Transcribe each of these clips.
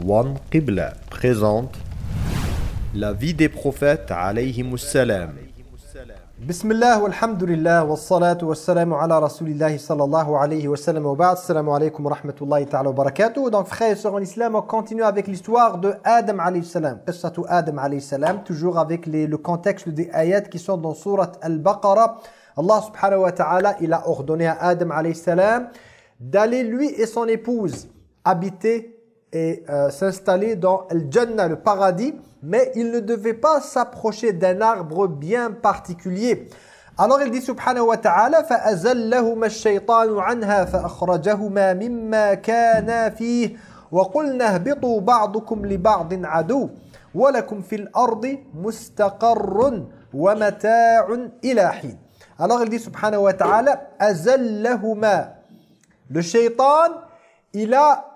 وان قبلة بريزنت لا في دي بروفيت عليهم السلام بسم الله والحمد لله والصلاة والسلام على رسول الله صلى الله عليه وسلم وبعد السلام عليكم ورحمة الله تعالى وبركاته دونك في خير الاسلام وكونتينيو افيك ليستواغ دو آدم عليه السلام قصة آدم عليه السلام توجور افيك لو كونتكست دي ايات كي سون دون سورة البقرة الله سبحانه وتعالى إلى اوردوني آدم عليه السلام d'aller lui et son épouse habiter et euh, s'installer dans le Jannah, le paradis, mais il ne devait pas s'approcher d'un arbre bien particulier. Alors il dit subhanahu wa ta'ala فَأَزَلَّهُمَا الشَّيْطَانُ عَنْهَا فَأَخْرَجَهُمَا مِمَّا كَانَا فِيهِ وَقُلْنَا اهْبِطُوا بَعْضُكُمْ لِبَعْضٍ عَدُوٌّ وَلَكُمْ فِي الْأَرْضِ مُسْتَقَرٌّ وَمَتَاعٌ إِلَى حِينٍ Alors il dit subhanahu wa ta'ala أَزَلَّهُمَا Le shaitan, il a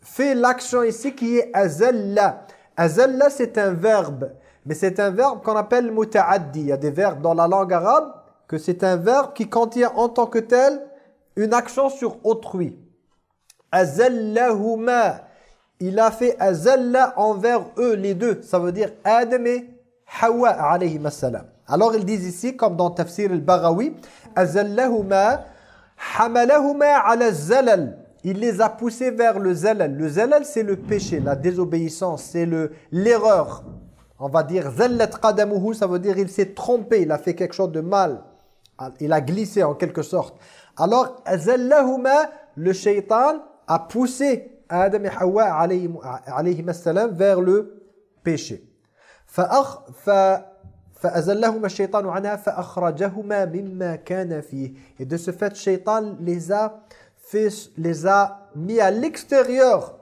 fait l'action ici qui est azalla. Azalla, c'est un verbe. Mais c'est un verbe qu'on appelle muta'addi. Il y a des verbes dans la langue arabe que c'est un verbe qui contient en tant que tel une action sur autrui. Azallahuma. Il a fait azalla envers eux, les deux. Ça veut dire Adam et Hawa alayhi salam. Alors ils disent ici, comme dans Tafsir al-Baghawi, Azallahuma hamalahuma ala zalal il les a poussés vers le zalal. Le zalal, c'est le péché, la désobéissance, c'est l'erreur. On va dire zallat qadamuhu, ça veut dire il s'est trompé, il a fait quelque chose de mal. Il a glissé en quelque sorte. Alors, zallahuma, le shaitan a poussé Adam et Hawa alayhi salam vers le péché. فأزلهما الشيطان عنها فأخرجهما مما كان فيه. Et de ce fait, shaitan les a les a mis à l'extérieur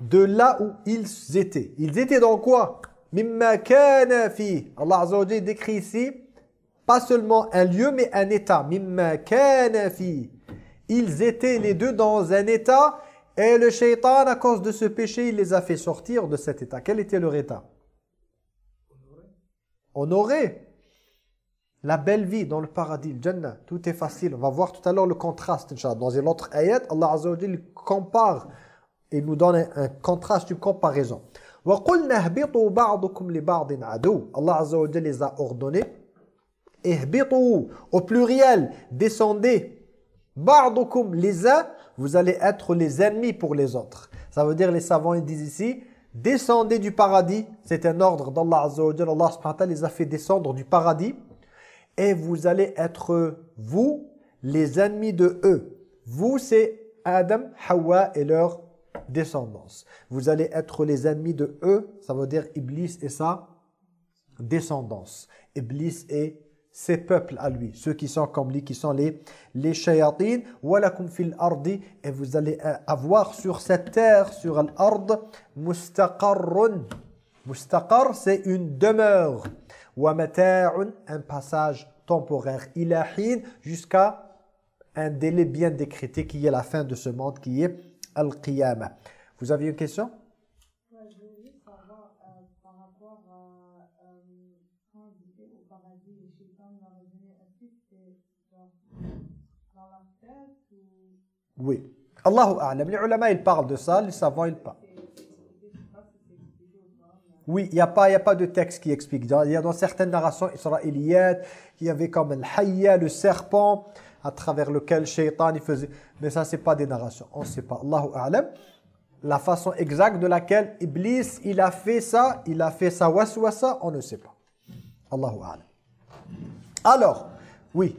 de là où ils étaient. Ils étaient dans quoi? Mimma kana. Allah Azza décrit ici pas seulement un lieu mais un état. Mimma kana. Ils étaient les deux dans un état et le shaitan à cause de ce péché, il les a fait sortir de cet état. Quel était leur état? Honoré. La belle vie dans le paradis, le Jannah, tout est facile. On va voir tout à l'heure le contraste, Dans une autre ayat, Allah Azza wa compare et nous donne un, contraste, une comparaison. Allah Azza wa les a ordonnés. Au pluriel, descendez. Ba'dukum les vous allez être les ennemis pour les autres. Ça veut dire, les savants disent ici, descendez du paradis. C'est un ordre d'Allah Azza wa Allah subhanahu wa les a fait descendre du paradis et vous allez être, vous, les ennemis de eux. Vous, c'est Adam, Hawa et leur descendance. Vous allez être les ennemis de eux, ça veut dire Iblis et sa descendance. Iblis et ses peuples à lui, ceux qui sont comme lui, qui sont les, les shayatin. وَلَكُمْ fil ardi Et vous allez avoir sur cette terre, sur l'ard, mustaqarrun. Mustaqar, c'est une demeure un passage temporaire ilahin jusqu'à un délai bien décrété qui est la fin de ce monde qui est al-qiyamah. Vous aviez une question? Oui. Allahu A'lam. Les ulama, ils parlent de ça, les savants, ils parlent. Oui, il n'y a, pas, a pas de texte qui explique. Il y a dans certaines narrations israéliennes, il y avait comme le hayya, le serpent, à travers lequel Shaitan il faisait. Mais ça, c'est pas des narrations. On ne sait pas. Allahu A'lam. La façon exacte de laquelle Iblis, il a fait ça, il a fait sa waswasa, on ne sait pas. Allahu A'lam. Alors, oui.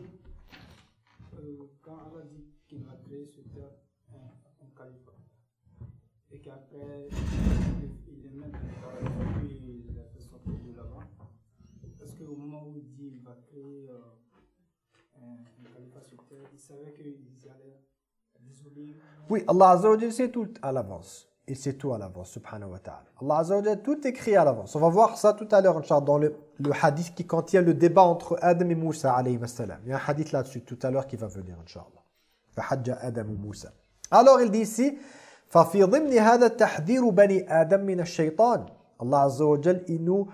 Oui, Allah Azza wa sait tout à l'avance. Il sait tout à l'avance, subhanahu wa ta'ala. Allah Azza wa tout écrit à l'avance. On va voir ça tout à l'heure, dans le, le, hadith qui contient le débat entre Adam et Moussa, alayhi salam. Il y a un hadith là-dessus tout à l'heure qui va venir, inshallah. فحج Adam ou Moussa. Alors il dit ici, ففي ضمن هذا التحذير بني آدم من الشيطان. Allah Azza wa il nous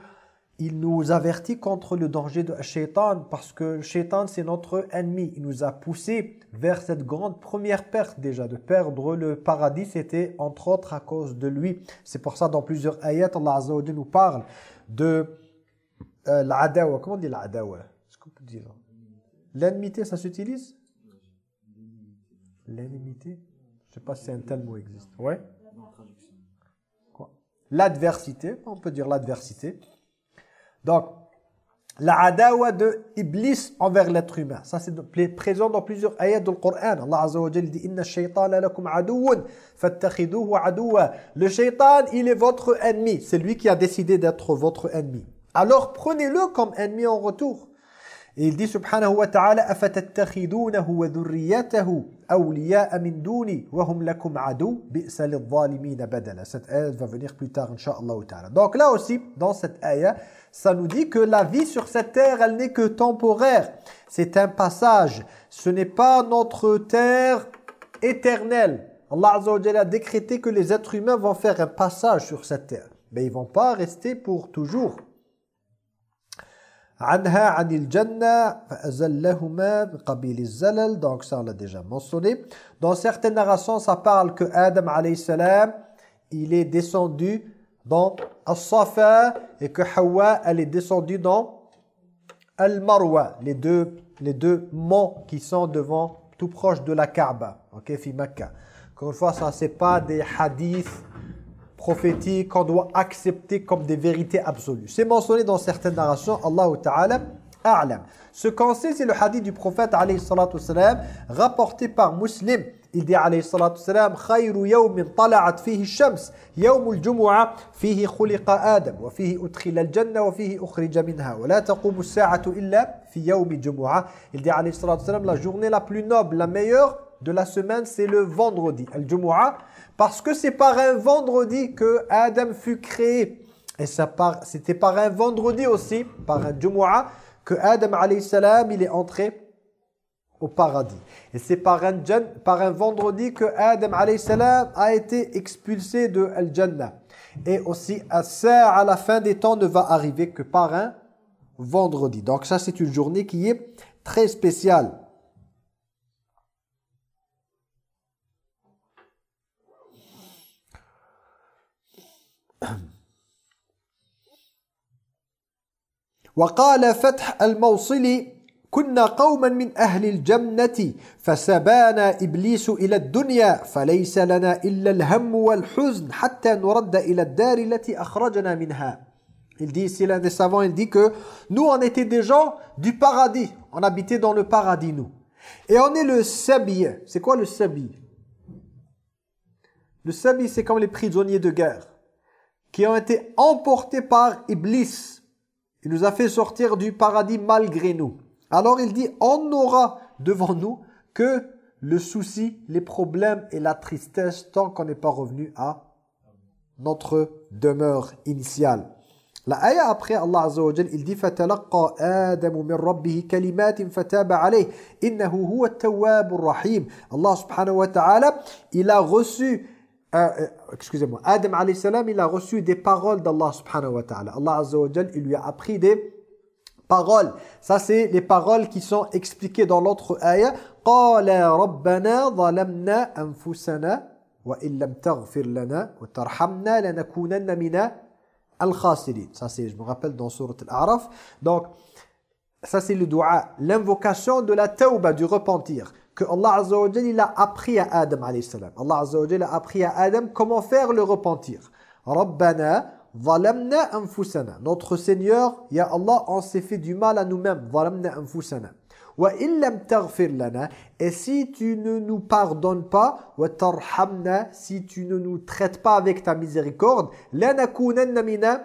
il nous avertit contre le danger de shaitan parce que shaitan c'est notre ennemi. Il nous a poussé vers cette grande première perte déjà, de perdre le paradis, c'était entre autres à cause de lui. C'est pour ça dans plusieurs ayats, Allah Azza wa nous parle de euh, l'adawa. Comment on dit l'adawa? Est-ce L'ennemité, ça s'utilise? L'ennemité? Je ne sais pas si un tel mot existe. Ouais L'adversité, on peut dire l'adversité. Donc, la adawa de Iblis envers l'être humain. Ça, c'est présent dans plusieurs ayats du Coran. Allah Azza dit Inna shaytana lakum aduwwun fattakhiduhu aduwa. Le shaytan, il est votre ennemi. C'est lui qui a décidé d'être votre ennemi. Alors prenez-le comme ennemi en retour. Et il dit subhanahu wa ta'ala afatattakhidunahu wa dhurriyyatahu awliya'a min duni wa hum lakum adu bi'sa lidh-dhalimin badala. Cette ayah va venir plus tard inshallah ta'ala. Donc là aussi dans cette ayah, ça nous dit que la vie sur cette terre, elle n'est que temporaire. C'est un passage. Ce n'est pas notre terre éternelle. Allah Azza wa Jalla a décrété que les êtres humains vont faire un passage sur cette terre. Mais ils vont pas rester pour toujours. Anha anil janna qabil zalal donc ça on l'a déjà mentionné. Dans certaines narrations ça parle que Adam alayhi salam il est descendu dans As-Safa et que Hawa elle est descendue dans Al-Marwa. Les deux les deux monts qui sont devant tout proche de la Kaaba. OK fi Makkah. Encore une fois ça c'est pas des hadiths prophétiques qu'on doit accepter comme des vérités absolues. C'est mentionné dans certaines narrations, Allah Ta'ala a'lam. Ce qu'on sait, c'est le hadith du prophète alayhi salatu rapporté par Muslim. Il dit alayhi salatu salam, « Khayru yawmin tala'at fihi shams, yawmul jumu'a fihi khuliqa Adam, wa fihi udkhila al-janna, wa fihi ukhrija minha, wa la journée la plus noble, la meilleure de la semaine, c'est le vendredi. Parce que c'est par un vendredi que Adam fut créé. Et c'était par un vendredi aussi, par un Jumu'ah, que Adam salam, il est entré au paradis. Et c'est par un, vendredi que Adam salam a été expulsé de Al-Jannah. Et aussi, à la fin des temps ne va arriver que par un vendredi. Donc ça, c'est une journée qui est très spéciale. وقال فتح الموصلي كنا قوما من أهل الجنة فسبانا إبليس إلى الدنيا فليس لنا إلا الهم والحزن حتى نرد إلى الدار التي أخرجنا منها Il dit ici, l'un des savants, il dit que nous, on était des gens du paradis. On habitait dans le paradis, nous. Et on est le sabi. C'est quoi le sabi Le sabi, c'est comme les prisonniers de guerre qui ont été emportés par Iblis. Il nous a fait sortir du paradis malgré nous. Alors il dit, on n'aura devant nous que le souci, les problèmes et la tristesse tant qu'on n'est pas revenu à notre demeure initiale. La ayah après Allah Azza wa Jal, il dit فَتَلَقَّى آدَمُ مِنْ رَبِّهِ كَلِمَاتٍ فَتَابَ عَلَيْهِ إِنَّهُ هُوَ التَّوَّابُ الرَّحِيمُ Allah subhanahu wa ta'ala, il a reçu euh, euh, excusez-moi, Adam alayhi salam, il a reçu des paroles d'Allah subhanahu wa ta'ala. Allah azza wa jal, il lui a appris des paroles. Ça, c'est les paroles qui sont expliquées dans l'autre ayah. قَالَ رَبَّنَا ظَلَمْنَا أَنفُسَنَا وَإِن لَمْ تَغْفِرْ لَنَا وَتَرْحَمْنَا لَنَكُونَنَّ مِنَ الْخَاسِرِينَ Ça, c'est, je me rappelle dans Surat Al-A'raf. Donc, ça, c'est le dua, l'invocation de la tauba, du repentir que Allah Azza wa il a appris à Adam alayhi salam. Allah Azza wa a appris à Adam comment faire le repentir. Rabbana zalamna anfusana. Notre Seigneur, ya Allah, on s'est fait du mal à nous-mêmes. Zalamna anfusana. Wa illam taghfir lana. Et si tu ne nous pardonnes pas, wa tarhamna, si tu ne nous traites pas avec ta miséricorde, lanakunanna mina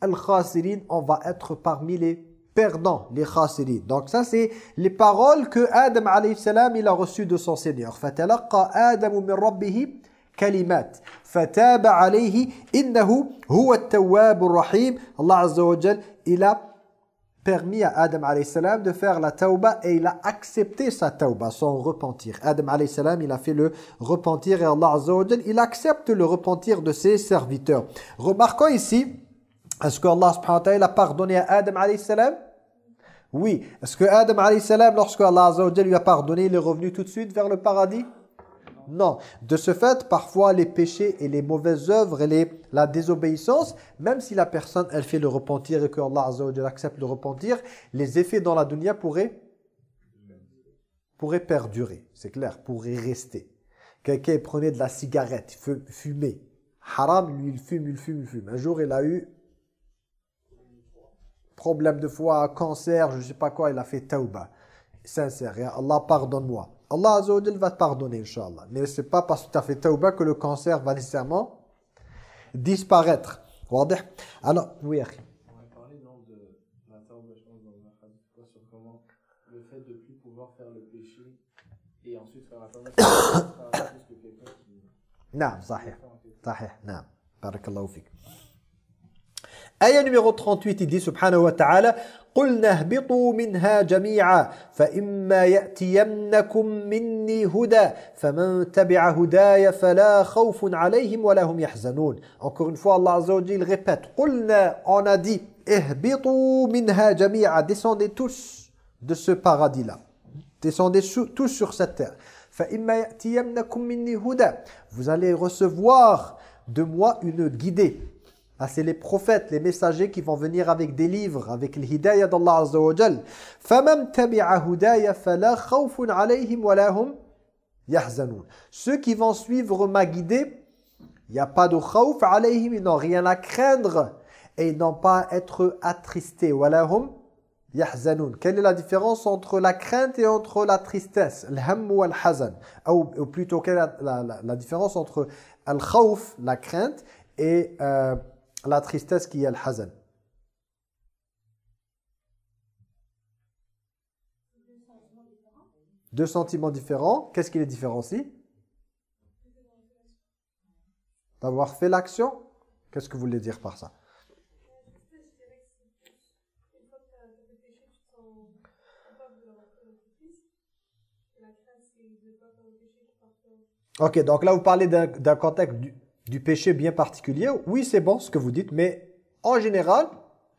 al-khasirin. On va être parmi les perdants, les khasirin. Donc ça c'est les paroles que Adam alayhi salam il a reçues de son Seigneur. Adam min rabbih kalimat. Fataba alayhi innahu huwa at-tawwab rahim Allah azza wa jalla il a permis à Adam salam de faire la tauba et il a accepté sa tauba, son repentir. Adam salam, il a fait le repentir et Allah azza il accepte le repentir de ses serviteurs. Remarquons ici Est-ce que Allah subhanahu a pardonné à Adam alayhi salam? Oui. Est-ce que Adam alayhi salam, lorsque Allah lui a pardonné, il est revenu tout de suite vers le paradis? Non. De ce fait, parfois les péchés et les mauvaises œuvres et les, la désobéissance, même si la personne elle fait le repentir et que Allah accepte le repentir, les effets dans la dunya pourraient pourraient perdurer, c'est clair, pourraient rester. Quelqu'un prenait de la cigarette, fu- fumait. Haram, lui, il fume, il fume, il fume. Un jour, il a eu problème de foi, cancer, je ne sais pas quoi, il a fait tauba. Sincère, Allah pardonne-moi. Allah va te pardonner, Inch'Allah. Mais ce n'est pas parce que tu as fait tauba que le cancer va nécessairement disparaître. Alors, oui, On a parlé non, de la dans sur comment le fait de plus pouvoir faire le péché et ensuite faire la que. Non, نعم بارك الله فيك آية numéro 38 il dit subhanahu wa ta'ala قُلْنَا اهْبِطُوا مِنْهَا جَمِيعًا فَإِمَّا يَأْتِيَنَّكُمْ مِنِّي هُدًى فَمَنْ تَبِعَ هُدَايَ فَلَا خَوْفٌ عَلَيْهِمْ وَلَا هُمْ يَحْزَنُونَ Encore une fois Allah Azza wa Jalla répète قُلْنَا on a dit اهْبِطُوا مِنْهَا جَمِيعًا descendez tous de ce paradis là descendez sous- tous sur cette terre فَإِمَّا يَأْتِيَنَّكُمْ مِنِّي هُدًى vous allez recevoir de moi une guidée ah, c'est les prophètes, les messagers qui vont venir avec des livres, avec l'hidayah d'Allah Azza wa Jal. فَمَنْ تَبِعَ هُدَايَ فَلَا خَوْفٌ عَلَيْهِمْ وَلَا هُمْ يَحْزَنُونَ Ceux qui vont suivre ma guidée, il n'y a pas de khawf alayhim, ils n'ont rien à craindre et ils n'ont pas à être attristés. وَلَا هُمْ يَحْزَنُونَ Quelle est la différence entre la crainte et entre la tristesse الهم والحزن ou, ou plutôt quelle est la, la, la différence entre al-khawf, la crainte, et euh, la tristesse qui est le hazan. Deux sentiments différents. Qu'est-ce qui les différencie? D'avoir fait l'action Qu'est-ce que vous voulez dire par ça? Ok, donc là vous parlez d'un contexte du péché bien particulier. Oui, c'est bon ce que vous dites, mais en général,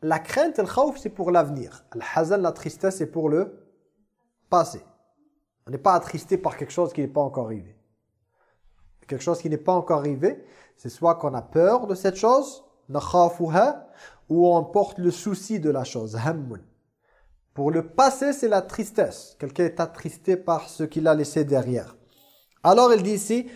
la crainte, le khawf, c'est pour l'avenir. Le hazan, la tristesse, c'est pour le passé. On n'est pas attristé par quelque chose qui n'est pas encore arrivé. Quelque chose qui n'est pas encore arrivé, c'est soit qu'on a peur de cette chose, ou on porte le souci de la chose. Pour le passé, c'est la tristesse. Quelqu'un est attristé par ce qu'il a laissé derrière. Alors il dit ici,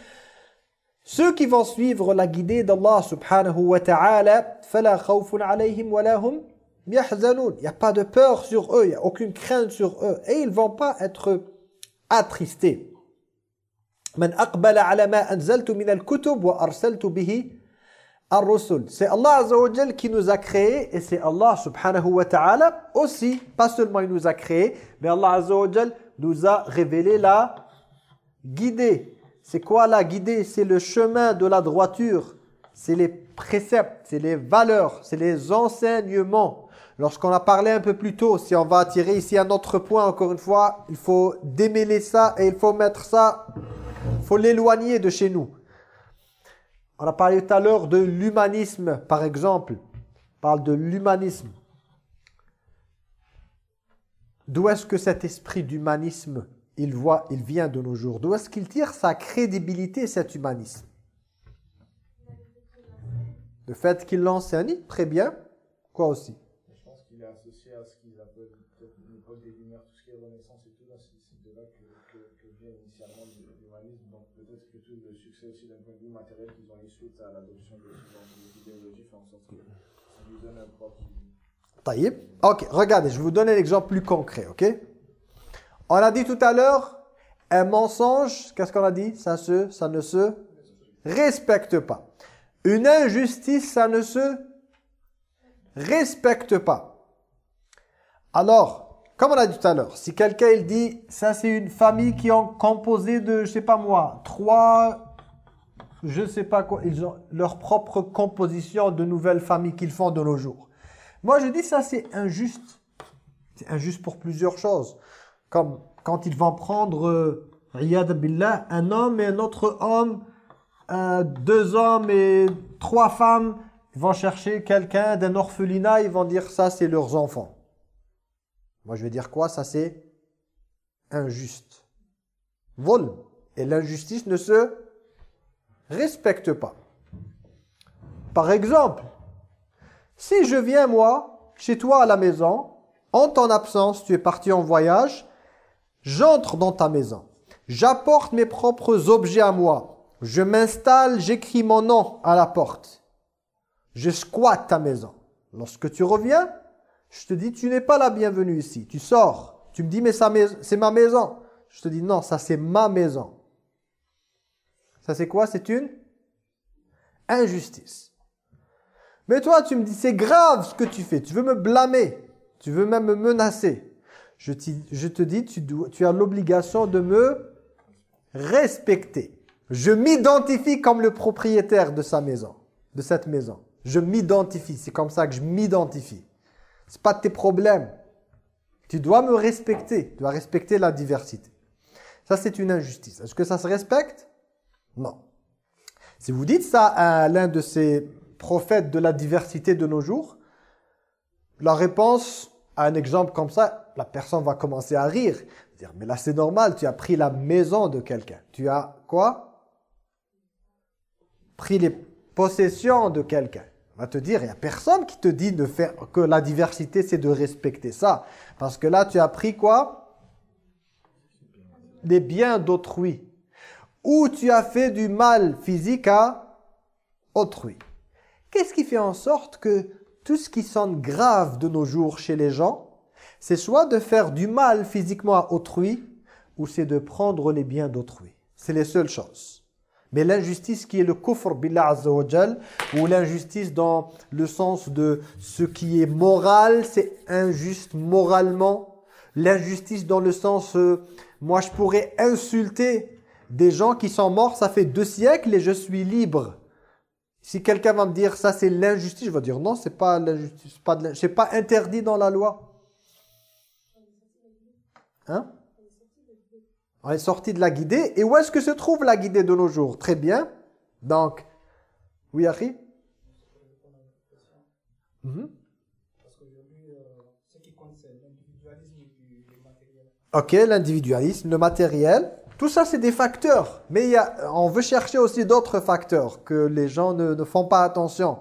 ceux qui vont suivre la guidée d'Allah subhanahu wa ta'ala, فَلَا خَوْفٌ عَلَيْهِمْ وَلَا hum يَحْزَنُونَ Il n'y a pas de peur sur eux, il n'y a aucune crainte sur eux. Et ils ne vont pas être attristés. من أقبل على ما أنزلت من الكتب وأرسلت به الرسل C'est Allah Azza wa Jal qui nous a créés et c'est Allah subhanahu wa ta'ala aussi, pas seulement il nous a créés, mais Allah Azza wa Jal nous a révélé la guidée. c'est quoi la guidée? C'est le chemin de la droiture. C'est les préceptes, c'est les valeurs, c'est les enseignements. Lorsqu'on a parlé un peu plus tôt, si on va attirer ici un autre point, encore une fois, il faut démêler ça et il faut mettre ça, il faut l'éloigner de chez nous. On a parlé tout à l'heure de l'humanisme, par exemple. On parle de l'humanisme. D'où est-ce que cet esprit d'humanisme, il voit, il vient de nos jours D'où est-ce qu'il tire sa crédibilité, cet humanisme? Le fait qu'il l'enseigne, très bien. Quoi aussi? Je pense qu'il est associé à ce qu'ils appellent peut-être une époque des Lumières, tout ce qui est Renaissance et tout, c'est de là que, vient initialement le- l'humanisme. Donc peut-être que tout le succès aussi d'un point de vue matériel qu'ils ont eu suite à l'adoption de ce genre d'idéologie fait en sorte que ça lui donne un qui... Taïb. Ok, regardez, je vais vous donner l'exemple plus concret, ok? On a dit tout à l'heure, un mensonge, qu'est-ce qu'on a dit? Ça, se, ça ne se respecte pas. Une injustice, ça ne se respecte pas. Alors, comme on a dit tout à l'heure, si quelqu'un il dit, ça c'est une famille qui est composée de, je sais pas moi, trois, je sais pas quoi, ils ont leur propre composition de nouvelles familles qu'ils font de nos jours. Moi, je dis ça, c'est injuste. C'est injuste pour plusieurs choses. Comme quand ils vont prendre, euh, Riyad Billah, un homme et un autre homme, euh, deux hommes et trois femmes, Ils vont chercher quelqu'un d'un orphelinat, ils vont dire ça c'est leurs enfants. Moi je vais dire quoi? Ça c'est injuste. Vol. Et l'injustice ne se respecte pas. Par exemple, si je viens moi, chez toi à la maison, en ton absence, tu es parti en voyage, j'entre dans ta maison. J'apporte mes propres objets à moi. Je m'installe, j'écris mon nom à la porte. Je squatte ta maison. Lorsque tu reviens, je te dis, tu n'es pas la bienvenue ici. Tu sors. Tu me dis, mais c'est ma maison. Je te dis, non, ça c'est ma maison. Ça c'est quoi? C'est une injustice. Mais toi, tu me dis, c'est grave ce que tu fais. Tu veux me blâmer. Tu veux même me menacer. Je, te dis, tu, tu as l'obligation de me respecter. Je m'identifie comme le propriétaire de sa maison, de cette maison. Je m'identifie, c'est comme ça que je m'identifie. C'est pas tes problèmes. Tu dois me respecter, tu dois respecter la diversité. Ça, c'est une injustice. Est-ce que ça se respecte? Non. Si vous dites ça à l'un de ces prophètes de la diversité de nos jours, la réponse un exemple comme ça, la personne va commencer à rire. Dire, mais là c'est normal, tu as pris la maison de quelqu'un. Tu as quoi? Pris les possessions de quelqu'un. On va te dire, il n'y a personne qui te dit de faire que la diversité c'est de respecter ça. Parce que là tu as pris quoi? Des biens d'autrui. Ou tu as fait du mal physique à autrui. Qu'est-ce qui fait en sorte que tout ce qui sonne grave de nos jours chez les gens, c'est soit de faire du mal physiquement à autrui, ou c'est de prendre les biens d'autrui. C'est les seules choses. Mais l'injustice qui est le kufr billah azza ou l'injustice dans le sens de ce qui est moral, c'est injuste moralement. L'injustice dans le sens, euh, moi je pourrais insulter des gens qui sont morts, ça fait deux siècles et je suis libre. Si quelqu'un va me dire ça c'est l'injustice, je vais dire non, c'est pas l'injustice, pas c'est pas interdit dans la loi. Hein? On est sorti de la guidée. Et où est-ce que se trouve la guidée de nos jours? Très bien. Donc, oui, Harry? Mhm. Ok, l'individualisme, le matériel. Tout ça, c'est des facteurs. Mais y a, on veut chercher aussi d'autres facteurs que les gens ne, font pas attention.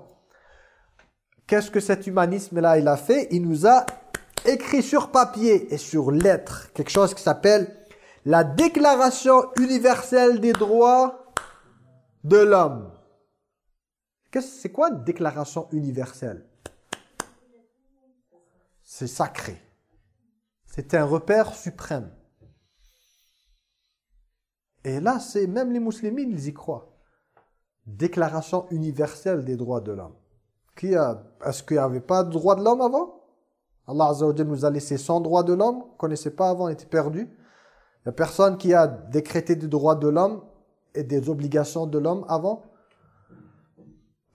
Qu'est-ce que cet humanisme-là, il a fait? Il nous a écrit sur papier et sur lettre quelque chose qui s'appelle la Déclaration universelle des droits de l'homme. C'est quoi une déclaration universelle? C'est sacré. C'est un repère suprême. Et là, c'est même les musulmans, ils y croient. Déclaration universelle des droits de l'homme. Est-ce qu'il n'y avait pas de droits de l'homme avant? Allah Azza nous a laissé sans droits de l'homme. On ne connaissait pas avant, on était perdu. Il n'y a personne qui a décrété des droits de l'homme et des obligations de l'homme avant.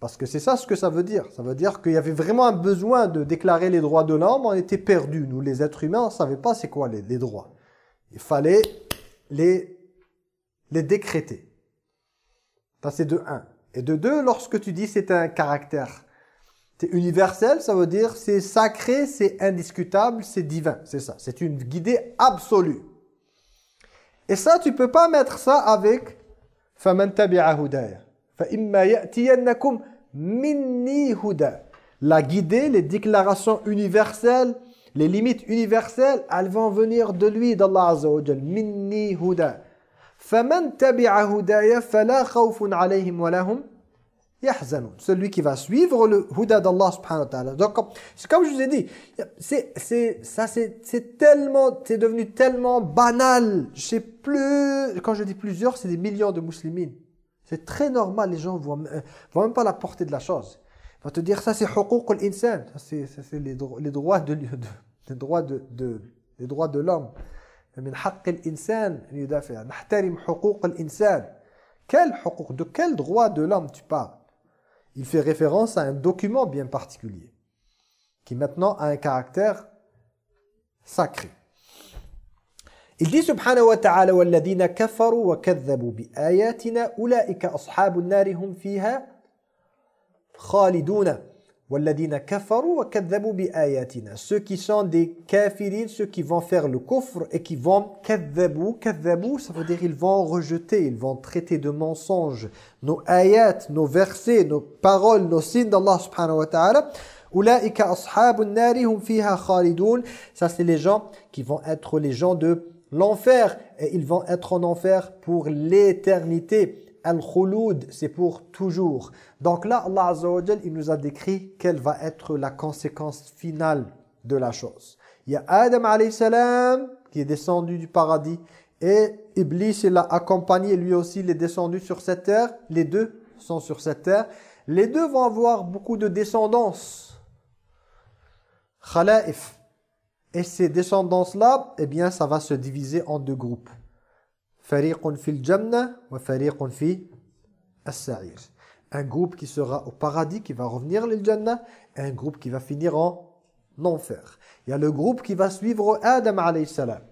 Parce que c'est ça ce que ça veut dire. Ça veut dire qu'il y avait vraiment un besoin de déclarer les droits de l'homme. On était perdus. Nous, les êtres humains, on ne savait pas c'est quoi les droits. Il fallait les les décréter. Ça, c'est de 1. Et de 2, lorsque tu dis c'est un caractère c'est universel, ça veut dire c'est sacré, c'est indiscutable, c'est divin. C'est ça. C'est une guidée absolue. Et ça, tu peux pas mettre ça avec فَمَنْ تَبِعَ هُدَايَ فَإِمَّا يَأْتِيَنَّكُمْ مِنِّي هُدَى La guidée, les déclarations universelles, les limites universelles, elles vont venir de lui, d'Allah Azza wa Jal. Minni huda. Celui qui va suivre le d'Allah. Donc, comme je vous ai dit, c'est devenu tellement banal. Plus, quand je dis plusieurs, c'est des millions de musulmans. C'est très normal, les gens ne voient, euh, voient, même pas la portée de la chose. On va te dire, ça c'est les droits de l'homme. من حق الإنسان أن يدافع نحترم حقوق الإنسان quel حقوق de quel droit de l'homme tu parles il fait référence à un document bien particulier qui maintenant a un caractère sacré Il dit subhanahu wa ta'ala والذين كفروا وكذبوا بآياتنا أولئك أصحاب النار هم فيها خالدون Ceux qui sont des kafirines, ceux qui vont faire le coffre et qui vont kadhabou, kadhabou, ça veut dire ils vont rejeter, ils vont traiter de mensonges nos ayats, nos versets, nos paroles, nos signes d'Allah subhanahu wa ta'ala. Hum ça c'est les gens qui vont être les gens de l'enfer et ils vont être en enfer pour l'éternité. Al-Khulud, c'est pour toujours. Donc là, Allah Azza wa il nous a décrit quelle va être la conséquence finale de la chose. Il y a Adam alayhi salam qui est descendu du paradis et Iblis, il l'a accompagné, lui aussi, il est descendu sur cette terre. Les deux sont sur cette terre. Les deux vont avoir beaucoup de descendance. Khala'if. Et ces descendances-là, eh bien, ça va se diviser en deux groupes. Fariqun fil jannah. Un groupe qui sera au paradis, qui va revenir le jannah, un groupe qui va finir en enfer. Il y a le groupe qui va suivre Adam alayhi salam.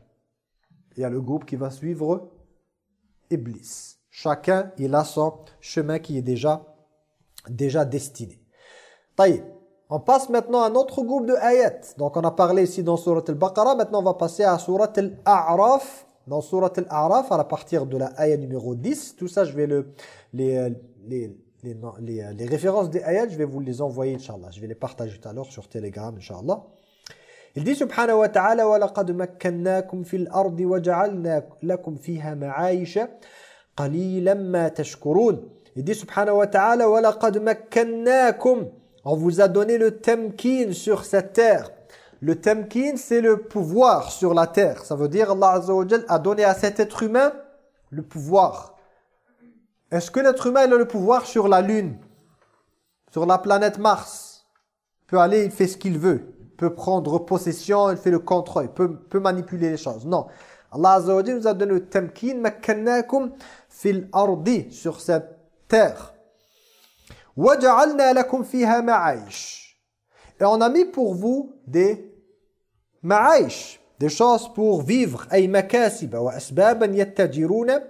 Il y a le groupe qui va suivre Iblis. Chacun, il a son chemin qui est déjà, déjà destiné. Taïb. On passe maintenant à un autre groupe de ayats. Donc on a parlé ici dans Surat al-Baqarah. Maintenant on va passer à Surat al-A'raf. Dans Surat al-A'raf, à partir de la ayat numéro 10. Tout ça, je vais le, les, les, les, les, les références des ayats, je vais vous les envoyer, Inch'Allah. Je vais les partager tout à l'heure sur Telegram, Inch'Allah. Il dit subhanahu wa ta'ala وَلَقَدْ مَكَّنَّاكُمْ فِي الْأَرْضِ وَجَعَلْنَا لَكُمْ فِيهَا مَعَايِشَ قَلِيلًا مَا تَشْكُرُونَ Il dit subhanahu wa ta'ala وَلَقَدْ مَكَّنَّاكُمْ On vous a donné le temkin sur cette terre. Le temkin, c'est le pouvoir sur la terre. Ça veut dire Allah Azza wa Jal a donné à cet être humain le pouvoir. Est-ce que l'être humain il a le pouvoir sur la lune Sur la planète Mars Il peut aller, il fait ce qu'il veut. Il peut prendre possession, il fait le contrôle, il peut, peut manipuler les choses. Non. Allah Azza wa Jal nous a donné le temkin, makkannakum fil ardi, sur cette terre. وَجَعَلْنَا لَكُمْ فِيهَا مَعَيْشٍ et on a mis pour vous des ma'aish, des choses pour vivre, ay makasiba wa asbaban yattajiruna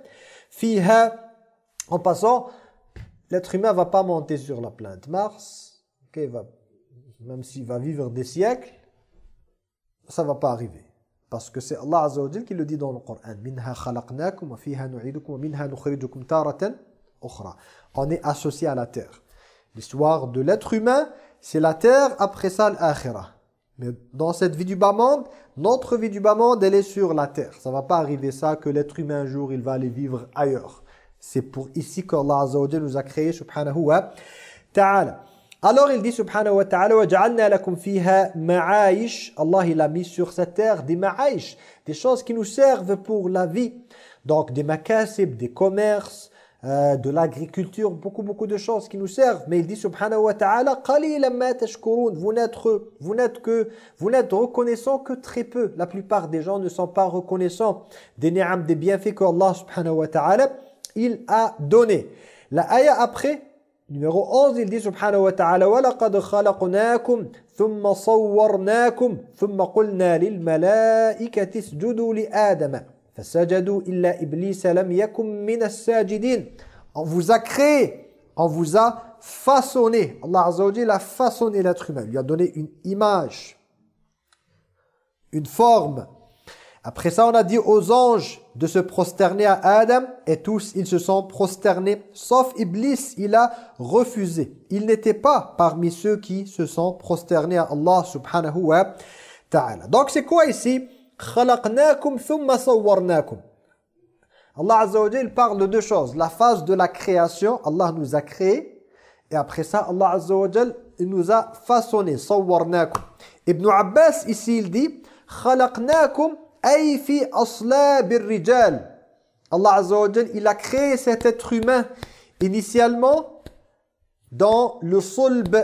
fiha. En passant, l'être humain va pas monter sur la planète Mars, même s'il va vivre des siècles, ça va pas arriver. Parce que c'est Allah Azza wa qui le dit dans le Coran. Minha khalaqnakum wa fiha nu'idukum minha taratan ukhra. On est associé à la terre. L'histoire de l'être humain, c'est la terre, après ça l'akhirah. Mais dans cette vie du bas-monde, notre vie du bas-monde, elle est sur la terre. Ça va pas arriver ça que l'être humain un jour, il va aller vivre ailleurs. C'est pour ici qu'Allah Azza wa nous a créé, subhanahu wa ta'ala. Alors il dit subhanahu wa ta'ala wa. Allah il a mis sur cette terre des ma'aish, des choses qui nous servent pour la vie. Donc des makasib, des commerces, euh, de l'agriculture, beaucoup beaucoup de choses qui nous servent. Mais il dit subhanahu wa ta'ala قَلِيلًا مَا تَشْكُرُونَ Vous n'êtes vous n'êtes que vous n'êtes reconnaissant que très peu. La plupart des gens ne sont pas reconnaissants des ni'am, des bienfaits que Allah subhanahu wa ta'ala il a donné. La ayah après Numéro 11, il dit subhanahu wa ta'ala وَلَقَدْ خَلَقْنَاكُمْ ثُمَّ صَوَّرْنَاكُمْ ثُمَّ قُلْنَا لِلْمَلَائِكَةِ اسْجُدُوا لِآدَمَ فَسَجَدُوا إِلَّا إِبْلِيسَ لَمْ يَكُمْ مِنَ السَّاجِدِينَ On vous a créé, on vous a façonné. Allah Azza wa Jalla a façonné l'être humain, il lui a donné une image, une forme. Après ça, on a dit aux anges de se prosterner à Adam et tous ils se sont prosternés sauf Iblis, il a refusé. Il n'était pas parmi ceux qui se sont prosternés à Allah subhanahu wa ta'ala. Donc c'est quoi ici Allah Azza wa Jalla parle de deux choses. La phase de la création, Allah nous a créés. Et après ça, Allah Azza wa nous a façonnés. Ibn Abbas, ici, il dit Allah Azza wa il a créé cet être humain initialement dans le solb,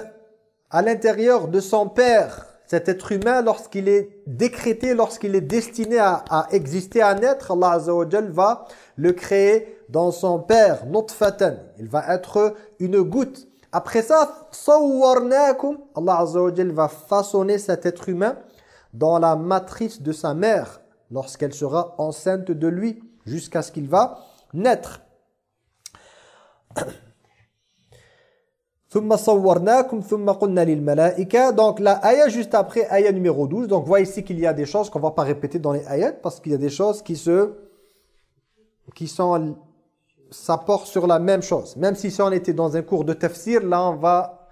à l'intérieur de son père. Cet être humain, lorsqu'il est décrété, lorsqu'il est destiné à, exister, à naître, Allah Azza va le créer dans son père, nutfatan. Il va être une goutte. Après ça, sawwarnakum, Allah Azza va façonner cet être humain dans la matrice de sa mère lorsqu'elle sera enceinte de lui jusqu'à ce qu'il va naître. Donc la ayah juste après ayah numéro 12 donc voyez ici qu'il y a des choses qu'on va pas répéter dans les ayats parce qu'il y a des choses qui se qui sont ça porte sur la même chose. Même si, si on était dans un cours de tafsir là on va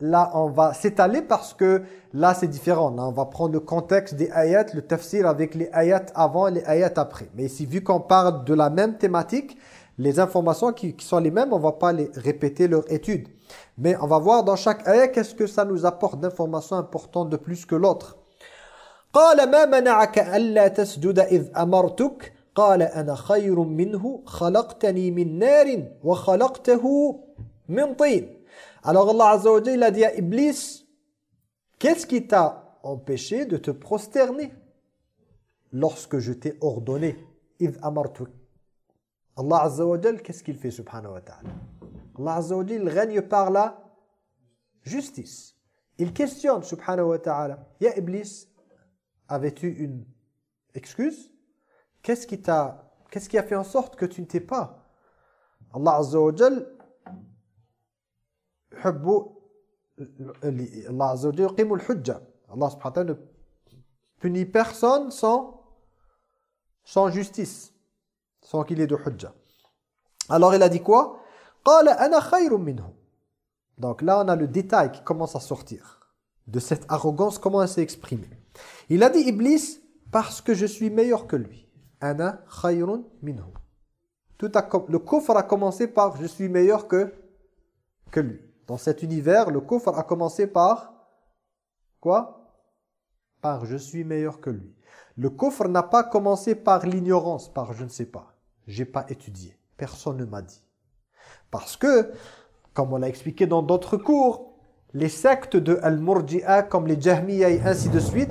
là on va s'étaler parce que là c'est différent. Là, on va prendre le contexte des ayats le tafsir avec les ayats avant et les ayats après. Mais ici vu qu'on parle de la même thématique les informations qui, qui sont les mêmes on va pas les répéter leur étude mais on va voir dans chaque ayah qu'est-ce que ça nous apporte d'informations importantes de plus que l'autre. قال ما منعك ألا تسجد إذ أمرتك قال أنا خير منه خلقتني من نار وخلقته من طين Alors Allah Azza wa Jalla a dit à Iblis Qu'est-ce qui t'a empêché de te prosterner lorsque je t'ai ordonné إذ أمرتك Allah Azza wa Jalla qu'est-ce qu'il fait subhanahu wa ta'ala Allah Azza règne par la justice. Il questionne, subhanahu wa ta'ala, Ya Iblis, avais-tu une excuse? Qu'est-ce qui t'a, qu'est-ce qui a fait en sorte que tu ne t'es pas? Allah Azza wa Jalla Allah Azza wa Jalla hujja. Allah subhanahu wa ta'ala ne punit personne sans, sans justice, sans qu'il ait de hujja. Alors il a dit quoi? Donc là, on a le détail qui commence à sortir de cette arrogance, comment elle s'est exprimée. Il a dit Iblis, parce que je suis meilleur que lui. Ana. Tout le kufr a commencé par je suis meilleur que, lui. Dans cet univers, le kufr a commencé par quoi? Par je suis meilleur que lui. Le kufr n'a pas commencé par l'ignorance, par je ne sais pas. J'ai pas étudié. Personne ne m'a dit. Parce que, comme on l'a expliqué dans d'autres cours, les sectes de Al-Murji'a, comme les Jahmiya et ainsi de suite,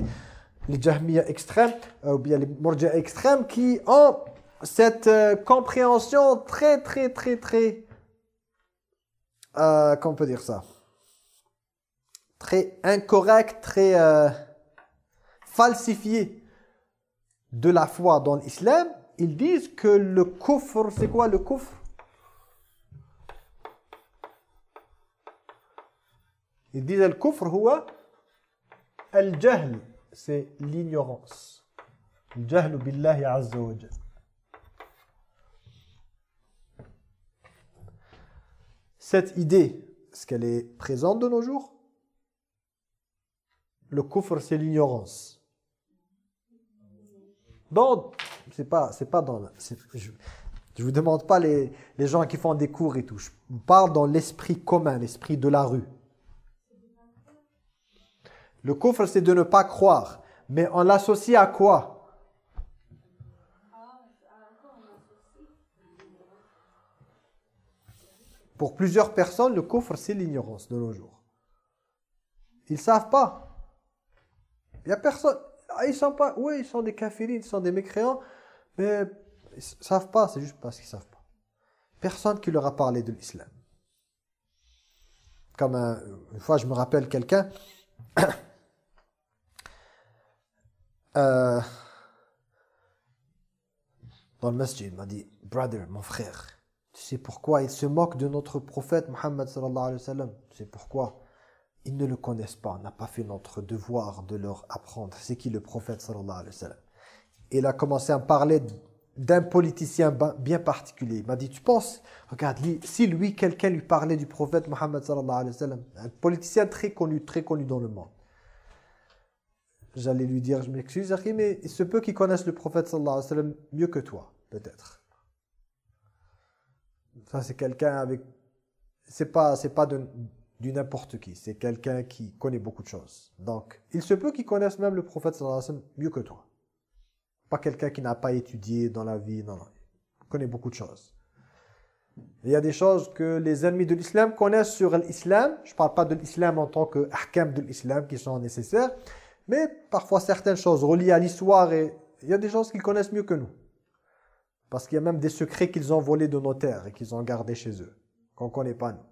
les Jahmiya extrêmes, euh, ou bien les Murji'a extrêmes, qui ont cette euh, compréhension très, très, très, très... Euh, comment on peut dire ça? Très incorrecte, très falsifiée de la foi dans l'islam. Ils disent que le kufr, c'est quoi le kufr? Ils disent huwa al-jahl, c'est l'ignorance. Cette idée, est-ce qu'elle est présente de nos jours? Le kufr, c'est l'ignorance. Donc, c'est pas, pas dans... Je, je vous demande pas les, les gens qui font des cours et tout. Je parle dans l'esprit commun, l'esprit de la rue. Le kufr, c'est de ne pas croire. Mais on l'associe à quoi? Pour plusieurs personnes, le kufr, c'est l'ignorance de nos jours. Ils ne savent pas. Il n'y a personne. Ah, ils sont pas. Oui, ils sont des kafirines, ils sont des mécréants. Mais ils ne savent pas, c'est juste parce qu'ils ne savent pas. Personne qui leur a parlé de l'islam. Comme une fois, je me rappelle quelqu'un Euh, dans le masjid, il m'a dit, brother, mon frère, tu sais pourquoi ils se moquent de notre prophète Muhammad sallallahu alayhi wa sallam? Tu sais pourquoi? Ils ne le connaissent pas, on n'a pas fait notre devoir de leur apprendre. C'est qui le prophète sallallahu alayhi wa Il a commencé à parler d'un politicien bien particulier. Il m'a dit, tu penses, regarde, si lui, quelqu'un lui parlait du prophète Muhammad sallallahu alayhi wa un politicien très connu, très connu dans le monde, j'allais lui dire, je m'excuse, mais il se peut qu'ils connaissent le prophète sallallahu alayhi wa sallam mieux que toi, peut-être. Ça, c'est quelqu'un avec... C'est pas, pas du n'importe qui, c'est quelqu'un qui connaît beaucoup de choses. Donc, il se peut qu'ils connaissent même le prophète sallallahu alayhi wa sallam mieux que toi. Pas quelqu'un qui n'a pas étudié dans la vie, non, non. Il connaît beaucoup de choses. Il y a des choses que les ennemis de l'islam connaissent sur l'islam. Je ne parle pas de l'islam en tant que ahkam de l'islam qui sont nécessaires. Mais parfois certaines choses reliées à l'histoire, et il y a des choses qu'ils connaissent mieux que nous. Parce qu'il y a même des secrets qu'ils ont volés de nos terres et qu'ils ont gardés chez eux, qu'on ne connaît pas nous.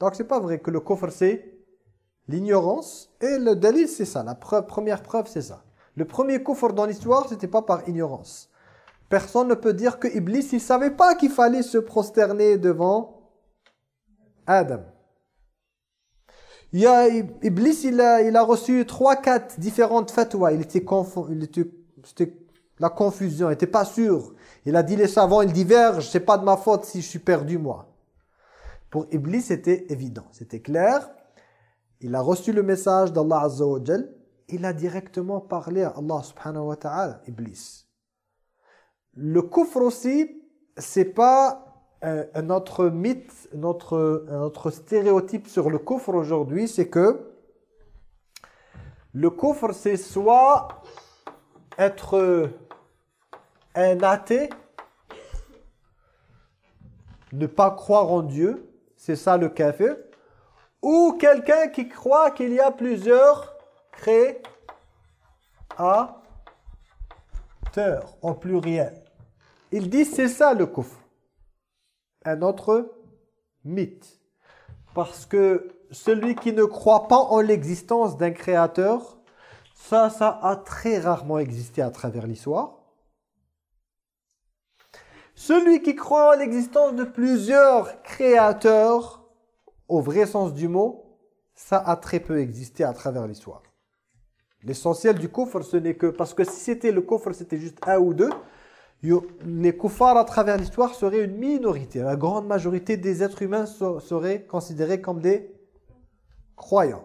Donc c'est pas vrai que le coffre c'est l'ignorance, et le délit c'est ça, la première preuve c'est ça. Le premier coffre dans l'histoire, c'était pas par ignorance. Personne ne peut dire que Iblis, il savait pas qu'il fallait se prosterner devant Adam. Il a, Iblis, il a, reçu trois, quatre différentes fatwas. Il était confond, il était, c'était la confusion, il n'était pas sûr. Il a dit les savants, ils divergent, c'est pas de ma faute si je suis perdu moi. Pour Iblis, c'était évident, c'était clair. Il a reçu le message d'Allah Azza. Il a directement parlé à Allah subhanahu wa ta'ala, Iblis. Le kufr aussi, c'est pas euh, un autre mythe, notre, un autre stéréotype sur le kufr aujourd'hui, c'est que le kufr, c'est soit être un athée, ne pas croire en Dieu, c'est ça le kafir, ou quelqu'un qui croit qu'il y a plusieurs créateurs en pluriel. Il dit c'est ça le kufr. Un autre mythe. Parce que celui qui ne croit pas en l'existence d'un créateur, ça, ça a très rarement existé à travers l'histoire. Celui qui croit en l'existence de plusieurs créateurs, au vrai sens du mot, ça a très peu existé à travers l'histoire. L'essentiel du kufr, ce n'est que... Parce que si c'était le kufr, c'était juste un ou deux, les kuffars à travers l'histoire seraient une minorité. La grande majorité des êtres humains seraient considérés comme des croyants.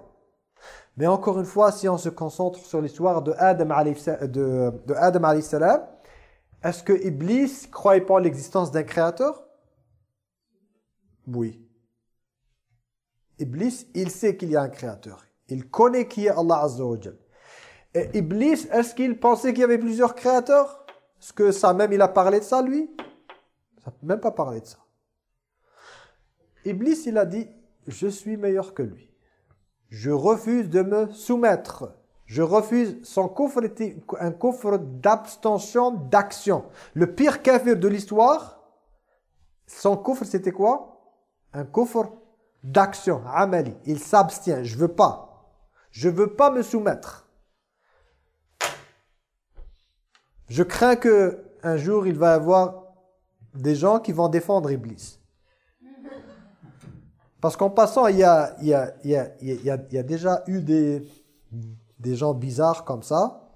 Mais encore une fois, si on se concentre sur l'histoire de Adam de, de Adam est-ce que Iblis croyait pas en l'existence d'un créateur? Oui. Iblis, il sait qu'il y a un créateur. Il connaît qui est Allah Azza Et Iblis, est-ce qu'il pensait qu'il y avait plusieurs créateurs? Est-ce que ça même, il a parlé de ça, lui? Ça n'a même pas parlé de ça. Iblis, il a dit, je suis meilleur que lui. Je refuse de me soumettre. Je refuse. Son coffre était un coffre d'abstention, d'action. Le pire kafir de l'histoire, son coffre c'était quoi? Un coffre d'action, amali. Il s'abstient. Je veux pas. Je veux pas me soumettre. Je crains que un jour il va y avoir des gens qui vont défendre Iblis. Parce qu'en passant, il y a, il, y a, il, y a, il, y a, déjà eu des, des gens bizarres comme ça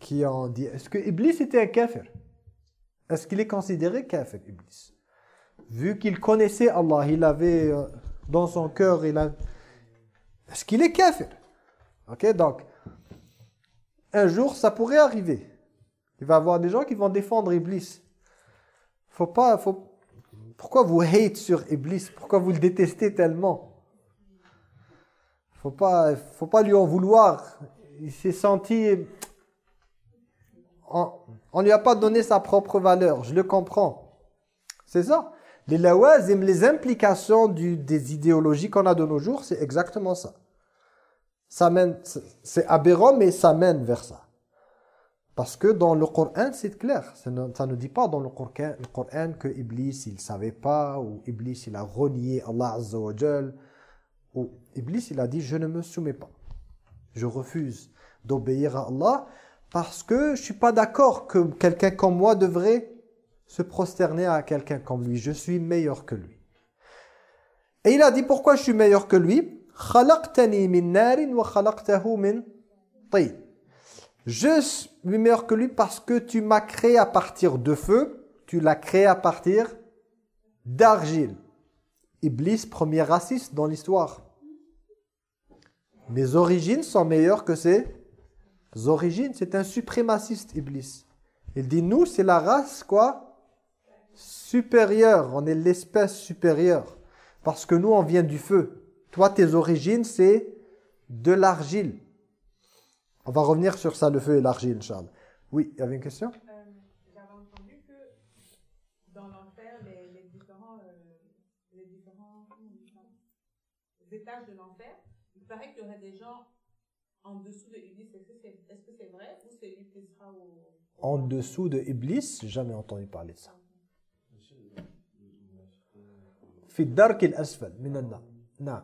qui ont dit est-ce que Iblis était un kafir? Est-ce qu'il est considéré kafir, Iblis? Vu qu'il connaissait Allah, il avait euh, dans son cœur, il a... Est-ce qu'il est kafir? Ok, donc, un jour, ça pourrait arriver. Il va y avoir des gens qui vont défendre Iblis. Faut pas, faut... Pourquoi vous hate sur Iblis? Pourquoi vous le détestez tellement? Faut pas, faut pas lui en vouloir. Il s'est senti... On, ne lui a pas donné sa propre valeur, je le comprends. C'est ça. Les lawazim, les implications des idéologies qu'on a de nos jours, c'est exactement ça. Ça c'est aberrant, mais ça mène vers ça. Parce que dans le Coran, c'est clair. Ça ne, dit pas dans le Coran, que Iblis, il savait pas, ou Iblis, il a renié Allah Azza wa Iblis, il a dit, je ne me soumets pas. Je refuse d'obéir à Allah parce que je suis pas d'accord que quelqu'un comme moi devrait se prosterner à quelqu'un comme lui. Je suis meilleur que lui. Et il a dit, pourquoi je suis meilleur que lui? Je suis meilleur que lui parce que tu m'as créé à partir de feu, tu l'as créé à partir d'argile. Iblis, premier raciste dans l'histoire. Mes origines sont meilleures que ses origines. C'est un suprémaciste, Iblis. Il dit, nous, c'est la race, quoi? Supérieure. On est l'espèce supérieure. Parce que nous, on vient du feu. Toi, tes origines, c'est de l'argile. On va revenir sur ça, le feu et l'argile, Charles. Oui, il y avait une question euh, J'avais entendu que dans l'enfer, les, les, différents, euh, les différents étages de l'enfer, il paraît qu'il y aurait des gens en dessous de Iblis. Est-ce que c'est vrai ou c'est lui qui sera au... En dessous de Iblis, jamais entendu parler de ça. في الدرك الأسفل من النار نعم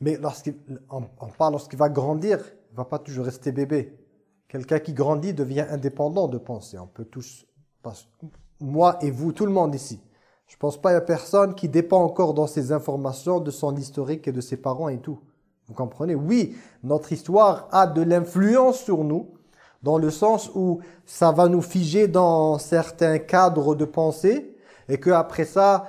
Mais lorsqu'il on, parle lorsqu'il va grandir, il ne va pas toujours rester bébé. Quelqu'un qui grandit devient indépendant de penser. On peut tous, moi et vous, tout le monde ici. Je pense pas a personne qui dépend encore dans ses informations de son historique et de ses parents et tout. Vous comprenez? Oui, notre histoire a de l'influence sur nous, dans le sens où ça va nous figer dans certains cadres de pensée, et que après ça,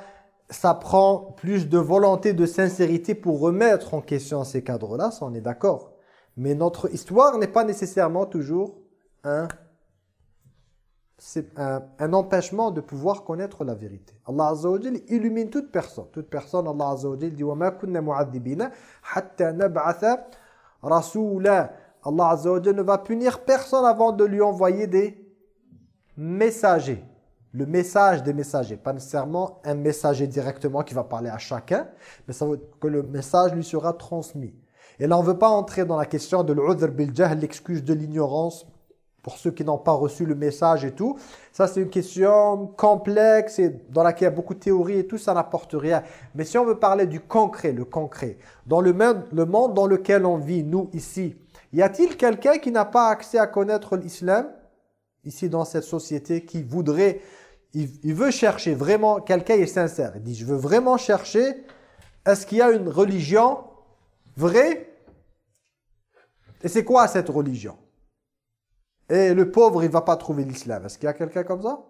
ça prend plus de volonté, de sincérité pour remettre en question ces cadres-là, ça on est d'accord. Mais notre histoire n'est pas nécessairement toujours un, un, empêchement de pouvoir connaître la vérité. Allah Azza illumine toute personne. Toute personne, Allah Azza dit « Wa ma kunna » Allah Azza ne va punir personne avant de lui envoyer des messagers. Le message des messagers, pas nécessairement un messager directement qui va parler à chacun, mais ça veut que le message lui sera transmis. Et là, on ne veut pas entrer dans la question de l'udhr bil l'excuse de l'ignorance, pour ceux qui n'ont pas reçu le message et tout. Ça, c'est une question complexe et dans laquelle il y a beaucoup de théories et tout, ça n'apporte rien. Mais si on veut parler du concret, le concret, dans le monde, le monde dans lequel on vit, nous, ici, y a-t-il quelqu'un qui n'a pas accès à connaître l'islam, ici dans cette société, qui voudrait, il, veut chercher vraiment, quelqu'un est sincère, il dit, je veux vraiment chercher, est-ce qu'il y a une religion vraie? Et c'est quoi cette religion? Et le pauvre, il va pas trouver l'islam. Est-ce qu'il y a quelqu'un comme ça?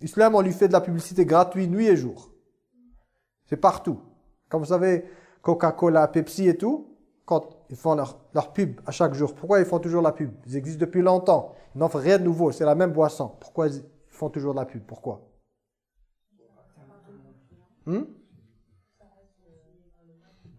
L'islam, on lui fait de la publicité gratuite nuit et jour. C'est partout. Comme vous savez, Coca-Cola, Pepsi et tout, quand ils font leur, leur pub à chaque jour, pourquoi ils font toujours la pub? Ils existent depuis longtemps. Ils n'offrent rien de nouveau. C'est la même boisson. Pourquoi ils font toujours la pub? Pourquoi? Hmm?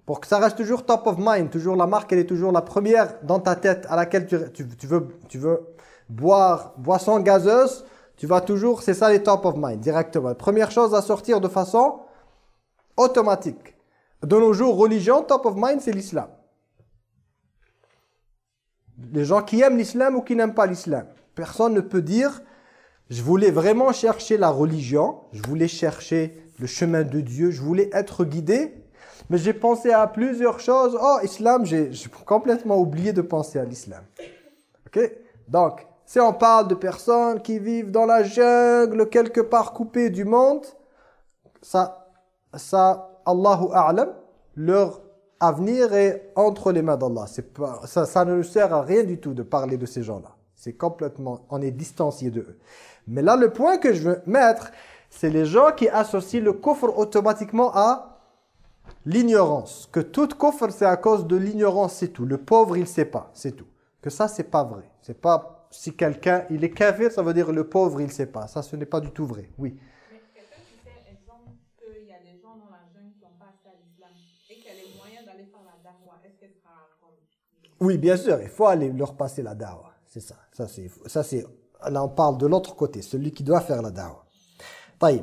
Pour que ça reste toujours top of mind, toujours la marque, elle est toujours la première dans ta tête à laquelle tu, tu, tu veux, tu veux boire boisson gazeuse, tu vas toujours, c'est ça les top of mind, directement. Première chose à sortir de façon automatique. De nos jours, religion, top of mind, c'est l'islam. Les gens qui aiment l'islam ou qui n'aiment pas l'islam. Personne ne peut dire, je voulais vraiment chercher la religion, je voulais chercher le chemin de Dieu, je voulais être guidé, mais j'ai pensé à plusieurs choses. Oh, islam, j'ai complètement oublié de penser à l'islam. Ok? Donc, si on parle de personnes qui vivent dans la jungle, quelque part coupées du monde, ça, ça Allahu A'lam, leur avenir est entre les mains d'Allah. Ça, ça ne nous sert à rien du tout de parler de ces gens-là. C'est complètement, on est distancié de eux. Mais là, le point que je veux mettre, c'est les gens qui associent le kufr automatiquement à l'ignorance. Que toute kufr, c'est à cause de l'ignorance, c'est tout. Le pauvre, il ne sait pas, c'est tout. Que ça, c'est pas vrai. C'est pas, si quelqu'un, il est kafir, ça veut dire le pauvre, il ne sait pas. Ça, ce n'est pas du tout vrai. Oui. Oui, bien sûr, il faut aller leur passer la dawa. C'est ça. Ça c'est ça c'est là on parle de l'autre côté, celui qui doit faire la dawa.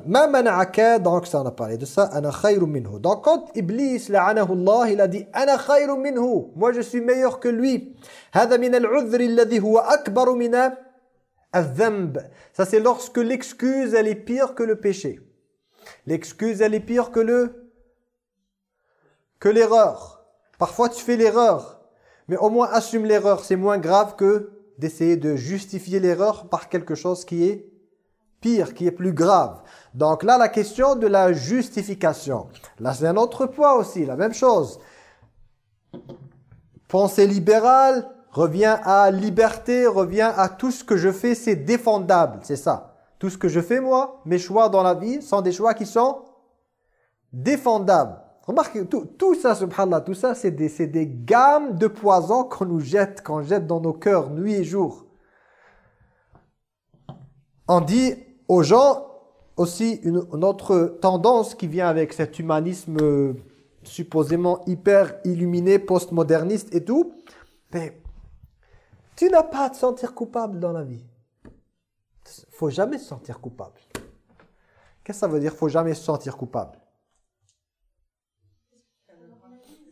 Ma mana'aka donc ça on a parlé de ça, ana minhu. Donc quand Iblis la'anahu Allah, il a dit ana minhu, moi je suis meilleur que lui. Hada min al-'udhr alladhi huwa akbar min. Ça c'est lorsque l'excuse elle est pire que le péché. L'excuse elle est pire que le que l'erreur. Parfois tu fais l'erreur mais au moins assume l'erreur c'est moins grave que d'essayer de justifier l'erreur par quelque chose qui est pire, qui est plus grave. Donc là, la question de la justification. Là, c'est un autre point aussi, la même chose. Pensée libérale revient à liberté, revient à tout ce que je fais, c'est défendable, c'est ça. Tout ce que je fais, moi, mes choix dans la vie sont des choix qui sont défendables. Remarquez, tout, tout ça, subhanallah, tout ça, c'est des, des gammes de poison qu'on nous jette, qu'on jette dans nos cœurs nuit et jour. On dit aux gens aussi une, autre tendance qui vient avec cet humanisme euh, supposément hyper illuminé, postmoderniste et tout. Mais tu n'as pas à te sentir coupable dans la vie. faut jamais se sentir coupable. Qu'est-ce que ça veut dire faut jamais se sentir coupable?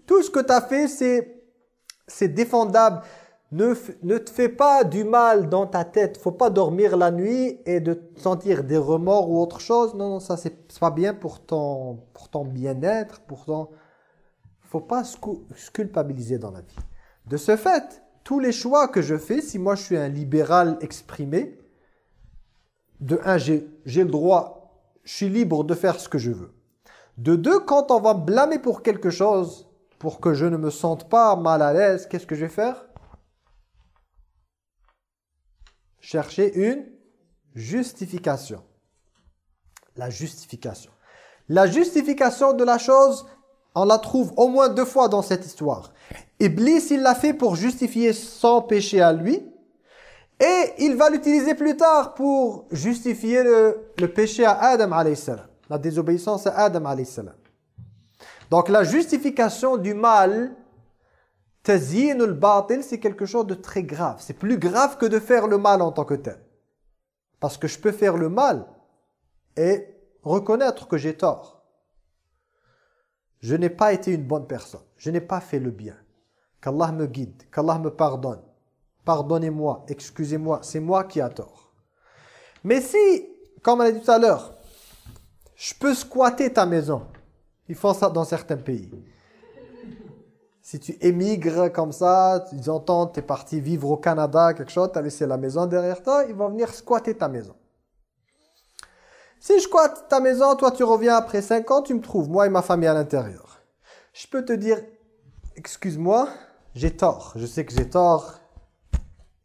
Tout ce que tu as fait, c'est défendable. Ne, ne te fais pas du mal dans ta tête. faut pas dormir la nuit et de sentir des remords ou autre chose. Non, non, ça c'est pas bien pour ton, pour ton bien-être. Pour ton... faut pas se culpabiliser dans la vie. De ce fait, tous les choix que je fais, si moi je suis un libéral exprimé, de un, j'ai j'ai le droit, je suis libre de faire ce que je veux. De deux, quand on va me blâmer pour quelque chose, pour que je ne me sente pas mal à l'aise, qu'est-ce que je vais faire? Chercher une justification. La justification. La justification de la chose, on la trouve au moins deux fois dans cette histoire. Iblis, il l'a fait pour justifier son péché à lui. Et il va l'utiliser plus tard pour justifier le, péché à Adam salam. La désobéissance à Adam. Donc la justification du mal, tazyin al-batil, c'est quelque chose de très grave. C'est plus grave que de faire le mal en tant que tel. Parce que je peux faire le mal et reconnaître que j'ai tort. Je n'ai pas été une bonne personne. Je n'ai pas fait le bien. Qu'Allah me guide, qu'Allah me pardonne. Pardonnez-moi, excusez-moi, c'est moi qui a tort. Mais si, comme on a dit tout à l'heure, je peux squatter ta maison. Ils font ça dans certains pays. Si tu émigres comme ça, ils entendent, tu es parti vivre au Canada, quelque chose, tu as laissé la maison derrière toi, ils vont venir squatter ta maison. Si je squatte ta maison, toi tu reviens après 5 ans, tu me trouves, moi et ma famille à l'intérieur. Je peux te dire, excuse-moi, j'ai tort, je sais que j'ai tort,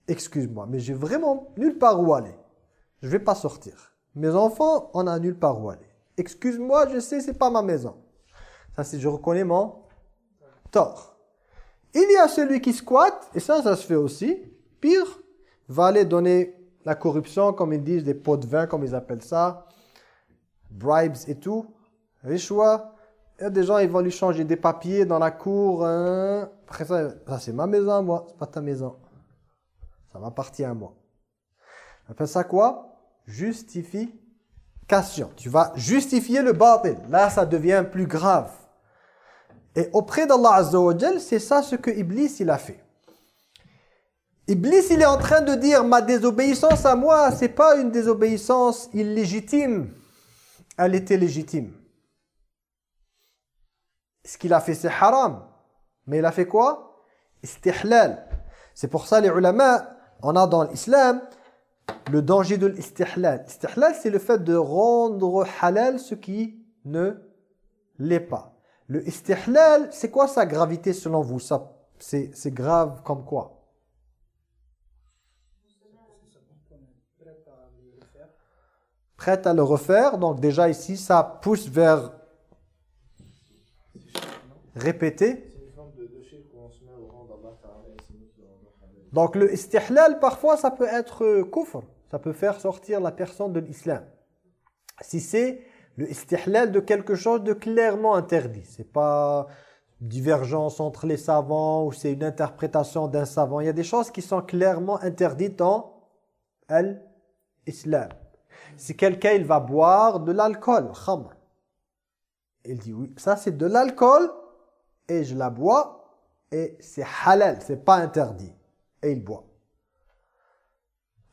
excuse-moi, mais j'ai vraiment nulle part où aller. Je vais pas sortir. Mes enfants, on a nulle part où aller. Excuse-moi, je sais, c'est pas ma maison. Ça, c'est je reconnais mon tort. Il y a celui qui squatte, et ça, ça se fait aussi. Pire, va aller donner la corruption, comme ils disent, des pots de vin, comme ils appellent ça, bribes et tout, richois. Il y a des gens, ils vont lui changer des papiers dans la cour. hein. Après ça, ça c'est ma maison, moi, c'est pas ta maison. Ça m'appartient à moi. On appelle ça quoi? Justification. Tu vas justifier le batil. Là, ça devient plus grave. Et auprès d'Allah Azza wa c'est ça ce que Iblis il a fait. Iblis il est en train de dire ma désobéissance à moi, c'est pas une désobéissance illégitime. Elle était légitime. Ce qu'il a fait c'est haram. Mais il a fait quoi? Istihlal. C'est pour ça les ulama, on a dans l'islam le danger de l'istihlal. Istihlal c'est le fait de rendre halal ce qui ne l'est pas. Le istihlal, c'est quoi sa gravité selon vous? C'est grave comme quoi? Prête à le refaire. Donc déjà ici, ça pousse vers répéter. Donc le istihlal, parfois, ça peut être kufr. Ça peut faire sortir la personne de l'islam. Si c'est le istihlal de quelque chose de clairement interdit. C'est pas divergence entre les savants ou c'est une interprétation d'un savant. Il y a des choses qui sont clairement interdites dans l'islam. Si quelqu'un il va boire de l'alcool, khamr. Il dit oui, ça c'est de l'alcool et je la bois et c'est halal, c'est pas interdit. Et il boit.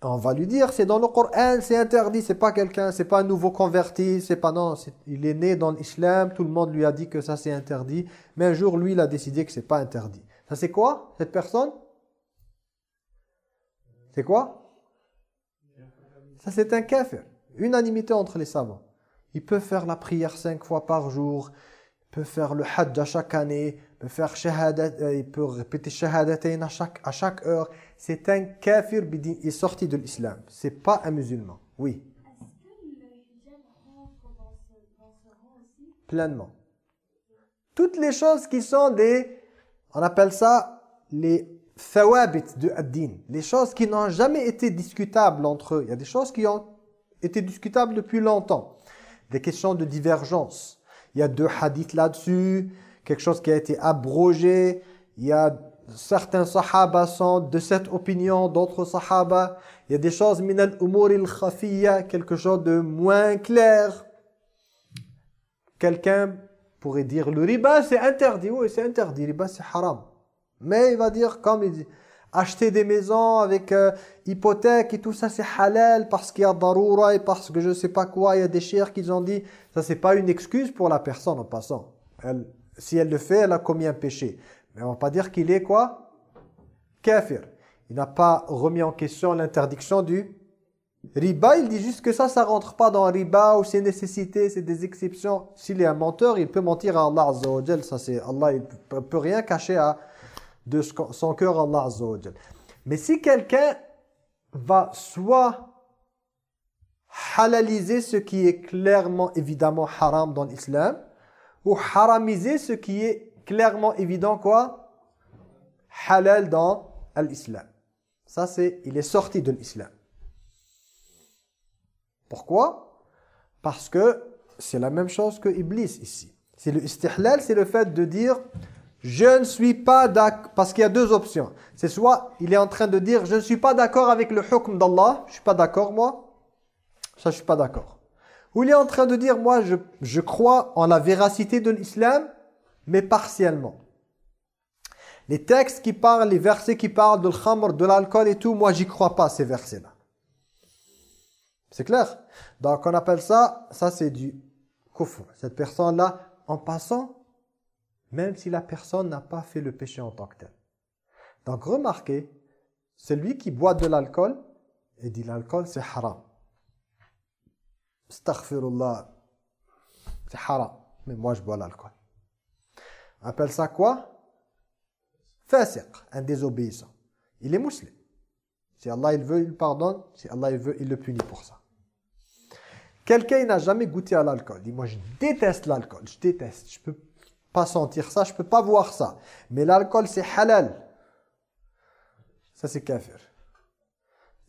On va lui dire, c'est dans le Coran, c'est interdit, c'est pas quelqu'un, c'est pas un nouveau converti, c'est pas non, il est né dans l'islam, tout le monde lui a dit que ça c'est interdit, mais un jour lui il a décidé que c'est pas interdit. Ça c'est quoi cette personne? C'est quoi? Ça c'est un kafir. Unanimité entre les savants. Il peut faire la prière cinq fois par jour, il peut faire le hajj à chaque année, il peut faire shahadat, euh, il peut répéter shahadatayn à chaque, à chaque heure. C'est un kafir, bidi- il est sorti de l'islam. C'est pas un musulman. Oui, pleinement. Toutes les choses qui sont des, on appelle ça les thawabit de ad-din. Les choses qui n'ont jamais été discutables entre eux. Il y a des choses qui ont été discutables depuis longtemps. Des questions de divergence. Il y a deux hadiths là-dessus, quelque chose qui a été abrogé. Il y a certains sahaba sont de cette opinion, d'autres sahaba. Il y a des choses min al-umur al quelque chose de moins clair. Quelqu'un pourrait dire le riba c'est interdit, oui c'est interdit, le riba c'est haram. Mais il va dire comme il dit, acheter des maisons avec euh, hypothèque et tout ça c'est halal parce qu'il y a daroura et parce que je sais pas quoi, il y a des chers qui ont dit, ça c'est pas une excuse pour la personne en passant. Si elle le fait, elle a commis un péché. Mais on va pas dire qu'il est quoi? Kafir. Il n'a pas remis en question l'interdiction du riba. Il dit juste que ça, ça rentre pas dans riba ou c'est nécessité, c'est des exceptions. S'il est un menteur, il peut mentir à Allah Azza Ça c'est Allah, il peut, rien cacher à de son cœur à Allah Azza Mais si quelqu'un va soit halaliser ce qui est clairement, évidemment, haram dans l'islam, ou haramiser ce qui est clairement évident quoi? Halal dans l'islam. Ça c'est, il est sorti de l'islam. Pourquoi? Parce que c'est la même chose que Iblis ici. C'est le istihlal, c'est le fait de dire je ne suis pas d'accord, parce qu'il y a deux options. C'est soit il est en train de dire je ne suis pas d'accord avec le hukm d'Allah, je ne suis pas d'accord moi, ça je suis pas d'accord. Ou il est en train de dire moi je, je crois en la véracité de l'islam, mais partiellement. Les textes qui parlent, les versets qui parlent de l'khamr, de l'alcool et tout, moi j'y crois pas ces versets-là. C'est clair? Donc on appelle ça, ça c'est du kufr. Cette personne-là, en passant, même si la personne n'a pas fait le péché en tant que tel. Donc remarquez, celui qui boit de l'alcool et dit l'alcool c'est haram. Astaghfirullah, c'est haram. Mais moi je bois l'alcool. Appelle ça quoi? Fasiq, un désobéissant. Il est musulman. Si Allah il veut, il pardonne. Si Allah il veut, il le punit pour ça. Quelqu'un n'a jamais goûté à l'alcool. Dit moi je déteste l'alcool, je déteste. Je peux pas sentir ça, je peux pas voir ça. Mais l'alcool c'est halal. Ça c'est kafir.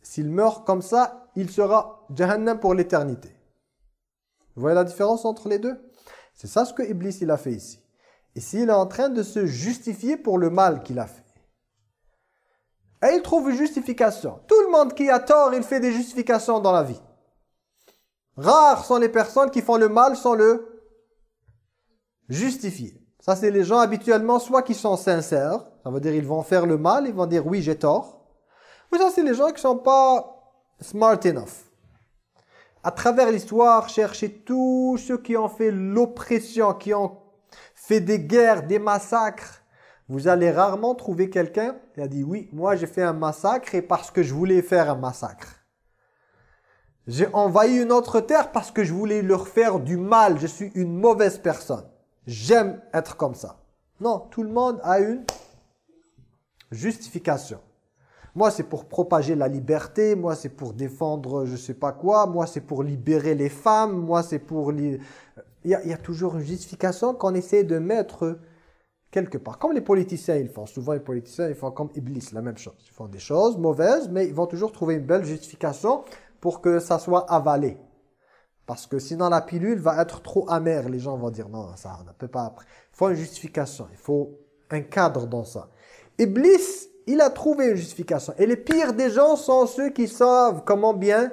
S'il meurt comme ça, il sera jahannam pour l'éternité. Vous voyez la différence entre les deux? C'est ça ce que Iblis il a fait ici. Ici, il est en train de se justifier pour le mal qu'il a fait. Et il trouve une justification. Tout le monde qui a tort, il fait des justifications dans la vie. Rares sont les personnes qui font le mal sans le justifier. Ça, c'est les gens habituellement, soit qui sont sincères, ça veut dire ils vont faire le mal, ils vont dire oui, j'ai tort. Ou ça, c'est les gens qui sont pas smart enough. À travers l'histoire, cherchez tous ceux qui ont fait l'oppression, qui ont fait des guerres, des massacres, vous allez rarement trouver quelqu'un qui a dit oui, moi j'ai fait un massacre et parce que je voulais faire un massacre. J'ai envahi une autre terre parce que je voulais leur faire du mal. Je suis une mauvaise personne. J'aime être comme ça. Non, tout le monde a une justification. Moi, c'est pour propager la liberté. Moi, c'est pour défendre je sais pas quoi. Moi, c'est pour libérer les femmes. Moi, c'est pour il y, a, toujours une justification qu'on essaie de mettre quelque part. Comme les politiciens, ils font. Souvent, les politiciens, ils font comme Iblis, la même chose. Ils font des choses mauvaises, mais ils vont toujours trouver une belle justification pour que ça soit avalé. Parce que sinon, la pilule va être trop amère. Les gens vont dire, non, ça, on ne peut pas. Il faut une justification. Il faut un cadre dans ça. Iblis, il a trouvé une justification. Et les pires des gens sont ceux qui savent comment bien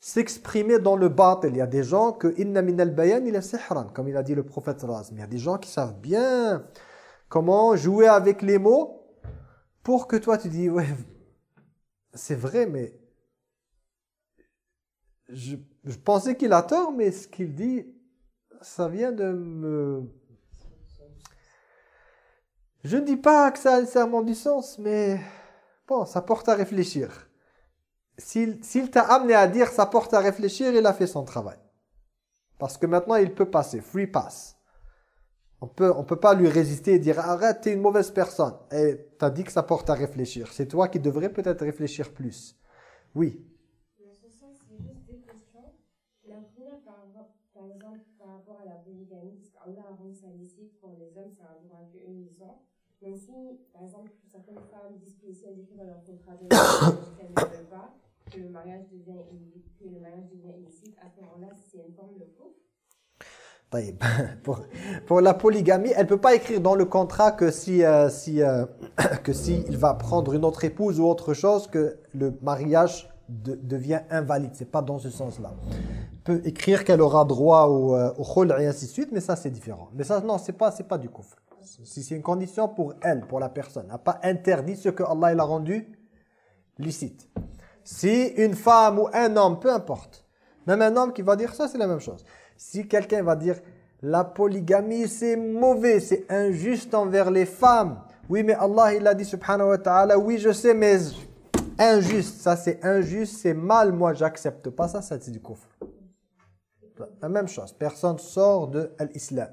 s'exprimer dans le batil. Il y a des gens que inna min al-bayan il sihran comme il a dit le prophète Raz. Mais il y a des gens qui savent bien comment jouer avec les mots pour que toi tu dis ouais c'est vrai mais je, je pensais qu'il a tort mais ce qu'il dit ça vient de me je ne dis pas que ça a nécessairement du sens mais bon ça porte à réfléchir s'il t'a amené à dire ça porte à réfléchir, il a fait son travail. Parce que maintenant, il peut passer. Free pass. On peut, on peut pas lui résister et dire arrête, t'es une mauvaise personne. Et t'as dit que ça porte à réfléchir. C'est toi qui devrais peut-être réfléchir plus. Oui. Mais si, par exemple, certaines femmes disent que si elles écrivent dans leur contrat de qu'elles ne veulent pas, que le mariage devient, illicite, à ce moment-là, c'est une forme de faux. Pour, pour, la polygamie, elle ne peut pas écrire dans le contrat que si, euh, si, euh, que si il va prendre une autre épouse ou autre chose, que le mariage devient invalide. C'est pas dans ce sens-là. Elle peut écrire qu'elle aura droit au, euh, au khul et ainsi de suite, mais ça c'est différent. Mais ça, non, c'est pas, pas du coffre. C'est une condition pour elle, pour la personne, elle n'a pas interdit ce que Allah a rendu licite. Si une femme ou un homme, peu importe, même un homme qui va dire ça, c'est la même chose. Si quelqu'un va dire la polygamie c'est mauvais, c'est injuste envers les femmes. Oui, mais Allah il a dit subhanahu wa ta'ala, oui je sais, mais injuste, ça c'est injuste, c'est mal, moi j'accepte pas ça, ça c'est du kufr. La même chose, personne sort de l'islam.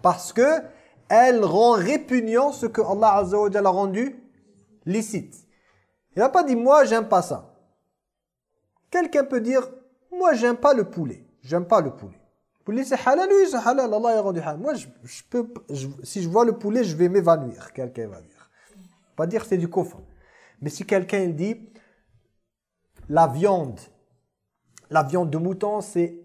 Parce que elle rend répugnant ce que Allah Azza a rendu licite. Il n'a pas dit moi j'aime pas ça. Quelqu'un peut dire moi j'aime pas le poulet. J'aime pas le poulet. Le poulet c'est halal, oui c'est halal, Allah a rendu halal. Moi je, peux, si je vois le poulet je vais m'évanouir, quelqu'un va dire. Pas dire c'est du kufr. Mais si quelqu'un dit la viande, la viande de mouton c'est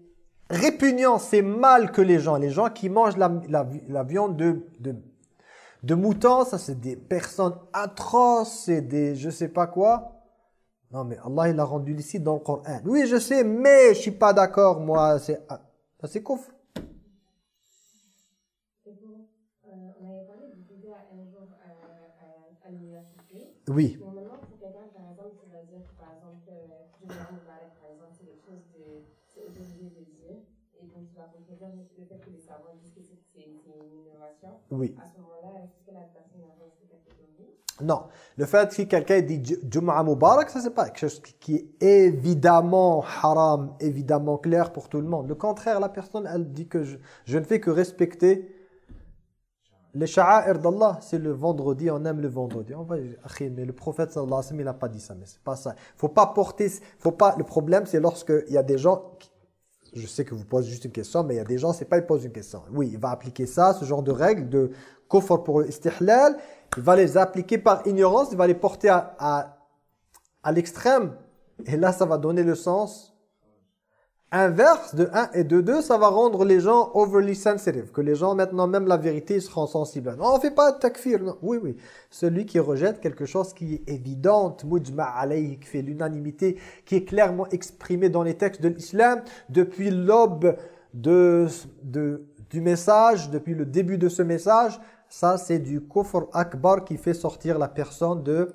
répugnant, c'est mal que les gens, les gens qui mangent la, la, la viande de, de, de mouton, ça c'est des personnes atroces, c'est des je sais pas quoi. Non mais Allah il a rendu licite dans le Coran. Oui je sais mais je suis pas d'accord moi, c'est ah, c'est l'université. Oui. Oui moment-là, est-ce que la personne a cette catégorie Non. Le fait que quelqu'un dit Ju- Jum'a Mubarak, ça c'est pas quelque chose qui est évidemment haram, évidemment clair pour tout le monde. Le contraire, la personne, elle dit que je, ne fais que respecter les sha'a'ir d'Allah. C'est le vendredi, on aime le vendredi. On va, mais le prophète sallallahu alayhi wa sallam, il n'a pas dit ça, mais c'est pas ça. Faut pas porter, faut pas, le problème c'est lorsque il y a des gens qui- je sais que vous posez juste une question, mais il y a des gens, c'est pas ils posent une question. Oui, il va appliquer ça, ce genre de règles de kufr pour l'istihlal, il va les appliquer par ignorance, il va les porter à, à, l'extrême. Et là, ça va donner le sens inverse de 1 et de 2, ça va rendre les gens overly sensitive, que les gens maintenant, même la vérité, ils seront sensibles. Non, on ne fait pas de takfir. non. Oui, oui. Celui qui rejette quelque chose qui est évidente, mujma qui fait l'unanimité, qui est clairement exprimé dans les textes de l'islam, depuis l'aube de, de, du message, depuis le début de ce message, ça c'est du kufr akbar qui fait sortir la personne de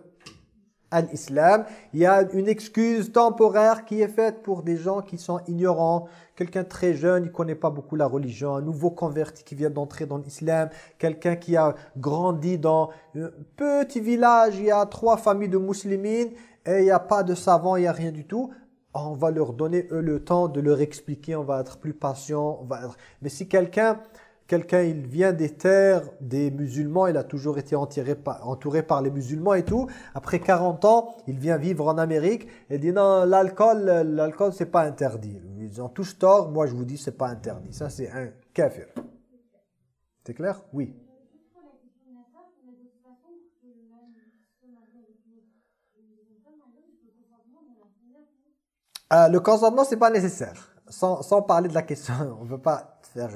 l'islam. Il y a une excuse temporaire qui est faite pour des gens qui sont ignorants. Quelqu'un très jeune, il ne connaît pas beaucoup la religion. Un nouveau converti qui vient d'entrer dans l'islam. Quelqu'un qui a grandi dans un petit village. Il y a trois familles de musulmans et il n'y a pas de savants, il n'y a rien du tout. On va leur donner eux le temps de leur expliquer. On va être plus patient. On va être... Mais si quelqu'un... Quelqu'un, il vient des terres des musulmans, il a toujours été entouré par, les musulmans et tout. Après 40 ans, il vient vivre en Amérique et dit non, l'alcool, l'alcool c'est pas interdit. Ils ont tous tort, moi je vous dis c'est pas interdit. Ça c'est un kafir. C'est clair? Oui. Euh, le consentement, c'est pas nécessaire. Sans, sans parler de la question, on ne veut pas faire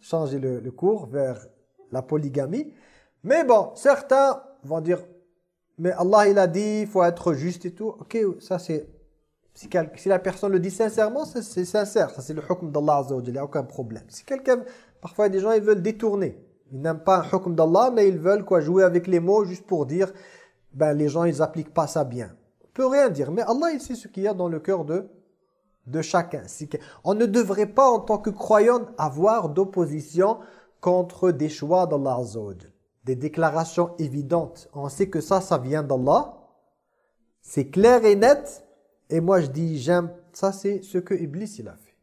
changer le, cours vers la polygamie. Mais bon, certains vont dire, mais Allah il a dit, il faut être juste et tout. Ok, ça c'est... Si, si la personne le dit sincèrement, c'est sincère. Ça c'est le hukm d'Allah il n'y a aucun problème. Si quelqu'un, parfois des gens, ils veulent détourner. Ils n'aiment pas un hukm d'Allah, mais ils veulent quoi jouer avec les mots juste pour dire, ben les gens ils appliquent pas ça bien. On peut rien dire, mais Allah il sait ce qu'il y a dans le cœur de de chacun. On ne devrait pas, en tant que croyant, avoir d'opposition contre des choix d'Allah Azza wa Jal. Des déclarations évidentes. On sait que ça, ça vient d'Allah. C'est clair et net. Et moi, je dis, j'aime. Ça, c'est ce que Iblis, il a fait.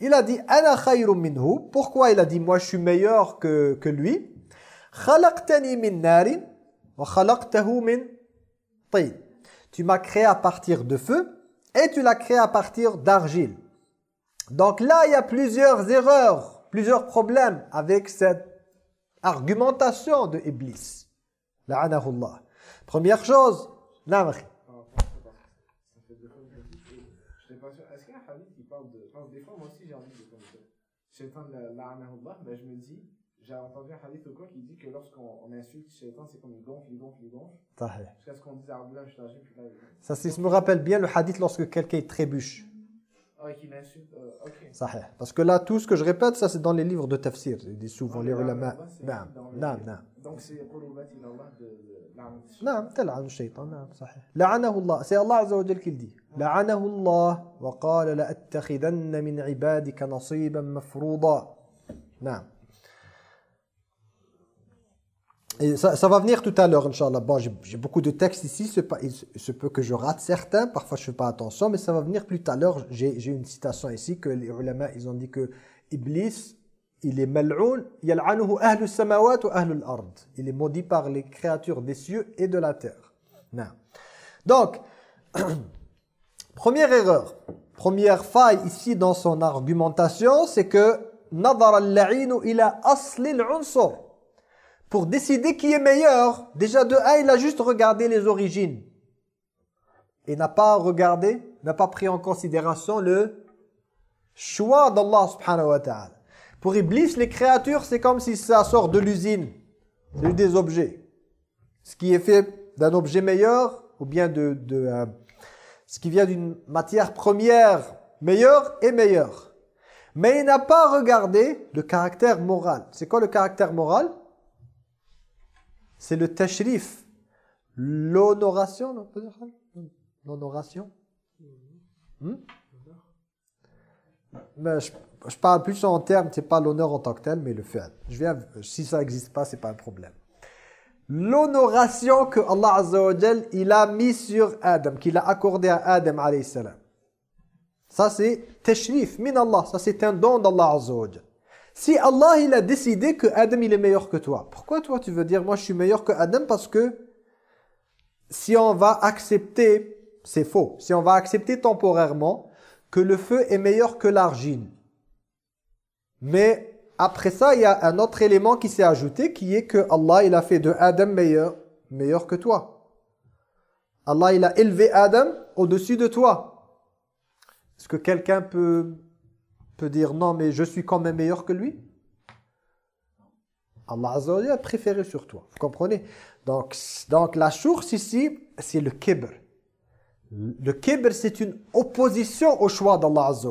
Il a dit. Pourquoi il a dit, moi, je suis meilleur que, que lui? Tu m'as créé à partir de feu et tu l'as créé à partir d'argile. Donc là, il y a plusieurs erreurs, plusieurs problèmes avec cette argumentation de Iblis. La'anahullah. Première chose, sûr. Est-ce qu'il y a un hadith qui parle de. Des fois, moi aussi, j'ai envie de comme ça. Shaitan la- la'anahullah, ben je me dis, j'ai entendu un hadith ou quoi qui dit que lorsqu'on insulte Shaitan, c'est comme il gonfle, il gonfle, il gonfle. Jusqu'à ce qu'on dise ah, Arbullah, je t'insulte. Ça, si je me rappelle bien, le hadith lorsque quelqu'un trébuche. Ah, qu'il insulte, euh, ok. Parce que là, tout ce que je répète, ça c'est dans les livres de tafsir. Ils disent souvent, les ulama. Non, non, non. Donc c'est Qulubatil Allah de l'âme. Non, tel âme Shaitan, non, sahih. C'est Allah Azza wa Jal qui le dit. La'anahu wa qala la'attakhidanna min ibadika nasiban mafrouda. Non. Et ça, ça va venir tout à l'heure, Inch'Allah. Bon, j'ai beaucoup de textes ici, pas, il, se- peut que je rate certains, parfois je fais pas attention, mais ça va venir plus à l'heure. J'ai une citation ici que les ulama, ils ont dit que Iblis, il est mal'oun, yal'anuhu ahlu samawat wa ahlu al-ard. Il est maudit par les créatures des cieux et de la terre. Non. Donc, première erreur, première faille ici dans son argumentation, c'est que nadar al-la'inu ila asli al-unsur. Pour décider qui est meilleur, déjà de un, il a juste regardé les origines. Et n'a pas regardé, n'a pas pris en considération le choix d'Allah subhanahu wa ta'ala. Pour Iblis, les créatures, c'est comme si ça sort de l'usine. Des objets. Ce qui est fait d'un objet meilleur, ou bien de, de euh, ce qui vient d'une matière première meilleure est meilleur. Mais il n'a pas regardé le caractère moral. C'est quoi le caractère moral? C'est le tashrif. L'honoration, L'honoration? Hmm? Mais je, parle plus en termes, c'est pas l'honneur en tant que tel, mais le fait. Je viens, si ça n'existe pas, c'est pas un problème. L'honoration que Allah Azza wa il a mis sur Adam, qu'il a accordé à Adam. Ça c'est tashrif min Allah, ça c'est un don d'Allah Azza wa. Si Allah il a décidé que Adam il est meilleur que toi, pourquoi toi tu veux dire moi je suis meilleur que Adam parce que si on va accepter, c'est faux, si on va accepter temporairement que le feu est meilleur que l'argile. Mais après ça, il y a un autre élément qui s'est ajouté qui est que Allah il a fait de Adam meilleur, meilleur que toi. Allah il a élevé Adam au-dessus de toi. Est-ce que quelqu'un peut, peut dire non mais je suis quand même meilleur que lui Allah a préféré sur toi. Vous comprenez? Donc, donc la source ici, c'est le kibr. Le kibr, c'est une opposition au choix d'Allah Azza.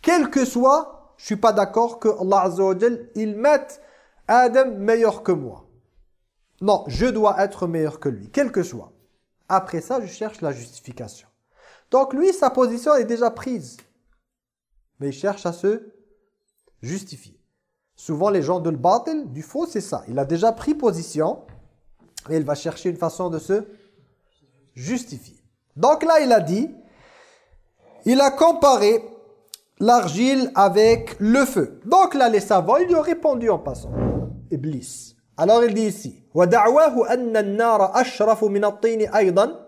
Quel que soit, je suis pas d'accord que Allah il mette Adam meilleur que moi. Non, je dois être meilleur que lui, quel que soit. Après ça, je cherche la justification. Donc lui, sa position est déjà prise. Mais il cherche à se justifier. Souvent, les gens de l'batil, du faux, c'est ça. Il a déjà pris position et il va chercher une façon de se justifier. Donc là, il a dit, il a comparé l'argile avec le feu. Donc là, les savants, ils lui ont répondu en passant. Iblis. Alors il dit ici, وَدَعْوَاهُ أَنَّ النَّارَ أَشْرَفُ مِنَ الطِّينِ أَيْضًا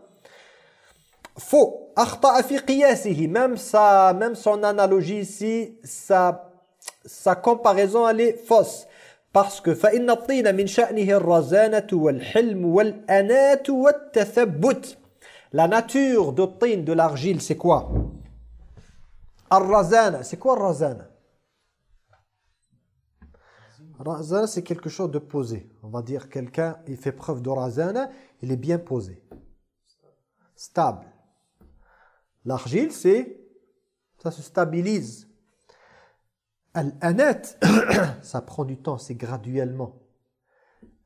faux. Akhta'a fi qiyasihi, même sa même son analogie ici, sa sa comparaison elle est fausse parce que fa inna at-tina min sha'nihi ar-razanatu. La nature de de l'argile, c'est quoi? Ar-razana, c'est quoi ar-razana? Razana, c'est quelque chose de posé. On va dire quelqu'un, il fait preuve de razana, il est bien posé. Stable. L'argile, c'est... ça se stabilise. Al-anat, ça prend du temps, c'est graduellement.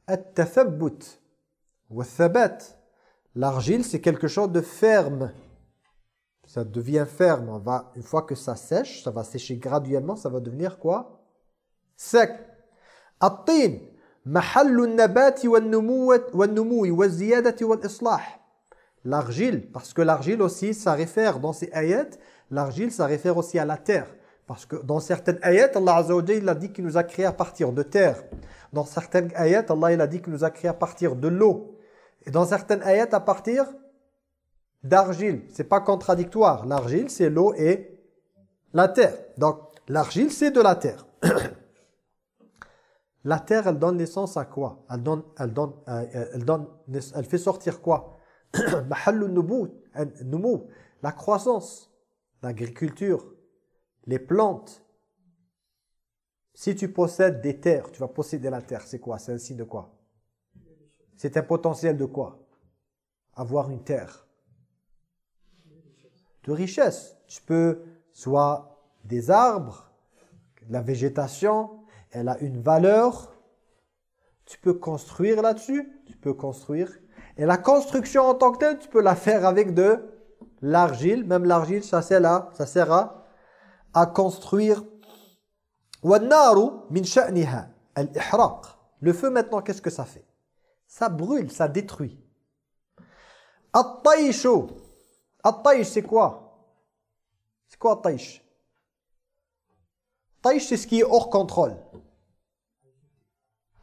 At-tathabbut, wa-thabat, l'argile, c'est quelque chose de ferme. Ça devient ferme. On va, une fois que ça sèche, ça va sécher graduellement, ça va devenir quoi? Sec. At-tin, mahallun nabati wa-numu wa-ziyadati wa-islah. L'argile, parce que l'argile aussi, ça réfère dans ces ayats, l'argile, ça réfère aussi à la terre. Parce que dans certaines ayats, Allah il a dit qu'il nous a créé à partir de terre. Dans certaines ayats, Allah a dit qu'il nous a créé à partir de l'eau. Et dans certaines ayats, à partir d'argile. C'est pas contradictoire. L'argile, c'est l'eau et la terre. Donc, l'argile, c'est de la terre. la terre, elle donne naissance à quoi? Elle, donne, elle, donne, euh, elle, donne, elle fait sortir quoi? La croissance, l'agriculture, les plantes, Si tu possèdes des terres, tu vas posséder la terre, c'est quoi? C'est un signe de quoi? C'est un potentiel de quoi? Avoir une terre. De richesse. Tu peux soit des arbres, la végétation, elle a une valeur. Tu peux construire là-dessus, tu peux construire. Et la construction en tant que telle, tu peux la faire avec de l'argile. Même l'argile, ça sert, là, ça sert à, à construire. Le feu maintenant, qu'est-ce que ça fait? Ça brûle, ça détruit. At-taïshu. At-taïsh, c'est quoi? C'est quoi at-taïsh c'est ce qui est hors contrôle.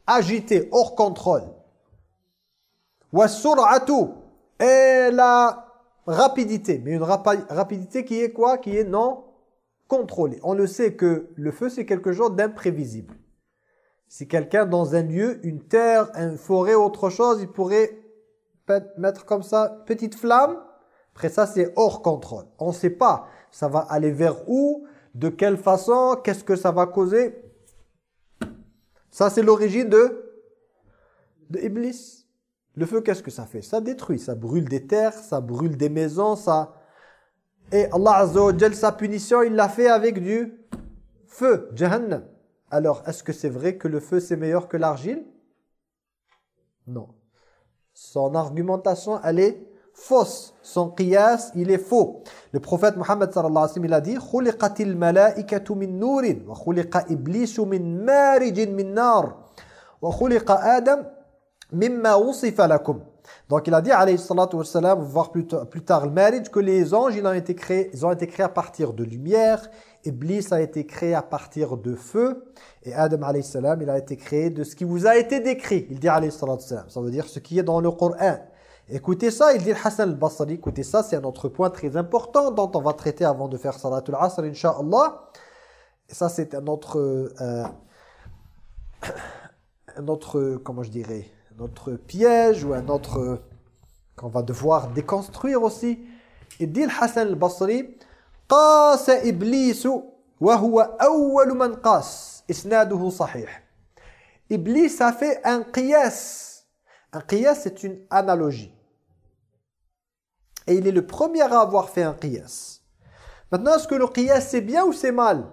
Agité, hors contrôle. Et la rapidité. Mais une rapidité qui est quoi? Qui est non contrôlée. On le sait que le feu, c'est quelque chose d'imprévisible. Si quelqu'un dans un lieu, une terre, une forêt, autre chose, il pourrait mettre comme ça, petite flamme. Après ça, c'est hors contrôle. On ne sait pas. Ça va aller vers où de quelle façon Qu'est-ce que ça va causer Ça, c'est l'origine de, de Iblis. Le feu, qu'est-ce que ça fait? Ça détruit, ça brûle des terres, ça brûle des maisons, ça... Et Allah Azza wa Jal, sa punition, il l'a fait avec du feu, Jahannam. Alors, est-ce que c'est vrai que le feu, c'est meilleur que l'argile? Non. Son argumentation, elle est fausse. Son qiyas, il est faux. Le prophète Mohammed sallallahu alayhi wa sallam, il a dit « Khuliqatil malaikatu min nourin, wa khuliqa iblisu min marijin min nar, wa khuliqa adam » mimma usifa lakum. Donc il a dit alayhi salatu wassalam, voir plus tard, plus tard le marriage, que les anges ils ont, été créés, ils ont été créés à partir de lumière, Iblis a été créé à partir de feu, et Adam alayhi salam il a été créé de ce qui vous a été décrit. Il dit alayhi salatu wassalam, ça veut dire ce qui est dans le Coran. Écoutez ça, il dit Hassan al-Basri, écoutez ça, c'est un autre point très important dont on va traiter avant de faire Salatul Asr, Inch'Allah. Et ça c'est un autre... Euh, un autre, comment je dirais un autre piège ou un autre qu'on va devoir déconstruire aussi. Il dit Hassan al-Basri, قاس إبليس وهو أول من قاس إسناده صحيح. Iblis a fait un qiyas. Un qiyas, c'est une analogie. Et il est le premier à avoir fait un qiyas. Maintenant, est-ce que le qiyas c'est bien ou c'est mal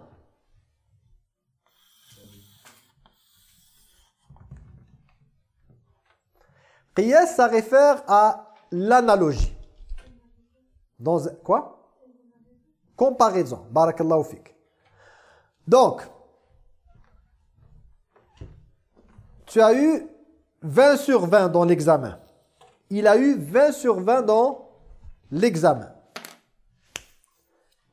Qiyas, ça réfère à l'analogie. Dans quoi? Comparaison. Barakallahu fik. Donc, tu as eu 20 sur 20 dans l'examen. Il a eu 20 sur 20 dans l'examen.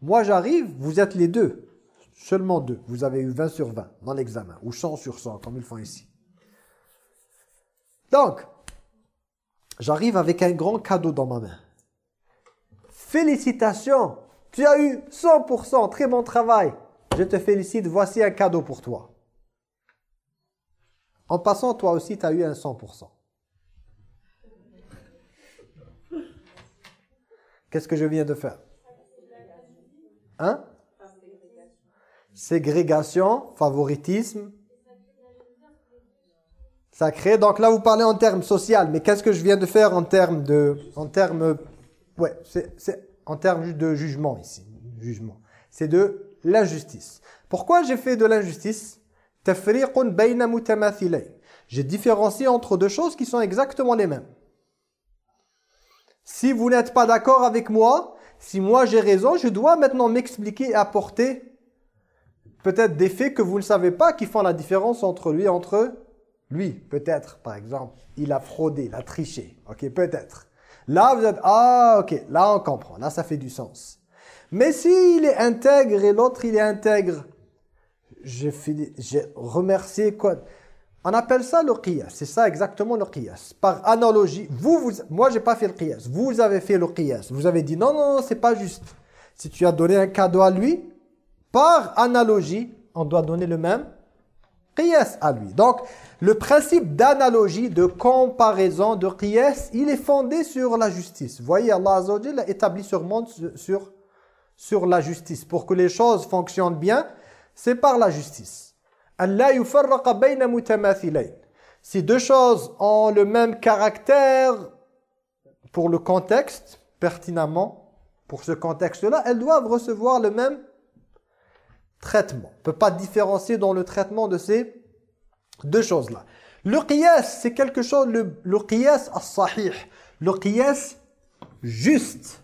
Moi j'arrive, vous êtes les deux, seulement deux. Vous avez eu 20 sur 20 dans l'examen, ou 100 sur 100, comme ils font ici. Donc, j'arrive avec un grand cadeau dans ma main. Félicitations, tu as eu 100%, très bon travail. Je te félicite, voici un cadeau pour toi. En passant, toi aussi, tu as eu un 100%. Qu'est-ce que je viens de faire? Hein? Ségrégation, favoritisme. Sacré. Donc là, vous parlez en termes social. Mais qu'est-ce que je viens de faire en termes de... En termes... Ouais, c'est en termes de jugement ici. Jugement. C'est de l'injustice. Pourquoi j'ai fait de l'injustice? J'ai différencié entre deux choses qui sont exactement les mêmes. Si vous n'êtes pas d'accord avec moi, si moi j'ai raison, je dois maintenant m'expliquer et apporter peut-être des faits que vous ne savez pas qui font la différence entre lui et entre lui. Peut-être, par exemple, il a fraudé, il a triché. Ok, peut-être. Là, vous êtes, ah, ok, là on comprend, là ça fait du sens. Mais s'il est intègre et l'autre il est intègre, j'ai remercié quoi? On appelle ça le qiyas. C'est ça exactement le qiyas. Par analogie, vous, vous moi j'ai pas fait le qiyas. Vous avez fait le qiyas. Vous avez dit non, non, non, c'est pas juste. Si tu as donné un cadeau à lui, par analogie, on doit donner le même qiyas à lui. Donc, le principe d'analogie, de comparaison, de qiyas, il est fondé sur la justice. Vous voyez, Allah a établi ce monde sur, sur la justice. Pour que les choses fonctionnent bien, c'est par la justice. Si deux choses ont le même caractère pour le contexte, pertinemment, pour ce contexte-là, elles doivent recevoir le même traitement. On ne peut pas différencier dans le traitement de ces deux choses-là. Le qiyas, c'est quelque chose, le, le qiyas as-sahih, le qiyas juste.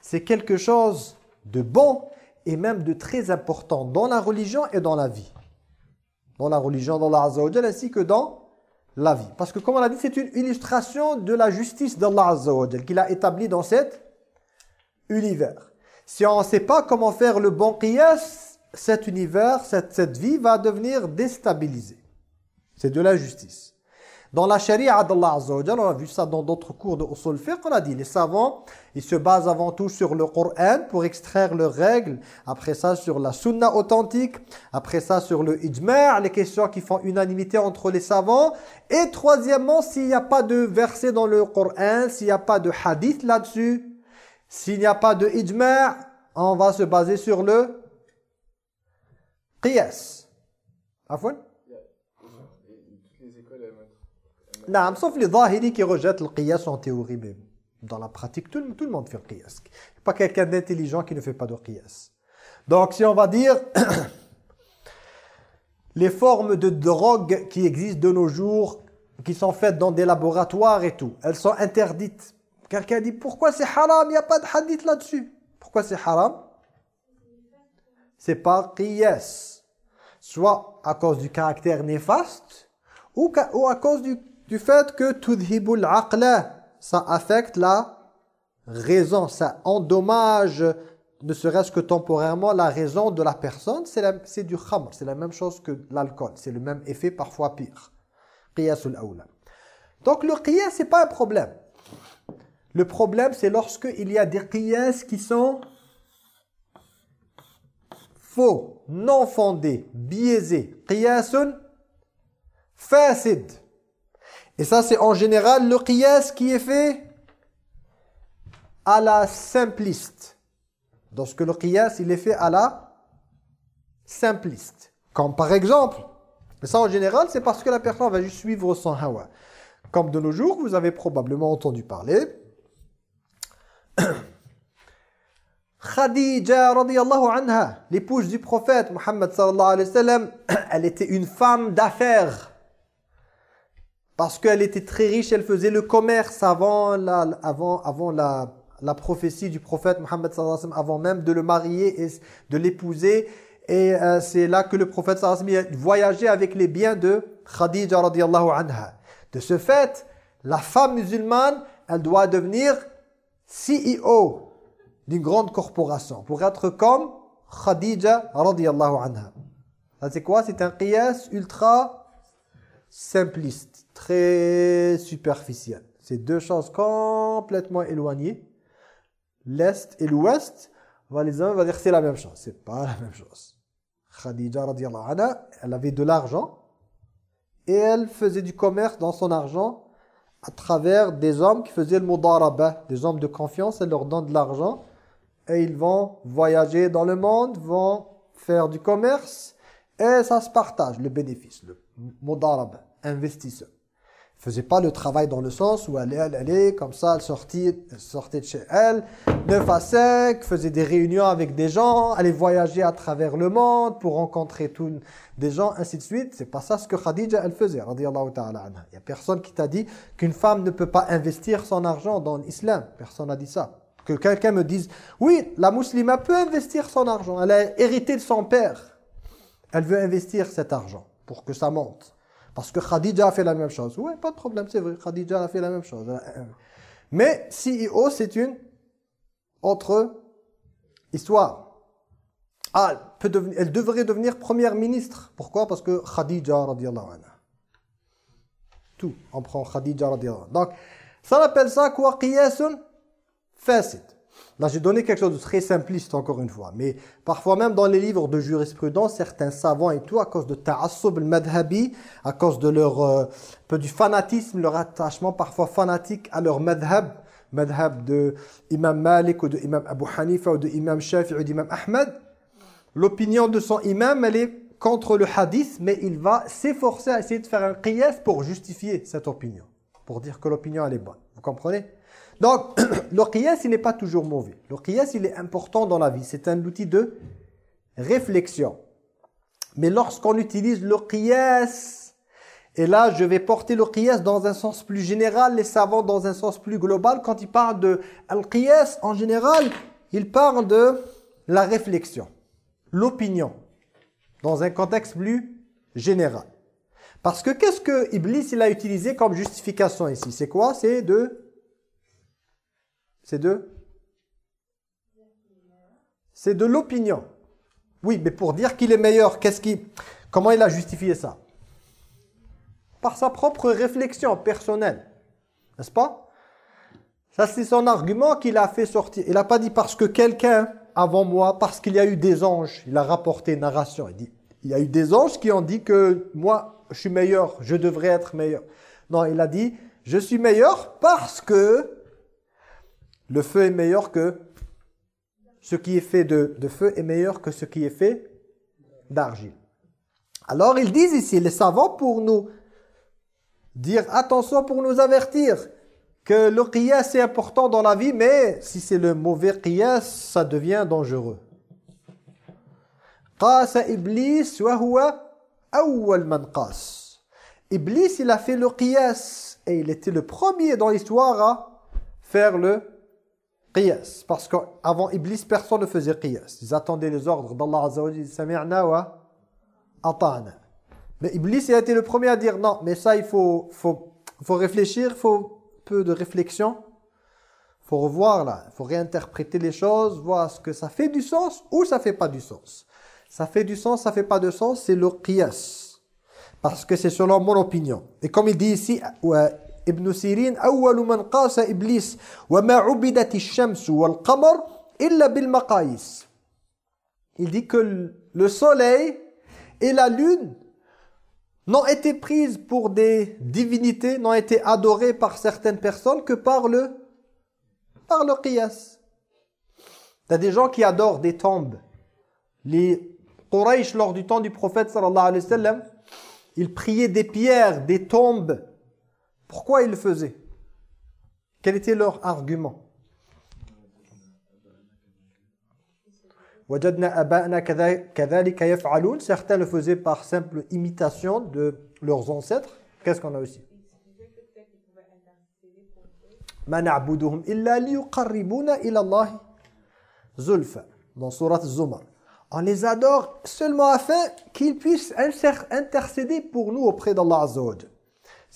C'est quelque chose de bon et même de très important dans la religion et dans la vie. Dans la religion d'Allah Azza wa Jalla ainsi que dans la vie. Parce que comme on l'a dit, c'est une illustration de la justice d'Allah Azza qu'il a établie dans cet univers. Si on ne sait pas comment faire le bon qiyas, cet univers, cette, cette vie va devenir déstabilisée. C'est de la justice. Dans la charia d'Allah Azza on a vu ça dans d'autres cours de Usul on a dit les savants, ils se basent avant tout sur le Coran pour extraire leurs règles, après ça sur la sunna authentique, après ça sur le ijma', les questions qui font unanimité entre les savants, et troisièmement, s'il n'y a pas de verset dans le Coran, s'il n'y a pas de hadith là-dessus, s'il n'y a pas de ijma', on va se baser sur le qiyas. Afwan toutes les écoles, elles mettent. Non, sauf les zahiri qui rejettent le qiyas en théorie, mais dans la pratique, tout, le- tout le monde fait le qiyas. Pas quelqu'un d'intelligent qui ne fait pas de qiyas. Donc, si on va dire les formes de drogue qui existent de nos jours, qui sont faites dans des laboratoires et tout, elles sont interdites. Quelqu'un dit, pourquoi c'est haram? Il n'y a pas de hadith là-dessus. Pourquoi c'est haram? C'est pas qiyas. Soit à cause du caractère néfaste, ou à cause du, du fait que tudhibul aqla, ça affecte la raison, ça endommage, ne serait-ce que temporairement, la raison de la personne, c'est du khamr, c'est la même chose que l'alcool, c'est le même effet, parfois pire. Qiyasul. Donc le qiyas, c'est pas un problème. Le problème, c'est lorsque il y a des qiyas qui sont faux, non fondés, biaisés. Qiyasun fasid. Et ça, c'est en général le qiyas qui est fait à la simpliste. Lorsque le qiyas, il est fait à la simpliste. Comme par exemple, mais ça en général, c'est parce que la personne va juste suivre son hawa. Comme de nos jours, vous avez probablement entendu parler. Khadija radiyallahu anha, l'épouse du prophète Muhammad sallallahu alayhi wa elle était une femme d'affaires. Parce qu'elle était très riche, elle faisait le commerce avant la, avant, avant la, la prophétie du prophète sallam, avant même de le marier et de l'épouser. Et euh, c'est là que le prophète sallallahu voyageait avec les biens de Khadija radiyallahu anha. De ce fait, la femme musulmane, elle doit devenir CEO d'une grande corporation pour être comme Khadija radiyallahu anha. C'est quoi? C'est un qiyas ultra simpliste, très superficiel. C'est deux choses complètement éloignées. L'Est et l'Ouest, va les on va dire c'est la même chose. C'est pas la même chose. Khadija radiyallahu anha, elle avait de l'argent et elle faisait du commerce dans son argent à travers des hommes qui faisaient le mudaraba, des hommes de confiance, elle leur donne de l'argent et ils vont voyager dans le monde, vont faire du commerce et ça se partage, le bénéfice, le mudaraba, investisseur. Faisait pas le travail dans le sens où elle, elle allait comme ça, elle sortait, elle sortait de chez elle, 9 à 5, faisait des réunions avec des gens, allait voyager à travers le monde pour rencontrer tous des gens, ainsi de suite. C'est pas ça ce que Khadija, elle faisait. Il y a personne qui t'a dit qu'une femme ne peut pas investir son argent dans l'islam. Personne n'a dit ça. Que quelqu'un me dise, oui, la musulmane peut investir son argent. Elle a hérité de son père. Elle veut investir cet argent pour que ça monte. Parce que Khadija a fait la même chose. Oui, pas de problème, c'est vrai. Khadija a fait la même chose. Mais CEO, c'est une autre histoire. Ah, elle, devrait devenir première ministre. Pourquoi? Parce que Khadija, radiallahu anha. Tout, on prend Khadija, radiallahu anha. Donc, ça appelle ça quoi? Qiyasun fasid. Là, j'ai donné quelque chose de très simpliste, encore une fois. Mais parfois même dans les livres de jurisprudence, certains savants et tout, à cause de ta'assub al-madhabi, à cause de leur euh, peu du fanatisme, leur attachement parfois fanatique à leur madhab, madhab de Imam Malik ou de Imam Abu Hanifa ou de Imam Shafi ou d'Imam Ahmed, l'opinion de son imam, elle est contre le hadith, mais il va s'efforcer à essayer de faire un qiyas pour justifier cette opinion. Pour dire que l'opinion, elle est bonne. Vous comprenez? Donc, le il n'est pas toujours mauvais. Le il est important dans la vie. C'est un outil de réflexion. Mais lorsqu'on utilise le et là, je vais porter le dans un sens plus général, les savants dans un sens plus global, quand ils parlent de al-qiyas, en général, ils parlent de la réflexion, l'opinion, dans un contexte plus général. Parce que qu'est-ce que Iblis il a utilisé comme justification ici? C'est quoi? C'est de... C'est de... C'est de l'opinion. Oui, mais pour dire qu'il est meilleur, qu'est-ce qui... Comment il a justifié ça? Par sa propre réflexion personnelle. N'est-ce pas? Ça, c'est son argument qu'il a fait sortir. Il n'a pas dit parce que quelqu'un avant moi, parce qu'il y a eu des anges. Il a rapporté narration. Il dit, il y a eu des anges qui ont dit que moi, je suis meilleur, je devrais être meilleur. Non, il a dit, je suis meilleur parce que le feu est meilleur que ce qui est fait de, de feu est meilleur que ce qui est fait d'argile. Alors ils disent ici, les savants pour nous dire attention pour nous avertir que le qiyas est important dans la vie, mais si c'est le mauvais qiyas, ça devient dangereux. Qasa Iblis wa huwa awwal. Iblis, il a fait le et il était le premier dans l'histoire à faire le qiyas. Parce qu'avant Iblis, personne ne faisait qiyas. Ils attendaient les ordres d'Allah Azza wa Sami'na wa ata'na. Mais Iblis, il a été le premier à dire non, mais ça, il faut, faut, faut réfléchir, il faut peu de réflexion. Il faut revoir là, il faut réinterpréter les choses, voir ce que ça fait du sens ou ça fait pas du sens. Ça fait du sens, ça fait pas de sens, c'est le qiyas. Parce que c'est selon mon opinion. Et comme il dit ici, Ibn Sirin, أول من قاس إبليس وما عبدت الشمس والقمر إلا بالمقاييس. Il dit que le soleil et la lune n'ont été prises pour des divinités, n'ont été adorées par certaines personnes que par le, par le qiyas. Il y a des gens qui adorent des tombes. Les Quraysh, lors du temps du prophète sallallahu alayhi wa sallam, ils priaient des pierres, des tombes. pourquoi ils le faisaient Quel était leur argument? Certains le faisaient par simple imitation de leurs ancêtres. Qu'est-ce qu'on a aussi? Dans Zumar. On les adore seulement afin qu'ils puissent intercéder pour nous auprès d'Allah Azza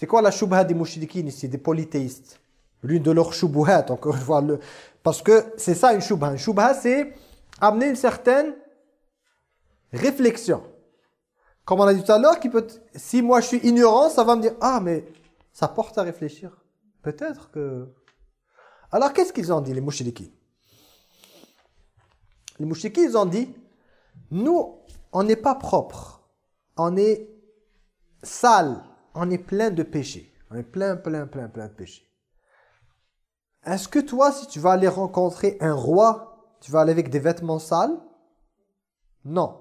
C'est quoi la shubha des mouchidikines ici, des polythéistes? L'une de leurs shubuhat, encore une fois. Le... Parce que c'est ça une shubha. Une shubha, c'est amener une certaine réflexion. Comme on a dit tout à l'heure, peut, si moi je suis ignorant, ça va me dire, ah mais ça porte à réfléchir. Peut-être que... Alors qu'est-ce qu'ils ont dit, les mouchidiki Les mouchidiki, ils ont dit, nous, on n'est pas propre. On est sale. On est plein de péchés. On est plein, plein, plein, plein de péchés. Est-ce que toi, si tu vas aller rencontrer un roi tu vas aller avec des vêtements sales? Non.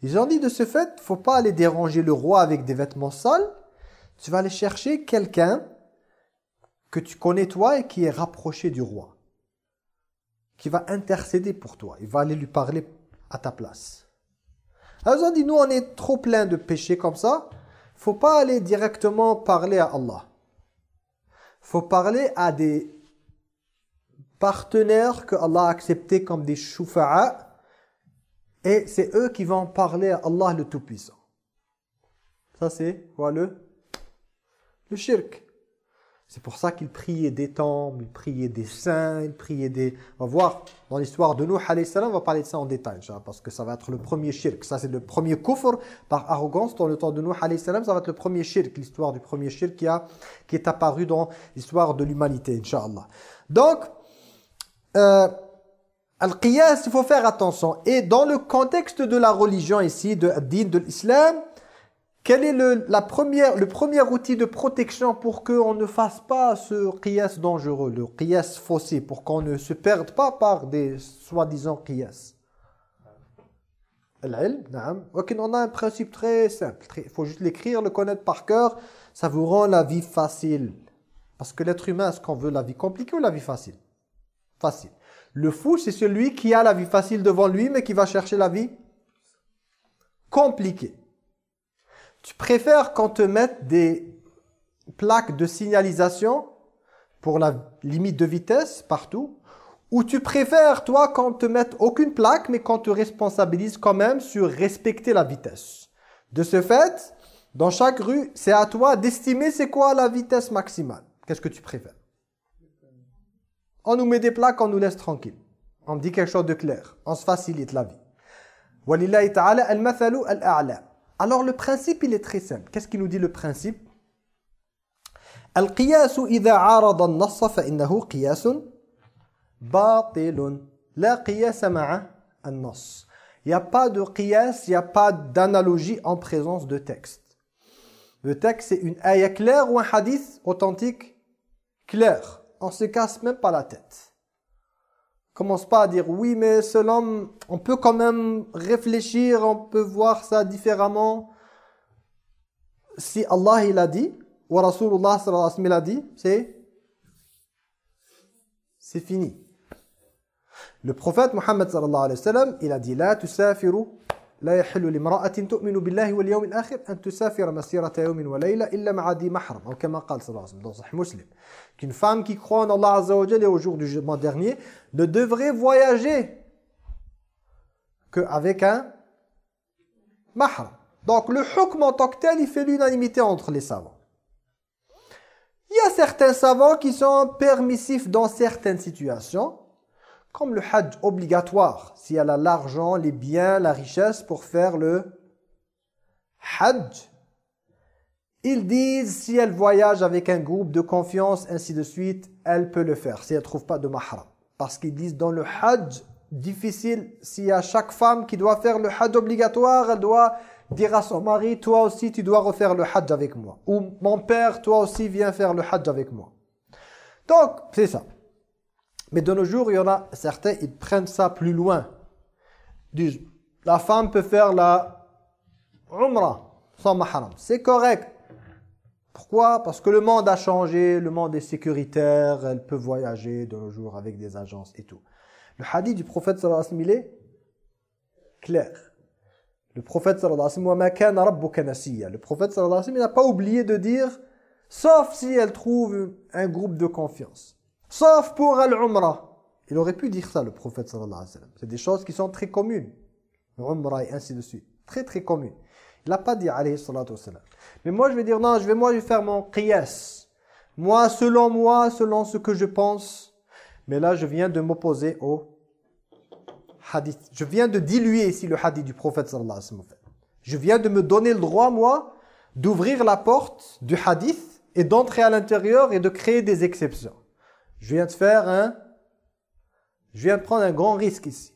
Ils ont dit de ce fait, faut pas aller déranger le roi avec des vêtements sales. Tu vas aller chercher quelqu'un que tu connais toi et qui est rapproché du roi. Qui va intercéder pour toi. Il va aller lui parler à ta place. Alors ils ont dit, nous on est trop plein de péchés comme ça. Faut pas aller directement parler à Allah. faut parler à des partenaires que Allah a acceptés comme des shufa'a et c'est eux qui vont parler à Allah le Tout-Puissant. Ça c'est quoi le, le shirk. C'est pour ça qu'ils priaient des tombes, ils priaient des saints, ils priaient des... On va voir dans l'histoire de Nuh on va parler de ça en détail, parce que ça va être le premier shirk. Ça c'est le premier kufr par arrogance dans le temps de Nuh ça va être le premier shirk, l'histoire du premier shirk qui, a, qui est apparu dans l'histoire de l'humanité, Inch'Allah. Donc, euh, Al-Qiyas, il faut faire attention. Et dans le contexte de la religion ici, de din de l'islam, quel est le, la première, le premier outil de protection pour qu'on ne fasse pas ce qiyas dangereux, le qiyas faussé, pour qu'on ne se perde pas par des soi-disant qiyas. Ok, on a un principe très simple. Il faut juste l'écrire, le connaître par cœur. Ça vous rend la vie facile. Parce que l'être humain, est-ce qu'on veut la vie compliquée ou la vie facile? Facile. Le fou, c'est celui qui a la vie facile devant lui, mais qui va chercher la vie compliquée. Tu préfères qu'on te mette des plaques de signalisation pour la limite de vitesse partout ou tu préfères, toi, qu'on te mette aucune plaque, mais qu'on te responsabilise quand même sur respecter la vitesse? De ce fait, dans chaque rue, c'est à toi d'estimer c'est quoi la vitesse maximale. Qu'est-ce que tu préfères? On nous met des plaques, on nous laisse tranquille. On me dit quelque chose de clair. On se facilite la vie. Alors le principe, il est très simple. Qu'est-ce qu'il nous dit le principe القياس إذا عارض النص فإنه قياس باطل لا قياس مع النص Il n'y a pas de qiyas, il n'y a pas d'analogie en présence de texte. Le texte, c'est une ayah claire ou un hadith authentique clair. On se casse même pas la tête. Commence pas à dire oui, mais seul homme, on peut quand même réfléchir, on peut voir ça différemment. Si Allah il a dit, ou Rasulullah sallallahu alayhi a dit, c'est c'est fini. Le prophète Mohammed sallallahu alayhi wa sallam, il a dit la tusafiru لا يحل لامرأة تؤمن بالله واليوم الآخر أن تسافر مسيرة يوم وليلة إلا مع ذي محرم أو كما قال صلى الله عليه وسلم dans Sahih Muslim qu'une femme qui croit en Allah Azza wa Jalla et au jour du jugement dernier ne devrait voyager qu'avec un mahram. Donc le hukm en tant que tel, il fait l'unanimité entre les savants. Il y a certains savants qui sont permissifs dans certaines situations, comme le hajj obligatoire, si elle a l'argent, les biens, la richesse pour faire le hajj. Ils disent, si elle voyage avec un groupe de confiance, ainsi de suite, elle peut le faire, si elle ne trouve pas de mahram. Parce qu'ils disent, dans le hajj, difficile, y a chaque femme qui doit faire le hajj obligatoire, elle doit dire à son mari, toi aussi tu dois refaire le hajj avec moi. Ou mon père, toi aussi viens faire le hajj avec moi. Donc, c'est ça. Mais de nos jours, il y en a certains, ils prennent ça plus loin. Ils disent, la femme peut faire la umrah sans mahram. C'est correct. Pourquoi? Parce que le monde a changé, le monde est sécuritaire, elle peut voyager de nos jours avec des agences et tout. Le hadith du prophète sallallahu alayhi wa sallam, il est clair. Le prophète sallallahu alayhi wa sallam, le prophète sallallahu alayhi wa sallam, n'a pas oublié de dire, sauf si elle trouve un groupe de confiance. Sauf pour al-umrah. Il aurait pu dire ça, le prophète sallallahu alayhi wa sallam. C'est des choses qui sont très communes. L'umrah et ainsi de suite. Très très communes. Il n'a pas dit alayhi salatu wa sallam. Mais moi je vais dire non, je vais moi je faire mon qiyas. Moi selon moi, selon ce que je pense. Mais là je viens de m'opposer au hadith. Je viens de diluer ici le hadith du prophète sallallahu alayhi wa sallam. Je viens de me donner le droit moi d'ouvrir la porte du hadith et d'entrer à l'intérieur et de créer des exceptions. Je viens de faire un je viens de prendre un grand risque ici.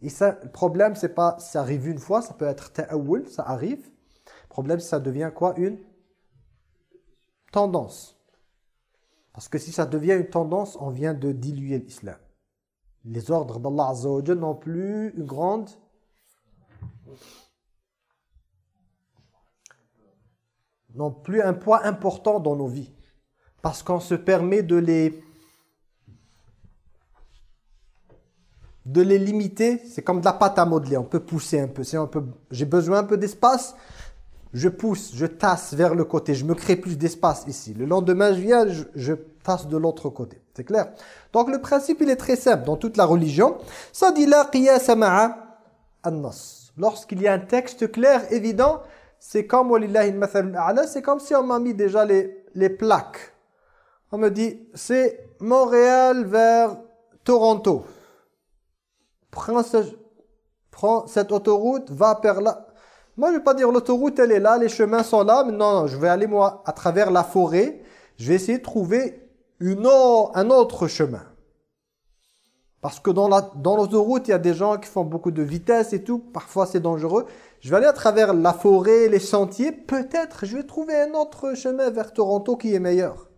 Et ça, le problème, c'est pas ça arrive une fois, ça peut être ta'awul, ça arrive. Le problème, ça devient quoi? Une tendance. Parce que si ça devient une tendance, on vient de diluer l'islam. Les ordres d'Allah Azza n'ont plus une grande n'ont plus un poids important dans nos vies. Parce qu'on se permet de les de les limiter, c'est comme de la pâte à modeler, on peut pousser un peu. un peu J'ai besoin un peu d'espace, je pousse, je tasse vers le côté, je me crée plus d'espace ici. Le lendemain, je viens, je, tasse de l'autre côté. C'est clair? Donc le principe, il est très simple dans toute la religion. Ça dit an-nas. Lorsqu'il y a un texte clair, évident, c'est comme c'est comme si on m'a mis déjà les, les plaques. On me dit, c'est Montréal vers Toronto prends, ce, prends, cette autoroute, va vers là. Moi, je ne vais pas dire l'autoroute, elle est là, les chemins sont là. Mais non, non, je vais aller, moi, à travers la forêt. Je vais essayer de trouver une un autre chemin. Parce que dans l'autoroute, dans il y a des gens qui font beaucoup de vitesse et tout. Parfois, c'est dangereux. Je vais aller à travers la forêt, les sentiers. Peut-être, je vais trouver un autre chemin vers Toronto qui est meilleur.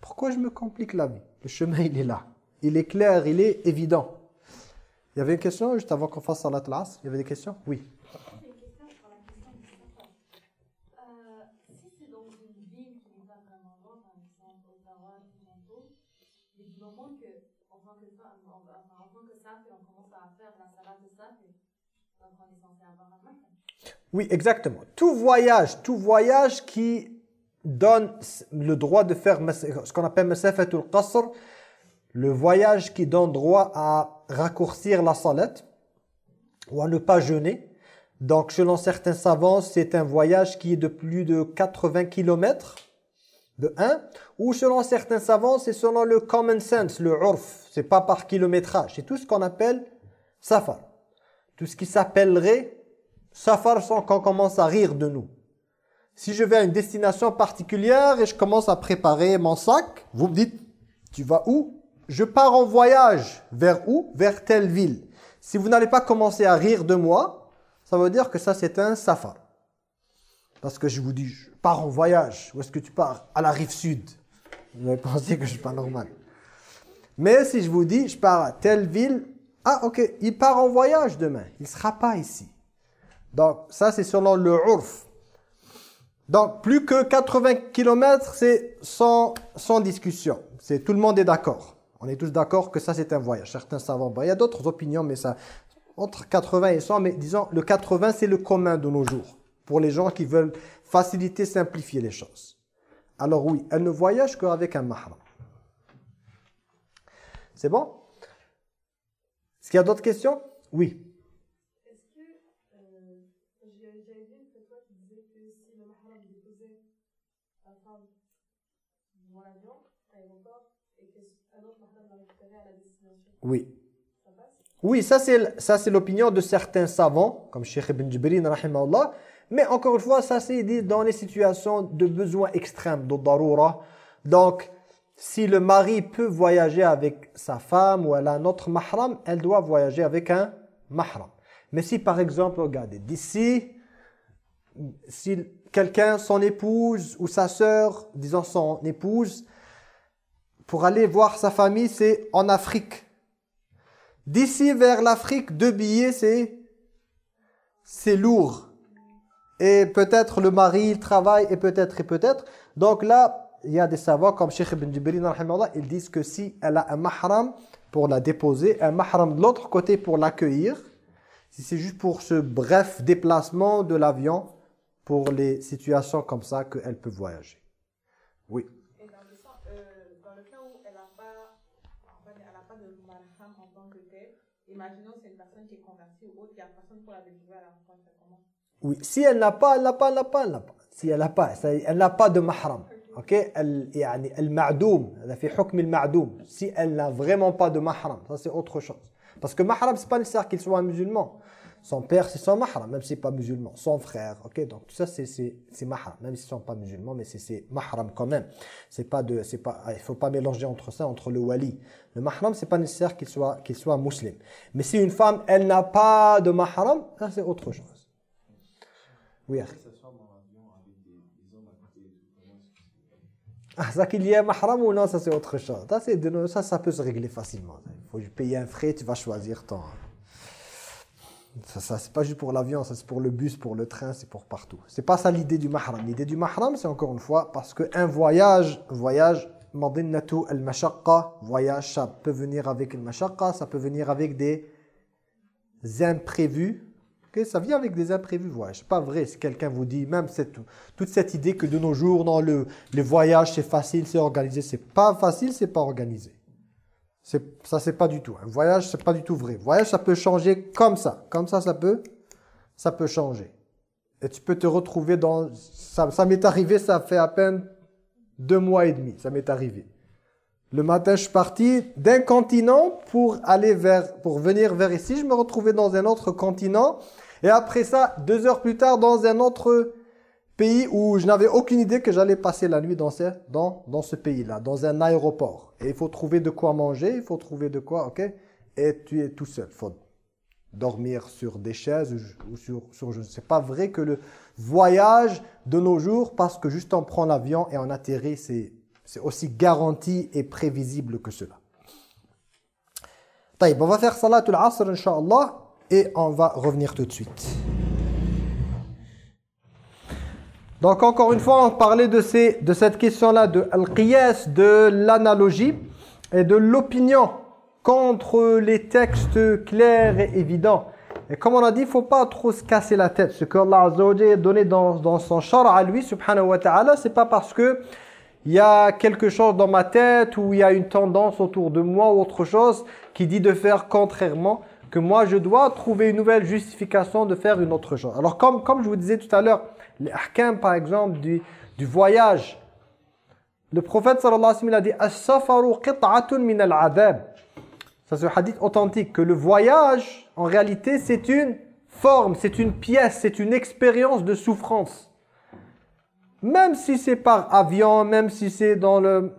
Pourquoi je me complique la vie? Le chemin, il est là. Il est clair, il est évident. Il y avait une question juste avant qu'on fasse Salat al-Asr Il y avait des questions? Oui. Oui, exactement. Tout voyage, tout voyage qui donne le droit de faire ce qu'on appelle Masafatul Qasr, le voyage qui donne droit à raccourcir la salat ou à ne pas jeûner. Donc, selon certains savants, c'est un voyage qui est de plus de 80 km de 1, ou selon certains savants, c'est selon le common sense, le urf, c'est pas par kilométrage, c'est tout ce qu'on appelle safar. Tout ce qui s'appellerait safar sans qu'on commence à rire de nous. Si je vais à une destination particulière et je commence à préparer mon sac, vous me dites, tu vas où? Je pars en voyage. Vers où? Vers telle ville. Si vous n'allez pas commencer à rire de moi, ça veut dire que ça c'est un safar. Parce que je vous dis, je pars en voyage. Où est-ce que tu pars? À la rive sud. Vous allez penser que je suis pas normal. Mais si je vous dis, je pars à telle ville, ah ok, il part en voyage demain. Il ne sera pas ici. Donc ça c'est selon le urf. Donc plus que 80 km, c'est sans, sans discussion. Tout le monde est d'accord. On est tous d'accord que ça c'est un voyage. Certains savants, bon, il y a d'autres opinions, mais ça, entre 80 et 100, mais disons le 80 c'est le commun de nos jours. Pour les gens qui veulent faciliter, simplifier les choses. Alors oui, elle ne voyage qu'avec un mahram. C'est bon? Est-ce qu'il y a d'autres questions? Oui. Est-ce que, euh, j'ai- j'avais vu une photo qui disait que si le mahram déposait la femme dans l'avion, à l'aéroport, et qu'un autre mahram la récupérait à la destination, Oui. Oui, ça c'est l'opinion de certains savants comme Sheikh Ibn Jibrin rahimahullah, mais encore une fois ça c'est dit dans les situations de besoin extrême, de. Donc si le mari peut voyager avec sa femme ou elle a un autre mahram, elle doit voyager avec un mahram. Mais si par exemple, regardez, d'ici si quelqu'un son épouse ou sa sœur, disons son épouse pour aller voir sa famille, c'est en Afrique. D'ici vers l'Afrique, deux billets, c'est c'est lourd. Et peut-être le mari, il travaille, et peut-être, et peut-être. Donc là, il y a des savants comme Sheikh Ibn rahimahullah, ils disent que si elle a un mahram pour la déposer, un mahram de l'autre côté pour l'accueillir, si c'est juste pour ce bref déplacement de l'avion, pour les situations comme ça, qu'elle peut voyager. Oui. Et dans le, sens, euh, dans le cas où elle n'a pas, en fait, elle a pas de malham en tant que tel, imaginons c'est une personne qui est convertie ou autre, il n'y a personne pour la délivrer à la fois, c'est comment Oui, si elle n'a pas, elle n'a pas, elle n'a pas, elle n'a pas. Si elle n'a pas, ça- elle n'a pas de mahram. OK Elle يعني المعدوم هذا في حكم المعدوم. Si elle n'a vraiment pas de mahram, ça c'est autre chose. Parce que mahram c'est pas nécessaire qu'il soit un musulman. son père c'est son mahram même s'il n'est pas musulman, son frère. OK Donc tout ça c'est mahram même s'ils sont pas musulmans mais c'est mahram quand même. C'est pas de c'est pas il faut pas mélanger entre ça entre le wali. Le mahram c'est pas nécessaire qu'il soit qu'il soit musulman. Mais si une femme elle n'a pas de mahram, ça c'est autre chose. Oui, akhi. Ah, ça qu'il y ait mahram ou non, ça c'est autre chose. Ça, ça, ça peut se régler facilement. Il faut payer un frais, tu vas choisir ton... Ça, c'est pas juste pour l'avion, ça c'est pour le bus, pour le train, c'est pour partout. C'est pas ça l'idée du mahram. L'idée du mahram, c'est encore une fois parce qu'un voyage, voyage, madinnatu al-mashaqqa, voyage, ça peut venir avec une mashaqqa, ça peut venir avec des imprévus. Ok, ça vient avec des imprévus, voyage. C'est pas vrai si quelqu'un vous dit, même cette, toute cette idée que de nos jours, non, le, le voyage c'est facile, c'est organisé. C'est pas facile, c'est pas organisé. Ça, c'est pas du tout. Un voyage, c'est pas du tout vrai. Voyage, ça peut changer comme ça. Comme ça, ça peut, ça peut changer. Et tu peux te retrouver dans... Ça, ça m'est arrivé, ça fait à peine deux mois et demi. Ça m'est arrivé. Le matin, je suis parti d'un continent pour aller vers, pour venir vers ici. Je me retrouvais dans un autre continent. Et après ça, deux heures plus tard, dans un autre pays où je n'avais aucune idée que j'allais passer la nuit dans ce, dans, dans ce pays-là, dans un aéroport. Et il faut trouver de quoi manger, il faut trouver de quoi, ok? Et tu es tout seul. il faut dormir sur des chaises ou, sur, sur je ne sais pas vrai que le voyage de nos jours, parce que juste on prend l'avion et on atterrit, c'est aussi garanti et prévisible que cela. Taïb, on va faire Salatul Asr, Inch'Allah, et on va revenir tout de suite. Donc encore une fois, on parlait de, ces, de cette question-là, de al-qiyas, de l'analogie et de l'opinion contre les textes clairs et évidents. Et comme on a dit, il ne faut pas trop se casser la tête. Ce que Allah a donné dans, dans son char à lui, subhanahu wa ta'ala, c'est pas parce que il y a quelque chose dans ma tête ou il y a une tendance autour de moi ou autre chose qui dit de faire contrairement que moi je dois trouver une nouvelle justification de faire une autre chose. Alors comme, comme je vous disais tout à l'heure, les par exemple du, du voyage, le prophète sallallahu alayhi wa sallam a dit « As-safaru qit'atun min al-adab » Ça c'est un hadith authentique, que le voyage en réalité c'est une forme, c'est une pièce, c'est une expérience de souffrance. Même si c'est par avion, même si c'est dans le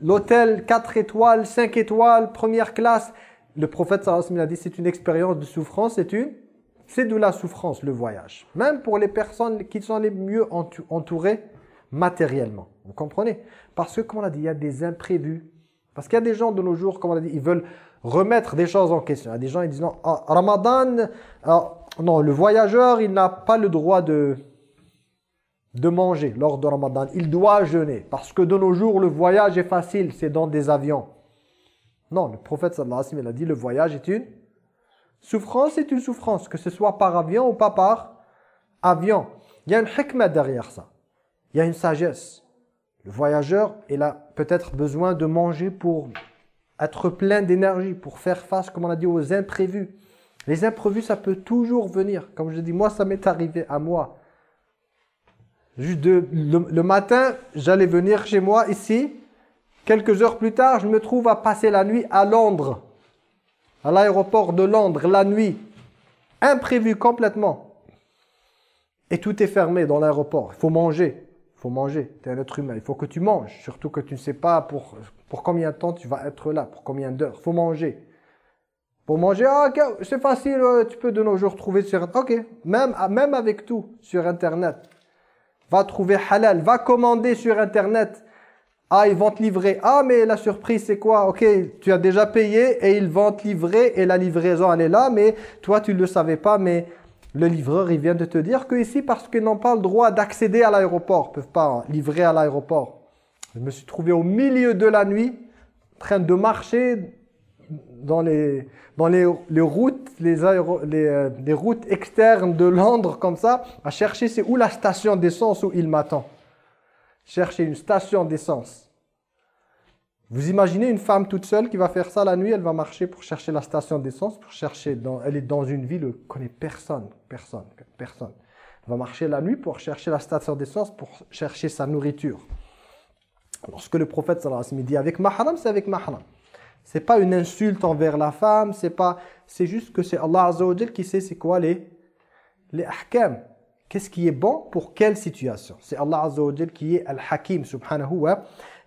l'hôtel 4 étoiles, 5 étoiles, première classe, le prophète sallallahu alayhi wa sallam a dit c'est une expérience de souffrance, c'est une c'est de la souffrance le voyage. Même pour les personnes qui sont les mieux entourées matériellement. Vous comprenez? Parce que comme on a dit, il y a des imprévus. Parce qu'il y a des gens de nos jours, comme on a dit, ils veulent remettre des choses en question. Il y a des gens qui disent non, ah, Ramadan, non, le voyageur, il n'a pas le droit de de manger lors de Ramadan. Il doit jeûner. Parce que de nos jours, le voyage est facile, c'est dans des avions. Non, le prophète sallallahu alayhi wa sallam a dit le voyage est une souffrance, c'est une souffrance, que ce soit par avion ou pas par avion. Il y a une hikmah derrière ça. Il y a une sagesse. Le voyageur, il a peut-être besoin de manger pour être plein d'énergie, pour faire face, comme on a dit, aux imprévus. Les imprévus, ça peut toujours venir. Comme je dis, moi, ça m'est arrivé à moi. Juste de, le, matin, j'allais venir chez moi ici. Quelques heures plus tard, je me trouve à passer la nuit à Londres. L'aéroport de Londres, la nuit. Imprévu complètement. Et tout est fermé dans l'aéroport. Il faut manger. Il faut manger. Tu es un être humain. Il faut que tu manges. Surtout que tu ne sais pas pour, combien de temps tu vas être là. Pour combien d'heures. Il faut manger. Pour manger, ah, c'est facile. Tu peux de nos jours trouver sur... Ok. Même, même avec tout sur Internet va trouver halal, va commander sur internet. Ah, ils vont te livrer. Ah, mais la surprise, c'est quoi? Ok, tu as déjà payé et ils vont te livrer et la livraison, elle est là, mais toi, tu ne le savais pas, mais le livreur, il vient de te dire que ici, parce qu'ils n'ont pas le droit d'accéder à l'aéroport, ils peuvent pas livrer à l'aéroport. Je me suis trouvé au milieu de la nuit, en train de marcher dans les, dans les, les routes, les, les, euh, routes externes de Londres comme ça, à chercher c'est où la station d'essence où il m'attend. Chercher une station d'essence. Vous imaginez une femme toute seule qui va faire ça la nuit, elle va marcher pour chercher la station d'essence, pour chercher, dans, elle est dans une ville où elle connaît personne, personne, personne. Elle va marcher la nuit pour chercher la station d'essence, pour chercher sa nourriture. Lorsque le prophète sallallahu alayhi wa sallam dit avec mahram, c'est avec mahram. C'est pas une insulte envers la femme, c'est pas c'est juste que c'est Allah Azza qui sait c'est quoi les les ahkam. Qu'est-ce qui est bon pour quelle situation? C'est Allah Azza wa qui est al-Hakim subhanahu wa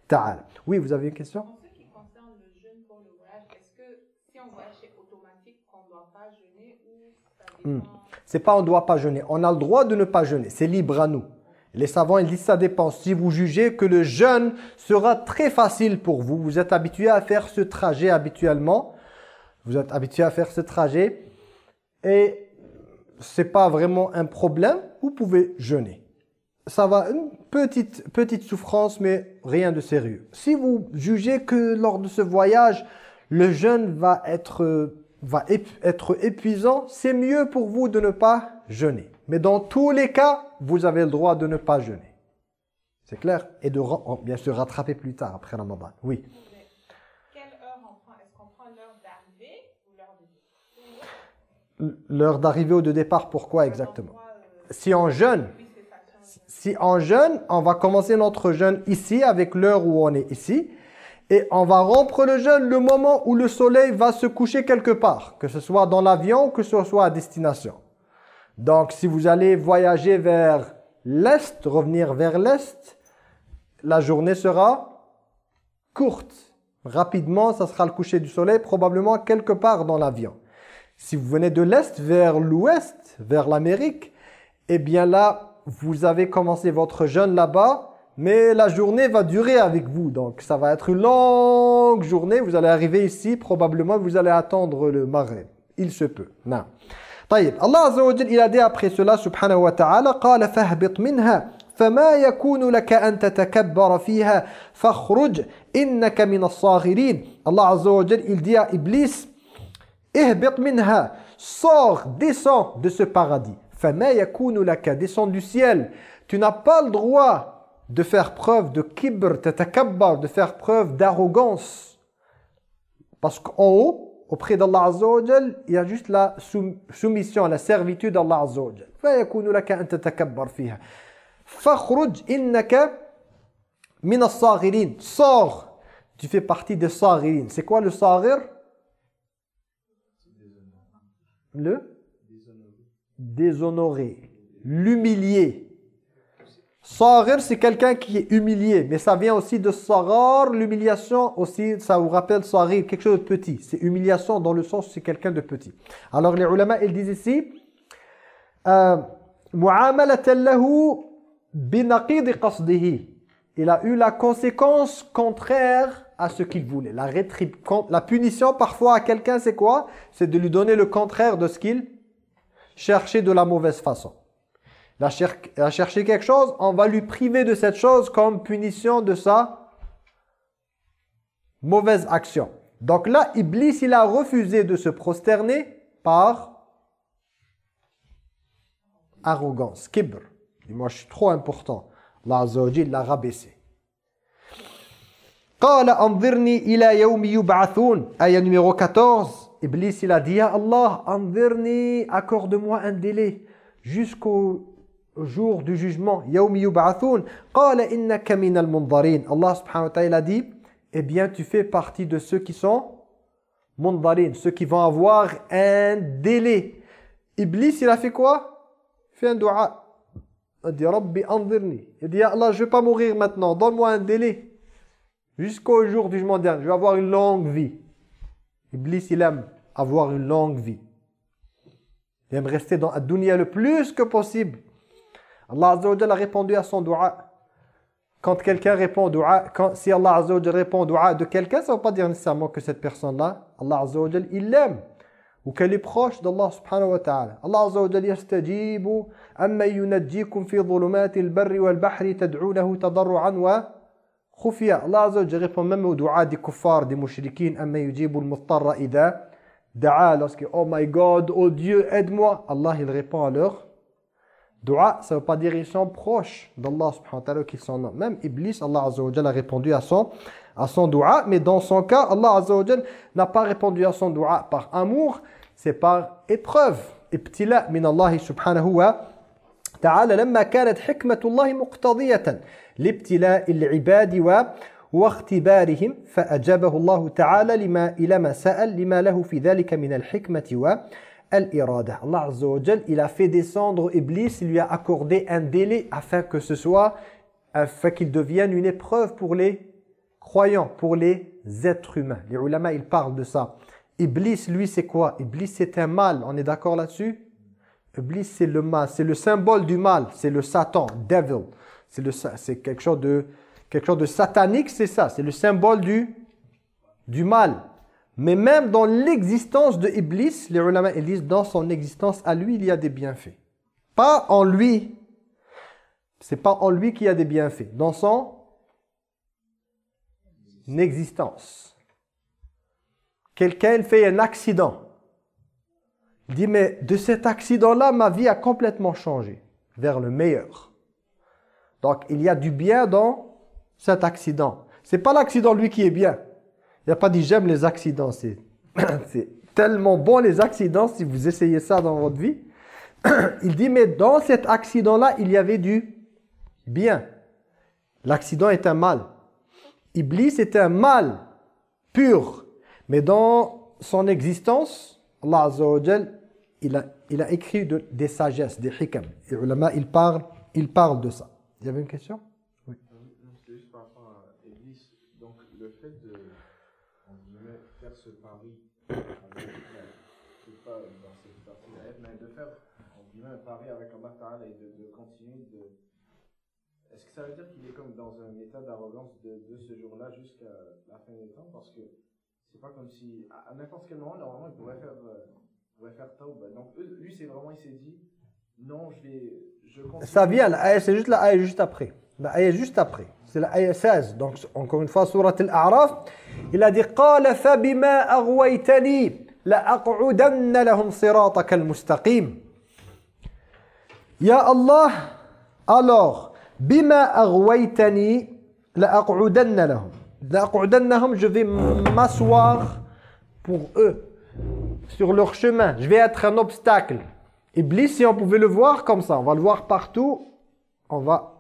ta'ala. Oui, vous avez une question? En ce qui concerne le jeûne pour le voyage, est-ce que si on voyage c'est automatique qu'on ne doit pas jeûner ou ça Hmm. C'est pas on doit pas jeûner. On a le droit de ne pas jeûner. C'est libre à nous. Les savants ils disent ça dépend. Si vous jugez que le jeûne sera très facile pour vous, vous êtes habitué à faire ce trajet habituellement, vous êtes habitué à faire ce trajet et c'est pas vraiment un problème, vous pouvez jeûner. Ça va, une petite, petite souffrance, mais rien de sérieux. Si vous jugez que lors de ce voyage, le jeûne va être, va être épuisant, c'est mieux pour vous de ne pas jeûner. Mais dans tous les cas, vous avez le droit de ne pas jeûner. C'est clair? Et de ra- bien sûr rattraper plus tard, après Ramadan. Oui. Quelle heure on prend Est-ce qu'on prend l'heure d'arrivée ou l'heure de départ L'heure d'arrivée ou de départ, pourquoi exactement? Si on jeûne, si on jeûne, on va commencer notre jeûne ici, avec l'heure où on est ici. Et on va rompre le jeûne le moment où le soleil va se coucher quelque part. Que ce soit dans l'avion ou que ce soit à destination. Donc, si vous allez voyager vers l'est, revenir vers l'est, la journée sera courte. Rapidement, ça sera le coucher du soleil, probablement quelque part dans l'avion. Si vous venez de l'est vers l'ouest, vers l'Amérique, eh bien là, vous avez commencé votre jeûne là-bas, mais la journée va durer avec vous. Donc, ça va être une longue longue journée, vous allez arriver ici, probablement vous allez attendre le maghrib. Il se peut. Non. طيب الله عز وجل il a dit après cela سبحانه وتعالى قال فاهبط منها فما يكون لك أن تتكبر فيها فاخرج إنك من الصاغرين الله عز وجل il dit à Iblis Ihbit minha, sors, descends de ce paradis. Fama yakunu laka, descends du ciel. Tu n'as pas le droit de faire preuve de kibr, tatakabbar, de faire preuve d'arrogance. Parce qu'en haut, auprès d'Allah Azza il y a juste la soumission, la servitude d'Allah Azza wa Fama yakunu laka an tatakabbar fiha. Fakhruj innaka min as-saghirin. Sors, tu fais partie des saghirin. C'est quoi le saghir? Le? Déshonoré. L'humilié. Saghir, c'est quelqu'un qui est humilié, mais ça vient aussi de saghar, l'humiliation aussi, ça vous rappelle saghir, quelque chose de petit. C'est humiliation dans le sens c'est quelqu'un de petit. Alors les ulama, ils disent ici, euh. Il a eu la conséquence contraire à ce qu'il voulait. La, la punition parfois à quelqu'un, c'est quoi? C'est de lui donner le contraire de ce qu'il cherchait de la mauvaise façon. Il a, cherché quelque chose, on va lui priver de cette chose comme punition de sa mauvaise action. Donc là, Iblis, il a refusé de se prosterner par arrogance, kibr. Et moi, je suis trop important. Allah Azza wa Jal l'a rabaissé. Aya numéro 14. Iblis, il a dit à Allah, anzirni, accorde-moi un délai jusqu'au jour du jugement. Yawmi yub'athun. Qala innaka minal mundarin. Allah subhanahu wa ta'ala dit, eh bien tu fais partie de ceux qui sont mundarin, ceux qui vont avoir un délai. Iblis, il a fait quoi? Fait un dua. Il a dit, Rabbi anzirni. Il a dit, Allah, je ne vais pas mourir maintenant, donne-moi un délai jusqu'au jour du jugement dernier je vais avoir une longue vie Iblis il aime avoir une longue vie il aime rester dans la dunya le plus que possible Allah Azza wa a répondu à son dua. Quand quelqu'un répond dua, quand, si Allah Azza wa répond dua de quelqu'un, ça ne veut pas dire nécessairement que cette personne-là, Allah Azza wa il l'aime. Ou qu'elle est proche d'Allah subhanahu wa ta'ala. Allah Azza wa Jalla yastajibu amma yunajjikum fi dhulumati al-barri wal-bahri tad'unahu tadarru'an wa Allah Azza répond même au dua des kuffars, des mushrikin, amma yujibu al-muttarra idha da'a. Lorsque, oh my God, oh Dieu, aide-moi. Allah, il répond à leur Dua, ça ne veut pas dire qu'ils sont proches d'Allah subhanahu wa ta'ala qu'ils sont non. Même Iblis, Allah azza wa a répondu à son, à son dua, mais dans son cas, Allah azza wa n'a pas répondu à son dua par amour, c'est par épreuve. Ibtila min Allah subhanahu wa تعالى لما كانت حكمة الله مقتضية لابتلاء العباد و واختبارهم فأجابه الله تعالى لما إلى ما سأل لما له في ذلك من الحكمة والإرادة Allah Azza wa Jal, il a fait descendre Iblis, il lui a accordé un délai afin que ce soit, afin qu'il devienne une épreuve pour les croyants, pour les êtres humains. Les ulama, ils parlent de ça. Iblis, lui, c'est quoi Iblis, c'est un mal, on est d'accord là-dessus Iblis, c'est le mal, c'est le symbole du mal, c'est le Satan, devil. C'est quelque chose de quelque chose de satanique, c'est ça, c'est le symbole du du mal. Mais même dans l'existence de Iblis, les ulama disent dans son existence à lui, il y a des bienfaits. Pas en lui. C'est pas en lui qu'il y a des bienfaits, dans son existence. Quelqu'un fait un accident. Il dit, mais de cet accident-là, ma vie a complètement changé vers le meilleur. Donc, il y a du bien dans cet accident. C'est pas l'accident, lui, qui est bien. Il n'a pas dit, j'aime les accidents. C'est tellement bon, les accidents, si vous essayez ça dans votre vie. Il dit, mais dans cet accident-là, il y avait du bien. L'accident est un mal. Iblis est un mal pur. Mais dans son existence, Allah Azza il a, il écrit de- des sagesses, des hikam. Les ulama, ils parlent, ils parlent de ça. Il y avait une question? Non, C'était juste par rapport à Iblis. Donc, le fait de, faire ce pari, c'est pas dans cette partie-là, mais de faire, un pari avec Allah Ta'ala et de, de continuer de, est-ce que ça veut dire qu'il est comme dans un état d'arrogance de, de ce jour-là jusqu'à la fin des temps? Parce que c'est pas comme si, à, à n'importe quel moment, normalement, il pourrait faire, euh, va faire tauba. Donc lui, c'est vraiment, il s'est dit, non, je vais... Je Ça vient, c'est juste la juste après. La juste après. C'est la l'ayah 16. Donc, encore une fois, surat al-A'raf, il a dit, « Qala fa bima aghwaytani la'aq'udanna lahum siratak al-mustaqim » Ya Allah, alors, bima aghwaytani la'aq'udanna lahum. La'aq'udannahum, je vais m'asseoir pour eux sur leur chemin. Je vais être un obstacle. Iblis, si on pouvait le voir comme ça, on va le voir partout, on va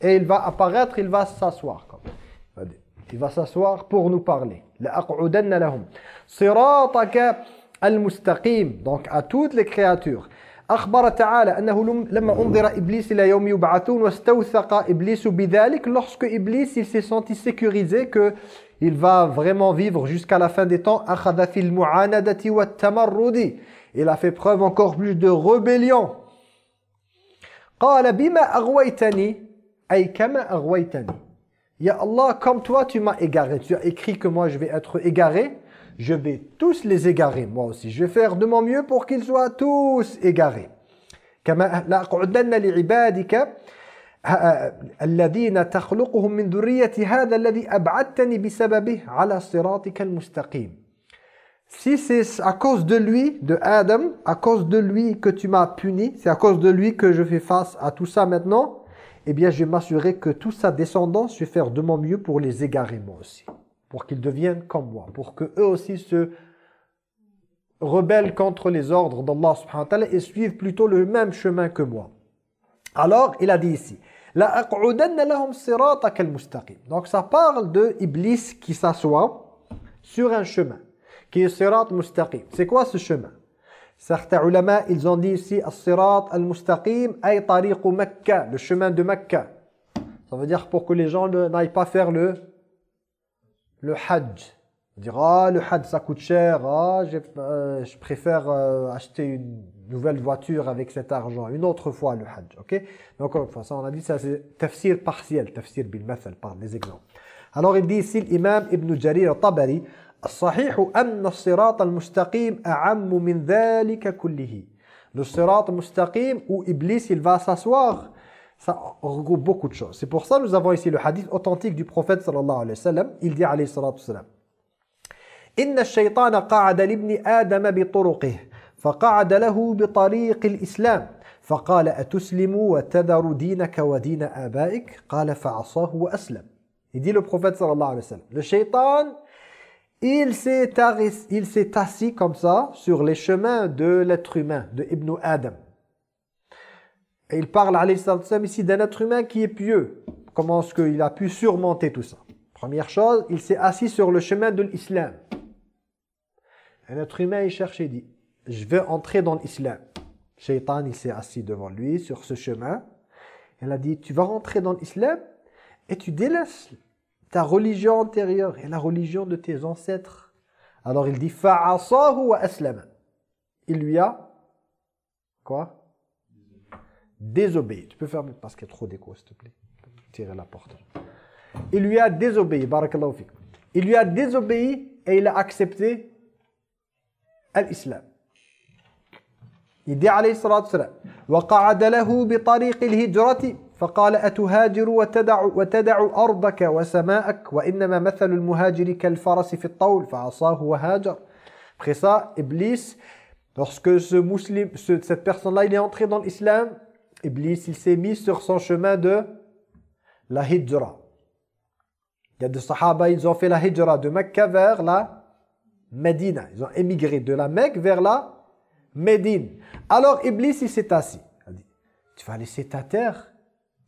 et il va apparaître, il va s'asseoir. comme ça. Il va s'asseoir pour nous parler. لأقعدن لهم صراطك المستقيم donc à toutes les créatures. أخبر تعالى أنه لم- لما أنظر إبليس إلى يوم يبعثون واستوثق إبليس بذلك lorsque Iblis il s'est senti sécurisé que il va vraiment vivre jusqu'à la fin des temps. Il a fait preuve encore plus de rébellion. Ya Allah, comme toi, tu m'as égaré. Tu as écrit que moi, je vais être égaré. Je vais tous les égarer, moi aussi. Je vais faire de mon mieux pour qu'ils soient tous égarés. كما لأقعدن لعبادك الذين تخلقهم من ذرية هذا الذي أبعدتني بسببه على صراطك المستقيم. Si c'est à cause de lui, de Adam, à cause de lui que tu m'as puni, c'est à cause de lui que je fais face à tout ça maintenant, eh bien je vais m'assurer que toute sa descendance, je vais faire de mon mieux pour les égarer moi aussi. Pour qu'ils deviennent comme moi. Pour que eux aussi se rebellent contre les ordres d'Allah subhanahu wa ta'ala et suivent plutôt le même chemin que moi. Alors, il a dit ici, la lahum mustaqim. Donc ça parle de Iblis qui s'assoit sur un chemin, qui est sirat mustaqim. C'est quoi ce chemin? Certains ulama, ils ont dit ici As-sirat Mecca, le chemin de Mecca. Ça veut dire pour que les gens n'aillent pas faire le le hajj. Dire ah le hajj ça coûte cher, ah euh, je préfère euh, acheter une nouvelle voiture avec cet argent, une autre fois le hajj, OK Mais encore une fois, ça on a dit ça c'est tafsir partiel, tafsir bil mathal par des exemples. Alors il dit ici l'imam Ibn Jarir al-Tabari الصحيح أن الصراط المستقيم أعم من ذلك كله. Le sirat mustaqim où Iblis il va s'asseoir, ça regroupe beaucoup de choses. C'est pour ça que nous avons ici le hadith authentique du prophète sallallahu alayhi wa sallam. Il dit alayhi salatu wa sallam إن الشيطان قعد لابن آدم بطرقه فقعد له بطريق الإسلام فقال أتسلم وتذر دينك ودين آبائك قال فعصاه وأسلم Il dit le prophète sallallahu alayhi wa sallam Le shaitan il s'est arris- il s'est assis comme ça sur les chemins de l'être humain, de Ibn Adam. Et il parle alayhi salatu wa sallam, ici d'un être humain qui est pieux. Comment est-ce qu'il a pu surmonter tout ça Première chose, il s'est assis sur le chemin de l'islam. Un être humain, il cherche et dit, je vais entrer dans l'islam. Shaitan, il s'est assis devant lui sur ce chemin. Il a dit, tu vas rentrer dans l'islam et tu délaisses ta religion antérieure et la religion de tes ancêtres. Alors il dit, fa'asahu wa aslama. Il lui a, quoi? Désobéi. Tu peux fermer parce qu'il y a trop d'écho, s'il te plaît. Tirer la porte. Il lui a désobéi, barakallahu fik. Il lui a désobéi et il a accepté l'islam. Dit عليه الصلاة والسلام وقعد له بطريق الهجرة فقال أتهاجر وتدع, وتدع أرضك وسماءك وإنما مثل المهاجر كالفرس في الطول فعصاه وهاجر Après Iblis, lorsque ce musulman, ce- cette personne-là, il est entré dans l'islam, Iblis, il s'est mis sur son chemin de la hijra. Il y a des sahaba, ils ont fait la hijra de Mecca vers la Médine. Ils ont émigré de la Mecque vers la Médine. Alors Iblis, il s'est assis. Il dit, tu vas laisser ta terre,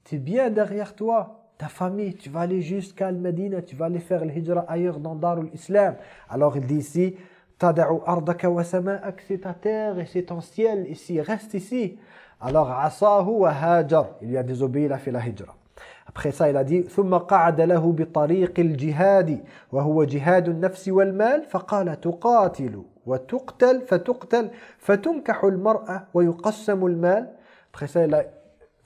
tu es bien derrière toi, ta famille, tu vas aller jusqu'à Médine, tu vas aller faire le hijra ailleurs dans Darul Islam. Alors il dit ici, Tada'u ardaka wa sama'ak, c'est ta terre et c'est ton ciel ici, reste ici. Alors asahu wa hajar, il lui a désobéi, il a fait la hijra. Après ça, il a dit ثم قعد له بطريق الجهاد وهو جهاد النفس والمال فقال تقاتل وتقتل فتقتل فتنكح المرأة ويقسم المال Après ça, il a-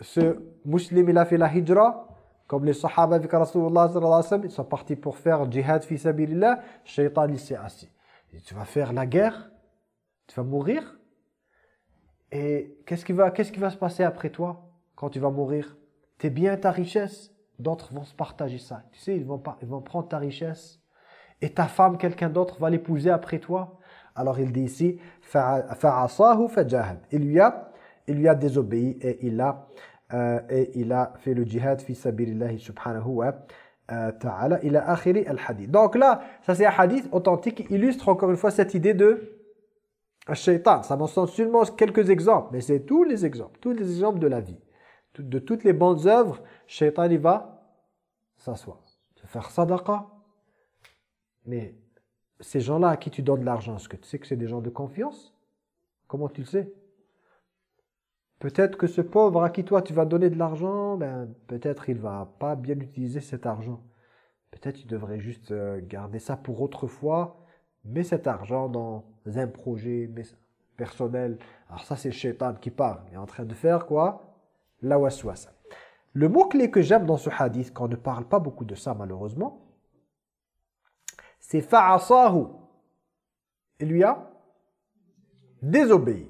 ce musulman, il a fait la hijra Comme les sahaba avec Rasulullah sallallahu alayhi wa sallam, ils sont partis pour faire jihad fi sabilillah, shaitan il s'est assis. Il dit, tu vas faire la guerre, tu vas mourir, et qu'est-ce qui va, qu'est-ce qui va se passer après toi quand tu vas mourir Tes biens, ta richesse, d'autres vont se partager ça. Tu sais, ils vont, pas, ils vont prendre ta richesse, et ta femme, quelqu'un d'autre va l'épouser après toi. Alors il dit ici. Il lui a, il lui a désobéi et il a, euh, il fait le jihad fi sabilillah subhanahu wa euh, ta'ala. Il a akhiri al-hadith. Donc là, ça c'est un hadith authentique qui illustre encore une fois cette idée de shaitan. Ça mentionne seulement quelques exemples, mais c'est tous les exemples, tous les exemples de la vie. De toutes les bonnes œuvres, shaitan il va s'asseoir. Faire sadaqa. Mais ces gens-là à qui tu donnes de l'argent, est-ce que tu sais que c'est des gens de confiance? Comment tu le sais? Peut-être que ce pauvre à qui toi tu vas donner de l'argent, ben, peut-être il va pas bien utiliser cet argent. Peut-être tu devrais juste euh, garder ça pour autrefois, mais cet argent dans un projet personnel. Alors ça c'est Shaitan qui parle. Il est en train de faire quoi? La waswasa. Le mot-clé que j'aime dans ce hadith, quand on ne parle pas beaucoup de ça malheureusement, c'est fa'asahu. Il lui a désobéi.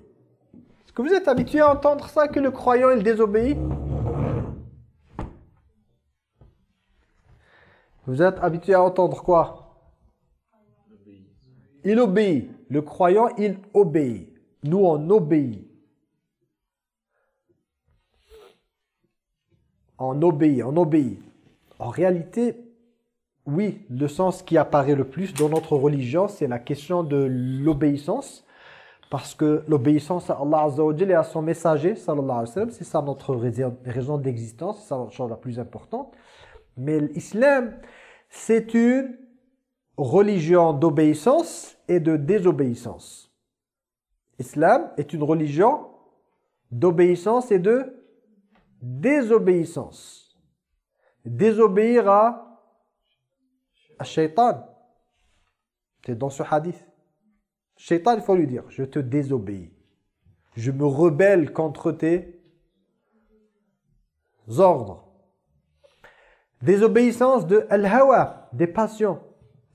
Est-ce que vous êtes habitué à entendre ça, que le croyant, il désobéit? Vous êtes habitué à entendre quoi? Il obéit. Le croyant, il obéit. Nous, on obéit. On obéit, on obéit. En réalité, oui, le sens qui apparaît le plus dans notre religion, c'est la question de l'obéissance. Parce que l'obéissance à Allah Azza et à son messager, sallallahu alayhi wa c'est ça notre raison d'existence, c'est ça la chose la plus importante. Mais l'islam, c'est une religion d'obéissance et de désobéissance. Islam est une religion d'obéissance et de désobéissance. Désobéir à Shaitan. C'est dans ce hadith. Shaitan, il faut lui dire, je te désobéis. Je me rebelle contre tes ordres. Désobéissance de al-hawa, des passions.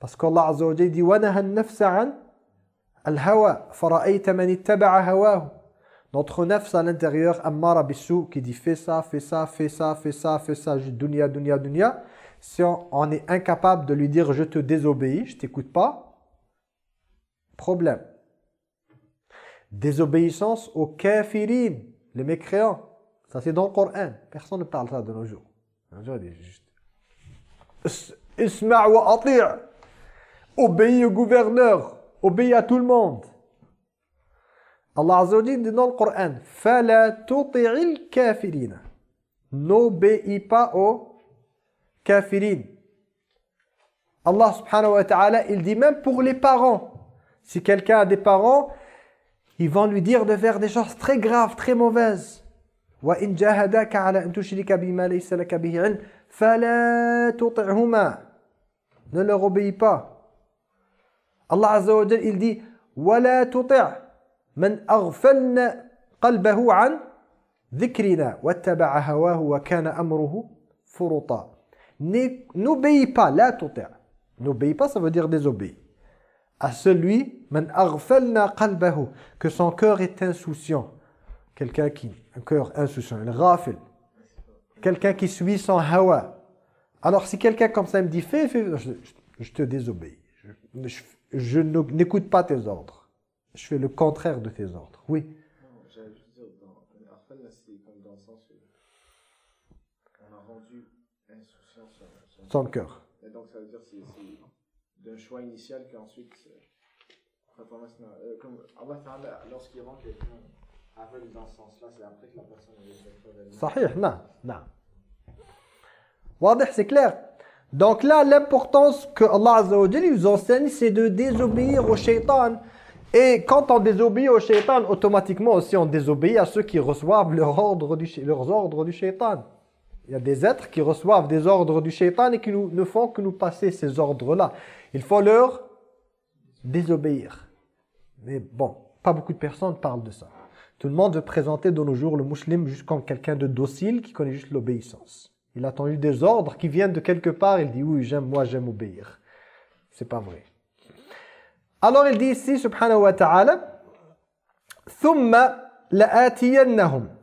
Parce qu'Allah Azza wa dit وَنَهَا النَّفْسَ عَنْ الْهَوَى فَرَأَيْتَ مَنِ اتَّبَعَ هَوَاهُ Notre nafs à l'intérieur, Ammara bissou, qui dit fais ça, fais ça, fais ça, fais ça, fais ça, dunya, dunya, dunya si on, est incapable de lui dire je te désobéis, je t'écoute pas, problème. Désobéissance aux kafirin, les mécréants. Ça c'est dans le Coran. Personne ne parle ça de nos jours. Isma' wa Obéis au gouverneur, obéis à tout le monde. Allah Azza wa dit dans le Coran, "Fala tuti'il kafirin." N'obéis pas aux kafirin. Allah subhanahu wa ta'ala, il dit même pour les parents. Si quelqu'un a des parents, ils vont lui dire de faire des choses très graves, très mauvaises. وَإِن جَاهَدَاكَ عَلَى أَن تُشْرِكَ بِمَا لَيْسَ لَكَ بِهِ عِلْمٍ فَلَا تُطِعْهُمَا Ne leur obéis pas. Allah Azza wa Jal, il dit وَلَا تُطِعْ مَنْ أَغْفَلْنَا قَلْبَهُ عَنْ ذِكْرِنَا وَاتَّبَعَ هَوَاهُ وَكَانَ أَمْرُهُ فُرُطًا N'obéis pas, la. N'obéis pas, ça veut dire désobéir. À celui, que son cœur est insouciant. Quelqu'un qui, un cœur insouciant, un rafil. Quelqu'un qui suit son hawa. Alors si quelqu'un comme ça me dit, fais, fais, je, te désobéis. Je, je n'écoute pas tes ordres. Je fais le contraire de tes ordres. Oui. Son cœur. Et donc ça veut dire que c'est d'un choix initial qu'ensuite, euh, comme Allah lorsqu'il rend quelqu'un aveugle dans ce sens-là, c'est après que la personne est Sahih, non, non. c'est clair. Donc là, l'importance que Allah Azza wa nous enseigne, c'est de désobéir au shaitan. Et quand on désobéit au shaitan, automatiquement aussi on désobéit à ceux qui reçoivent leur ordre du, leurs ordres du shaitan. Il y a des êtres qui reçoivent des ordres du shaitan et qui ne font que nous passer ces ordres-là. Il faut leur désobéir. Mais bon, pas beaucoup de personnes parlent de ça. Tout le monde veut présenter de nos jours le musulman juste comme quelqu'un de docile qui connaît juste l'obéissance. Il a entendu des ordres qui viennent de quelque part, il dit « oui, j'aime, moi j'aime obéir ». C'est pas vrai. Alors il dit ici, subhanahu wa ta'ala,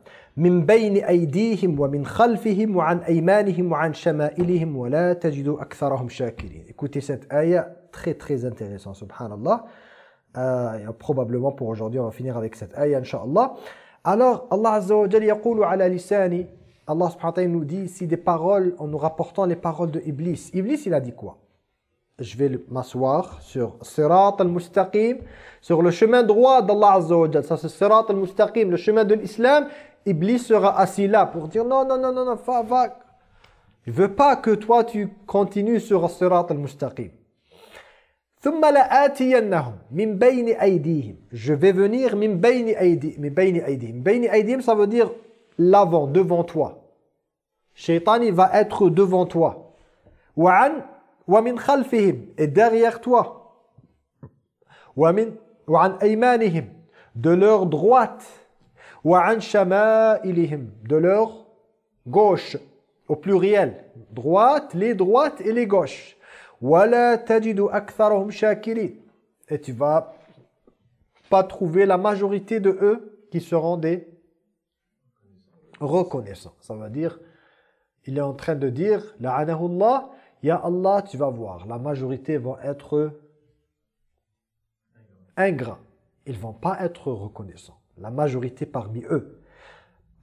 «» من بين أيديهم ومن خلفهم وعن أيمانهم وعن شمائلهم ولا تجد أكثرهم شاكرين. Écoutez cette ayah très très intéressant, subhanallah. Euh, probablement pour aujourd'hui, on va finir avec cette ayah, inshallah. Alors, Allah Azza wa Jalla yaqulu ala lisani, Allah subhanahu wa ta'ala nous dit ici des paroles en nous rapportant les paroles de Iblis. Iblis, il a dit quoi Je vais m'asseoir sur Sirat al-Mustaqim, sur le chemin droit d'Allah Azza wa Jalla. Ça c'est Sirat al-Mustaqim, le chemin de l'islam. Iblis sera assis là pour dire non, non, non, non, non va, va. Ne veux pas que toi tu continues sur Sirat al-Mustaqim. Je vais venir min ça veut dire l'avant, devant toi. Shaitan, va être devant toi. et derrière toi. de leur droite. Wa de leur gauche, au pluriel. Droite, les droites et les gauches. Tajidu shakirin. Et tu vas pas trouver la majorité de eux qui seront des reconnaissants. Ça veut dire, il est en train de dire, la'anahullah, ya Allah, tu vas voir, la majorité vont être ingrats. Ils vont pas être reconnaissants la majorité parmi eux.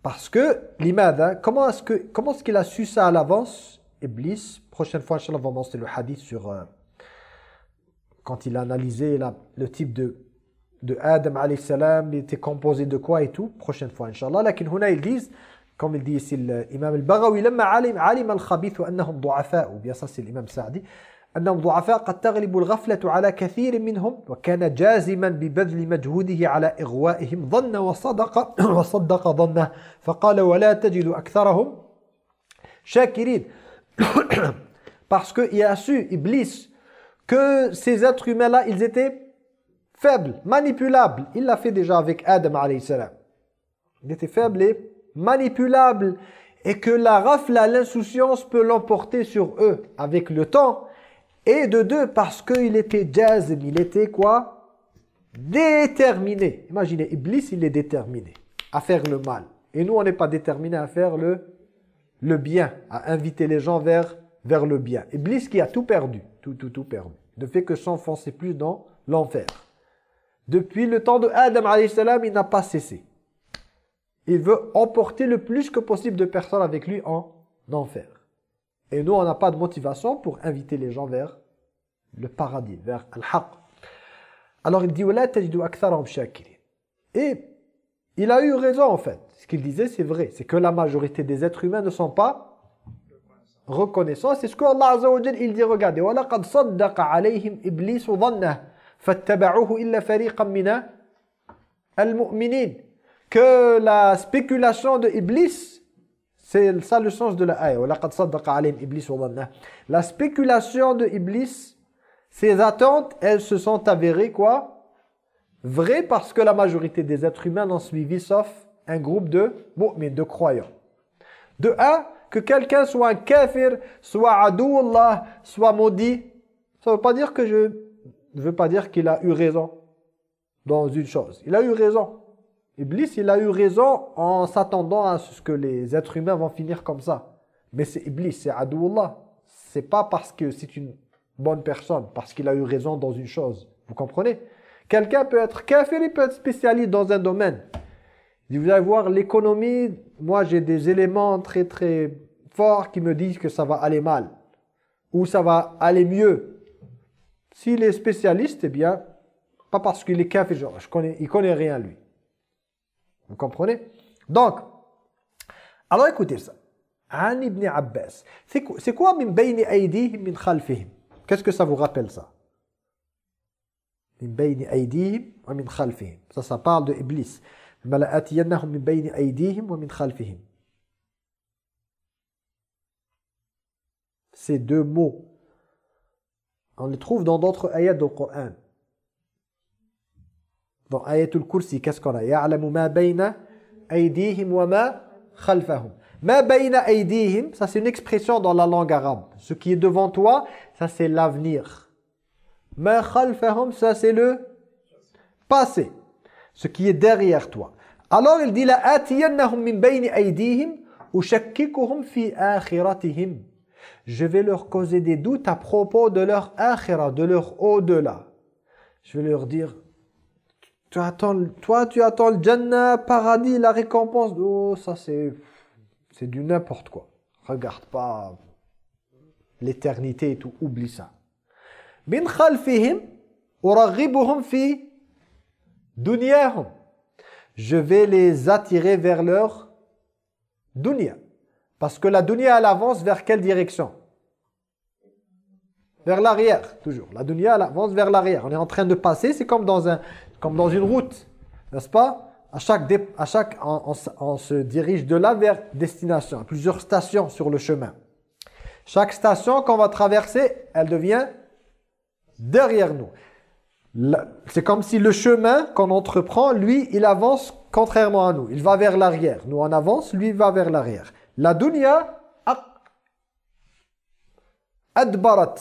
Parce que, l'imada, hein, comment est-ce qu'il est qu a su ça à l'avance? Iblis, prochaine fois, on va le hadith sur... Euh, quand il a analysé la, le type de, de Adam, alayhi salam, il était composé de quoi et tout, prochaine fois, Inch'Allah. Lakin, huna, ils disent, comme il dit ici l'imam al-Baghawi, « Lemma alim alim al-khabith wa » ou bien ça, c'est l'imam Saadi. « أنهم ضعفاء قد تغلب الغفلة على كثير منهم وكان جازما ببذل مجهوده على إغوائهم ظن وصدق وصدق ظنه فقال ولا تجد أكثرهم شاكرين parce qu'il a su, Iblis, que ces êtres humains-là, ils étaient faibles, manipulables. Il l'a fait déjà avec Adam alayhi salam. Il était faible et manipulable. Et que la rafle, l'insouciance peut l'emporter sur eux avec le temps. Et de deux, parce qu'il était jazm, il était quoi? Déterminé. Imaginez, Iblis, il est déterminé à faire le mal. Et nous, on n'est pas déterminé à faire le, le bien, à inviter les gens vers, vers le bien. Iblis qui a tout perdu, tout, tout, tout perdu, ne fait que s'enfoncer plus dans l'enfer. Depuis le temps de Adam, il n'a pas cessé. Il veut emporter le plus que possible de personnes avec lui en enfer. Et nous, on n'a pas de motivation pour inviter les gens vers le paradis, vers Al-Haq. Alors il dit وَلَا تَجِدُ أَكْثَرَهُمْ شَاكِرِينَ Et il a eu raison en fait. Ce qu'il disait, c'est vrai. C'est que la majorité des êtres humains ne sont pas reconnaissants. C'est ce que Allah Azza wa Jal, il dit, regardez. وَلَقَدْ صَدَّقَ عَلَيْهِمْ إِبْلِيسُ ظَنَّهُ فَاتَّبَعُوهُ إِلَّا فَرِيقًا مِنَ الْمُؤْمِنِينَ Que la spéculation de Iblis, c'est ça le sens de la ayah. La spéculation de Iblis, ses attentes, elles se sont avérées quoi? Vraies parce que la majorité des êtres humains n'ont suivi sauf un groupe de mais de croyants. De un, que quelqu'un soit un kafir, soit adoullah, soit maudit, ça ne veut pas dire que je... ne veut pas dire qu'il a eu raison dans une chose. Il a eu raison. Iblis, il a eu raison en s'attendant à ce que les êtres humains vont finir comme ça. Mais c'est Iblis, c'est adouullah. C'est pas parce que c'est une bonne personne, parce qu'il a eu raison dans une chose. Vous comprenez? Quelqu'un peut être kafir, il peut être spécialiste dans un domaine. Vous allez voir l'économie, moi j'ai des éléments très très forts qui me disent que ça va aller mal. Ou ça va aller mieux. S'il est spécialiste, eh bien, pas parce qu'il est kafir, genre, je connais, il connaît rien lui. Vous comprenez? Donc, alors écoutez ça. An ibn Abbas. C'est quoi min bayni aydihim min khalfihim? Qu'est-ce que ça vous rappelle ça? Min bayni aydihim wa min khalfihim. Ça, ça parle de Iblis. Mala'atiyannahum min bayni aydihim wa min khalfihim. Ces deux mots, on les trouve dans d'autres ayats du Coran. Dans Ayatul Kursi, qu'est-ce qu'on a? Ya'lamu ma bayna aydihim wa ma khalfahum. Ma bayna aydihim, ça c'est une expression dans la langue arabe. Ce qui est devant toi, ça c'est l'avenir. Ma khalfahum, ça c'est le passé. Ce qui est derrière toi. Alors il dit la atiyannahum min bayni aydihim ushakkikuhum fi akhiratihim. Je vais leur causer des doutes à propos de leur akhira, de leur au-delà. Je vais leur dire tu attends, toi tu attends le Jannah, paradis, la récompense. Oh, ça c'est c'est du n'importe quoi. Regarde pas l'éternité et tout, oublie ça. Min khalfihim uraghibuhum fi dunyahum. Je vais les attirer vers leur dunya. Parce que la dunya elle avance vers quelle direction? Vers l'arrière, toujours. La dunya elle avance vers l'arrière. On est en train de passer, c'est comme dans un comme dans une route, n'est-ce pas? À chaque, à chaque on, se dirige de là vers destination. Plusieurs stations sur le chemin. Chaque station qu'on va traverser, elle devient derrière nous. C'est comme si le chemin qu'on entreprend, lui, il avance contrairement à nous. Il va vers l'arrière. Nous, on avance, lui, il va vers l'arrière. La dunya, adbarat.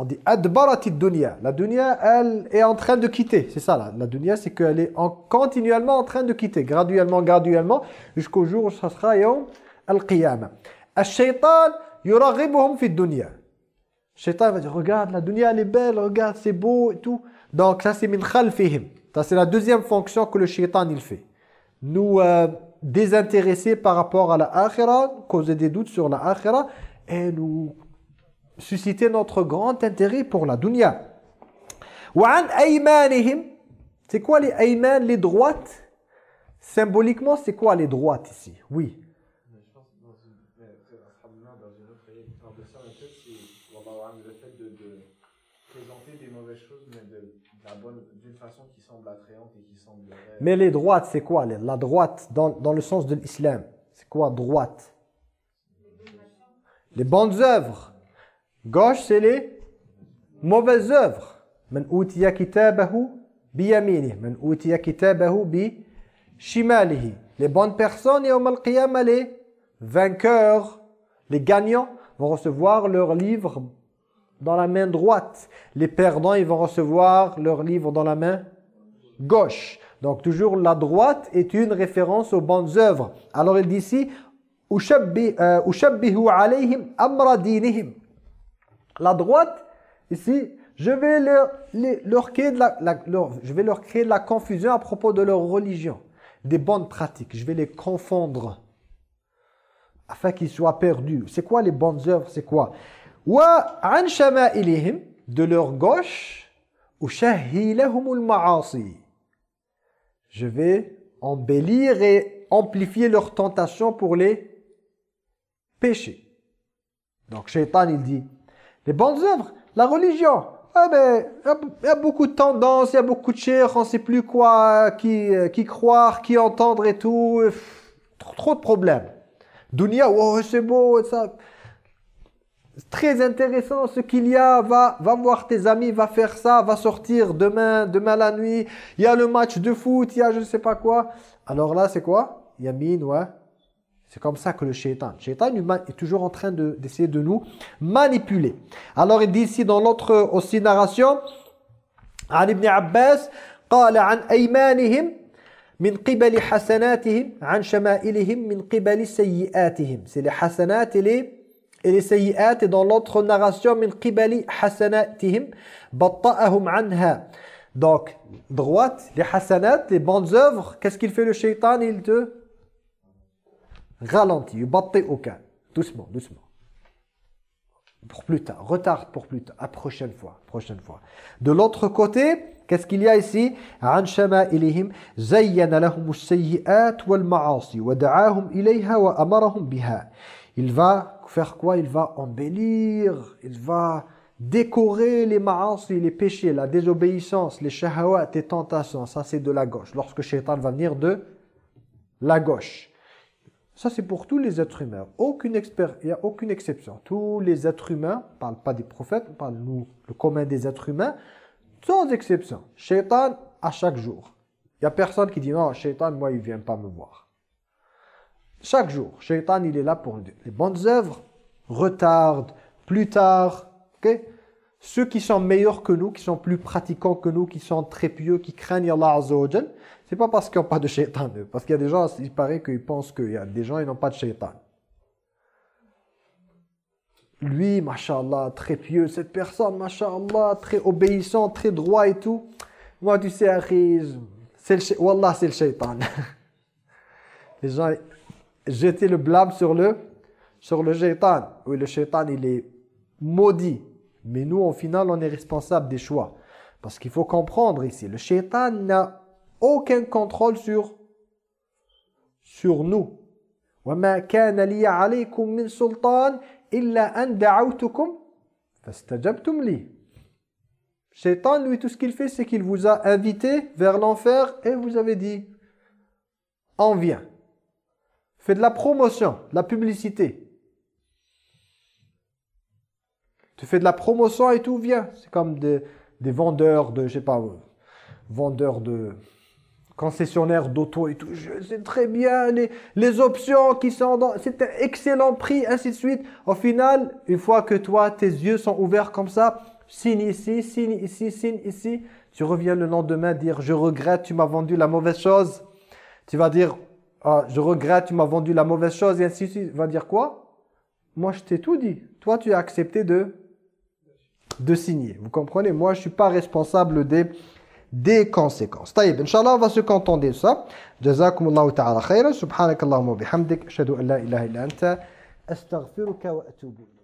On dit adbarati dunya. La dunya, elle est en train de quitter. C'est ça, la dunya, c'est qu'elle est en, continuellement en train de quitter. Graduellement, graduellement, jusqu'au jour où ça sera yawm al-qiyamah. Al-shaytan yuraghibuhum fi dunya. Shaitan va dire, regarde, la dunya, elle est belle, regarde, c'est beau et tout. Donc, ça, c'est min khalfihim. Ça, c'est la deuxième fonction que le shaitan, il fait. Nous euh, désintéresser par rapport à la akhira, causer des doutes sur la akhira, et nous susciter notre grand intérêt pour la dunya. C'est quoi les ayman, les droites? Symboliquement, c'est quoi les droites ici? Oui. Mais. Mais les droites, c'est quoi La droite, dans, dans le sens de l'islam, c'est quoi droite? Les bonnes œuvres. Gauche, c'est les mauvaises œuvres. Man utiya kitabahu biyamini. Man utiya kitabahu bi. Les bonnes personnes, et au qiyamah, les vainqueurs, les gagnants, vont recevoir leur livre dans la main droite. Les perdants, ils vont recevoir leur livre dans la main gauche. Donc toujours la droite est une référence aux bonnes œuvres. Alors il dit ici, « Ushabbihu alayhim amra dinihim » La droite, ici, je vais leur, leur, créer de la, je vais leur créer de la confusion à propos de leur religion, des bonnes pratiques. Je vais les confondre afin qu'ils soient perdus. C'est quoi les bonnes œuvres? C'est quoi? De leur gauche, je vais embellir et amplifier leur tentation pour les péchés. Donc, Shaitan, il dit, les bonnes œuvres, la religion. Ah ben, il y a beaucoup de tendances, il y a beaucoup de chers, on ne sait plus quoi, qui, qui croire, qui entendre et tout. Trop, de problèmes. Dunia, oh, c'est beau, ça. Très intéressant ce qu'il y a. Va, va voir tes amis, va faire ça, va sortir demain, demain la nuit. Il y a le match de foot, il y a je ne sais pas quoi. Alors là, c'est quoi? Yamin, ouais. C'est comme ça que le shaitan. Le shaitan est toujours en train d'essayer de, nous manipuler. Alors il dit ici dans l'autre aussi narration, عن ابن عباس قال عن أيمانهم من قبل حسناتهم عن شمائلهم من قبل سيئاتهم. C'est les hasanat et les, et les sayiat. Et dans l'autre narration, من قبل حسناتهم بطأهم عنها. Donc, droite, les hasanat, les bonnes œuvres, qu'est-ce qu'il fait le shaitan Il te ralentis, aucun. Doucement, doucement. Pour plus tard, retarde pour plus tard, à prochaine fois, prochaine fois. De l'autre côté, qu'est-ce qu'il y a ici عن شمائلهم زين لهم السيئات والمعاصي ودعاهم إليها وأمرهم بها. Il va faire quoi Il va embellir, il va décorer les ma'asi, les péchés, la désobéissance, les shahawat, les tentations. Ça, c'est de la gauche. Lorsque Shaitan va venir de la gauche. Ça, c'est pour tous les êtres humains. Aucune il n'y a aucune exception. Tous les êtres humains, on ne parle pas des prophètes, on parle nous, le commun des êtres humains, sans exception. Shaitan, à chaque jour. Il n'y a personne qui dit, non, Shaitan, moi, il ne vient pas me voir. Chaque jour, Shaitan, il est là pour. Les bonnes œuvres retardent, plus tard. ok? Ceux qui sont meilleurs que nous, qui sont plus pratiquants que nous, qui sont très pieux, qui craignent Allah Azza c'est pas parce qu'ils n'ont pas de Shaitan. Parce qu'il y a des gens, il paraît qu'ils pensent qu'il y a des gens, ils n'ont pas de Shaitan. Lui, mashallah, très pieux, cette personne, mashallah, très obéissant, très droit et tout. Moi, tu sais, c'est Wallah, c'est le shaitan. Les gens jetaient le blâme sur le, sur le shaitan. Oui, le shaitan, il est maudit. Mais nous, au final, on est responsable des choix. Parce qu'il faut comprendre ici, le shaitan n'a aucun contrôle sur, sur nous. وما كان لي عليكم من سلطان إلا أن دعوتكم فاستجبتم لي Shaitan, lui, tout ce qu'il fait, c'est qu'il vous a invité vers l'enfer et vous avez dit On vient. Fait de la promotion, de la publicité. Tu fais de la promotion et tout, viens. C'est comme des, des vendeurs de, je sais pas, euh, vendeurs de concessionnaires d'auto et tout. Je sais très bien les, les options qui sont dans... C'est un excellent prix, ainsi de suite. Au final, une fois que toi, tes yeux sont ouverts comme ça, signe ici, signe ici, signe ici. Tu reviens le lendemain dire « Je regrette, tu m'as vendu la mauvaise chose. » Tu vas dire Ah, Je regrette, tu m'as vendu la mauvaise chose. » Et ainsi de suite. Tu vas dire quoi? Moi, je t'ai tout dit. Toi, tu as accepté de, de signer. Vous comprenez? Moi, je suis pas responsable des, des conséquences. طيب, Inch'Allah, on va se contenter de. جزاكم الله تعالى خيرا. سبحانك اللهم وبحمدك. أشهد أن لا إله إلا أنت. أستغفرك وأتوب إليك.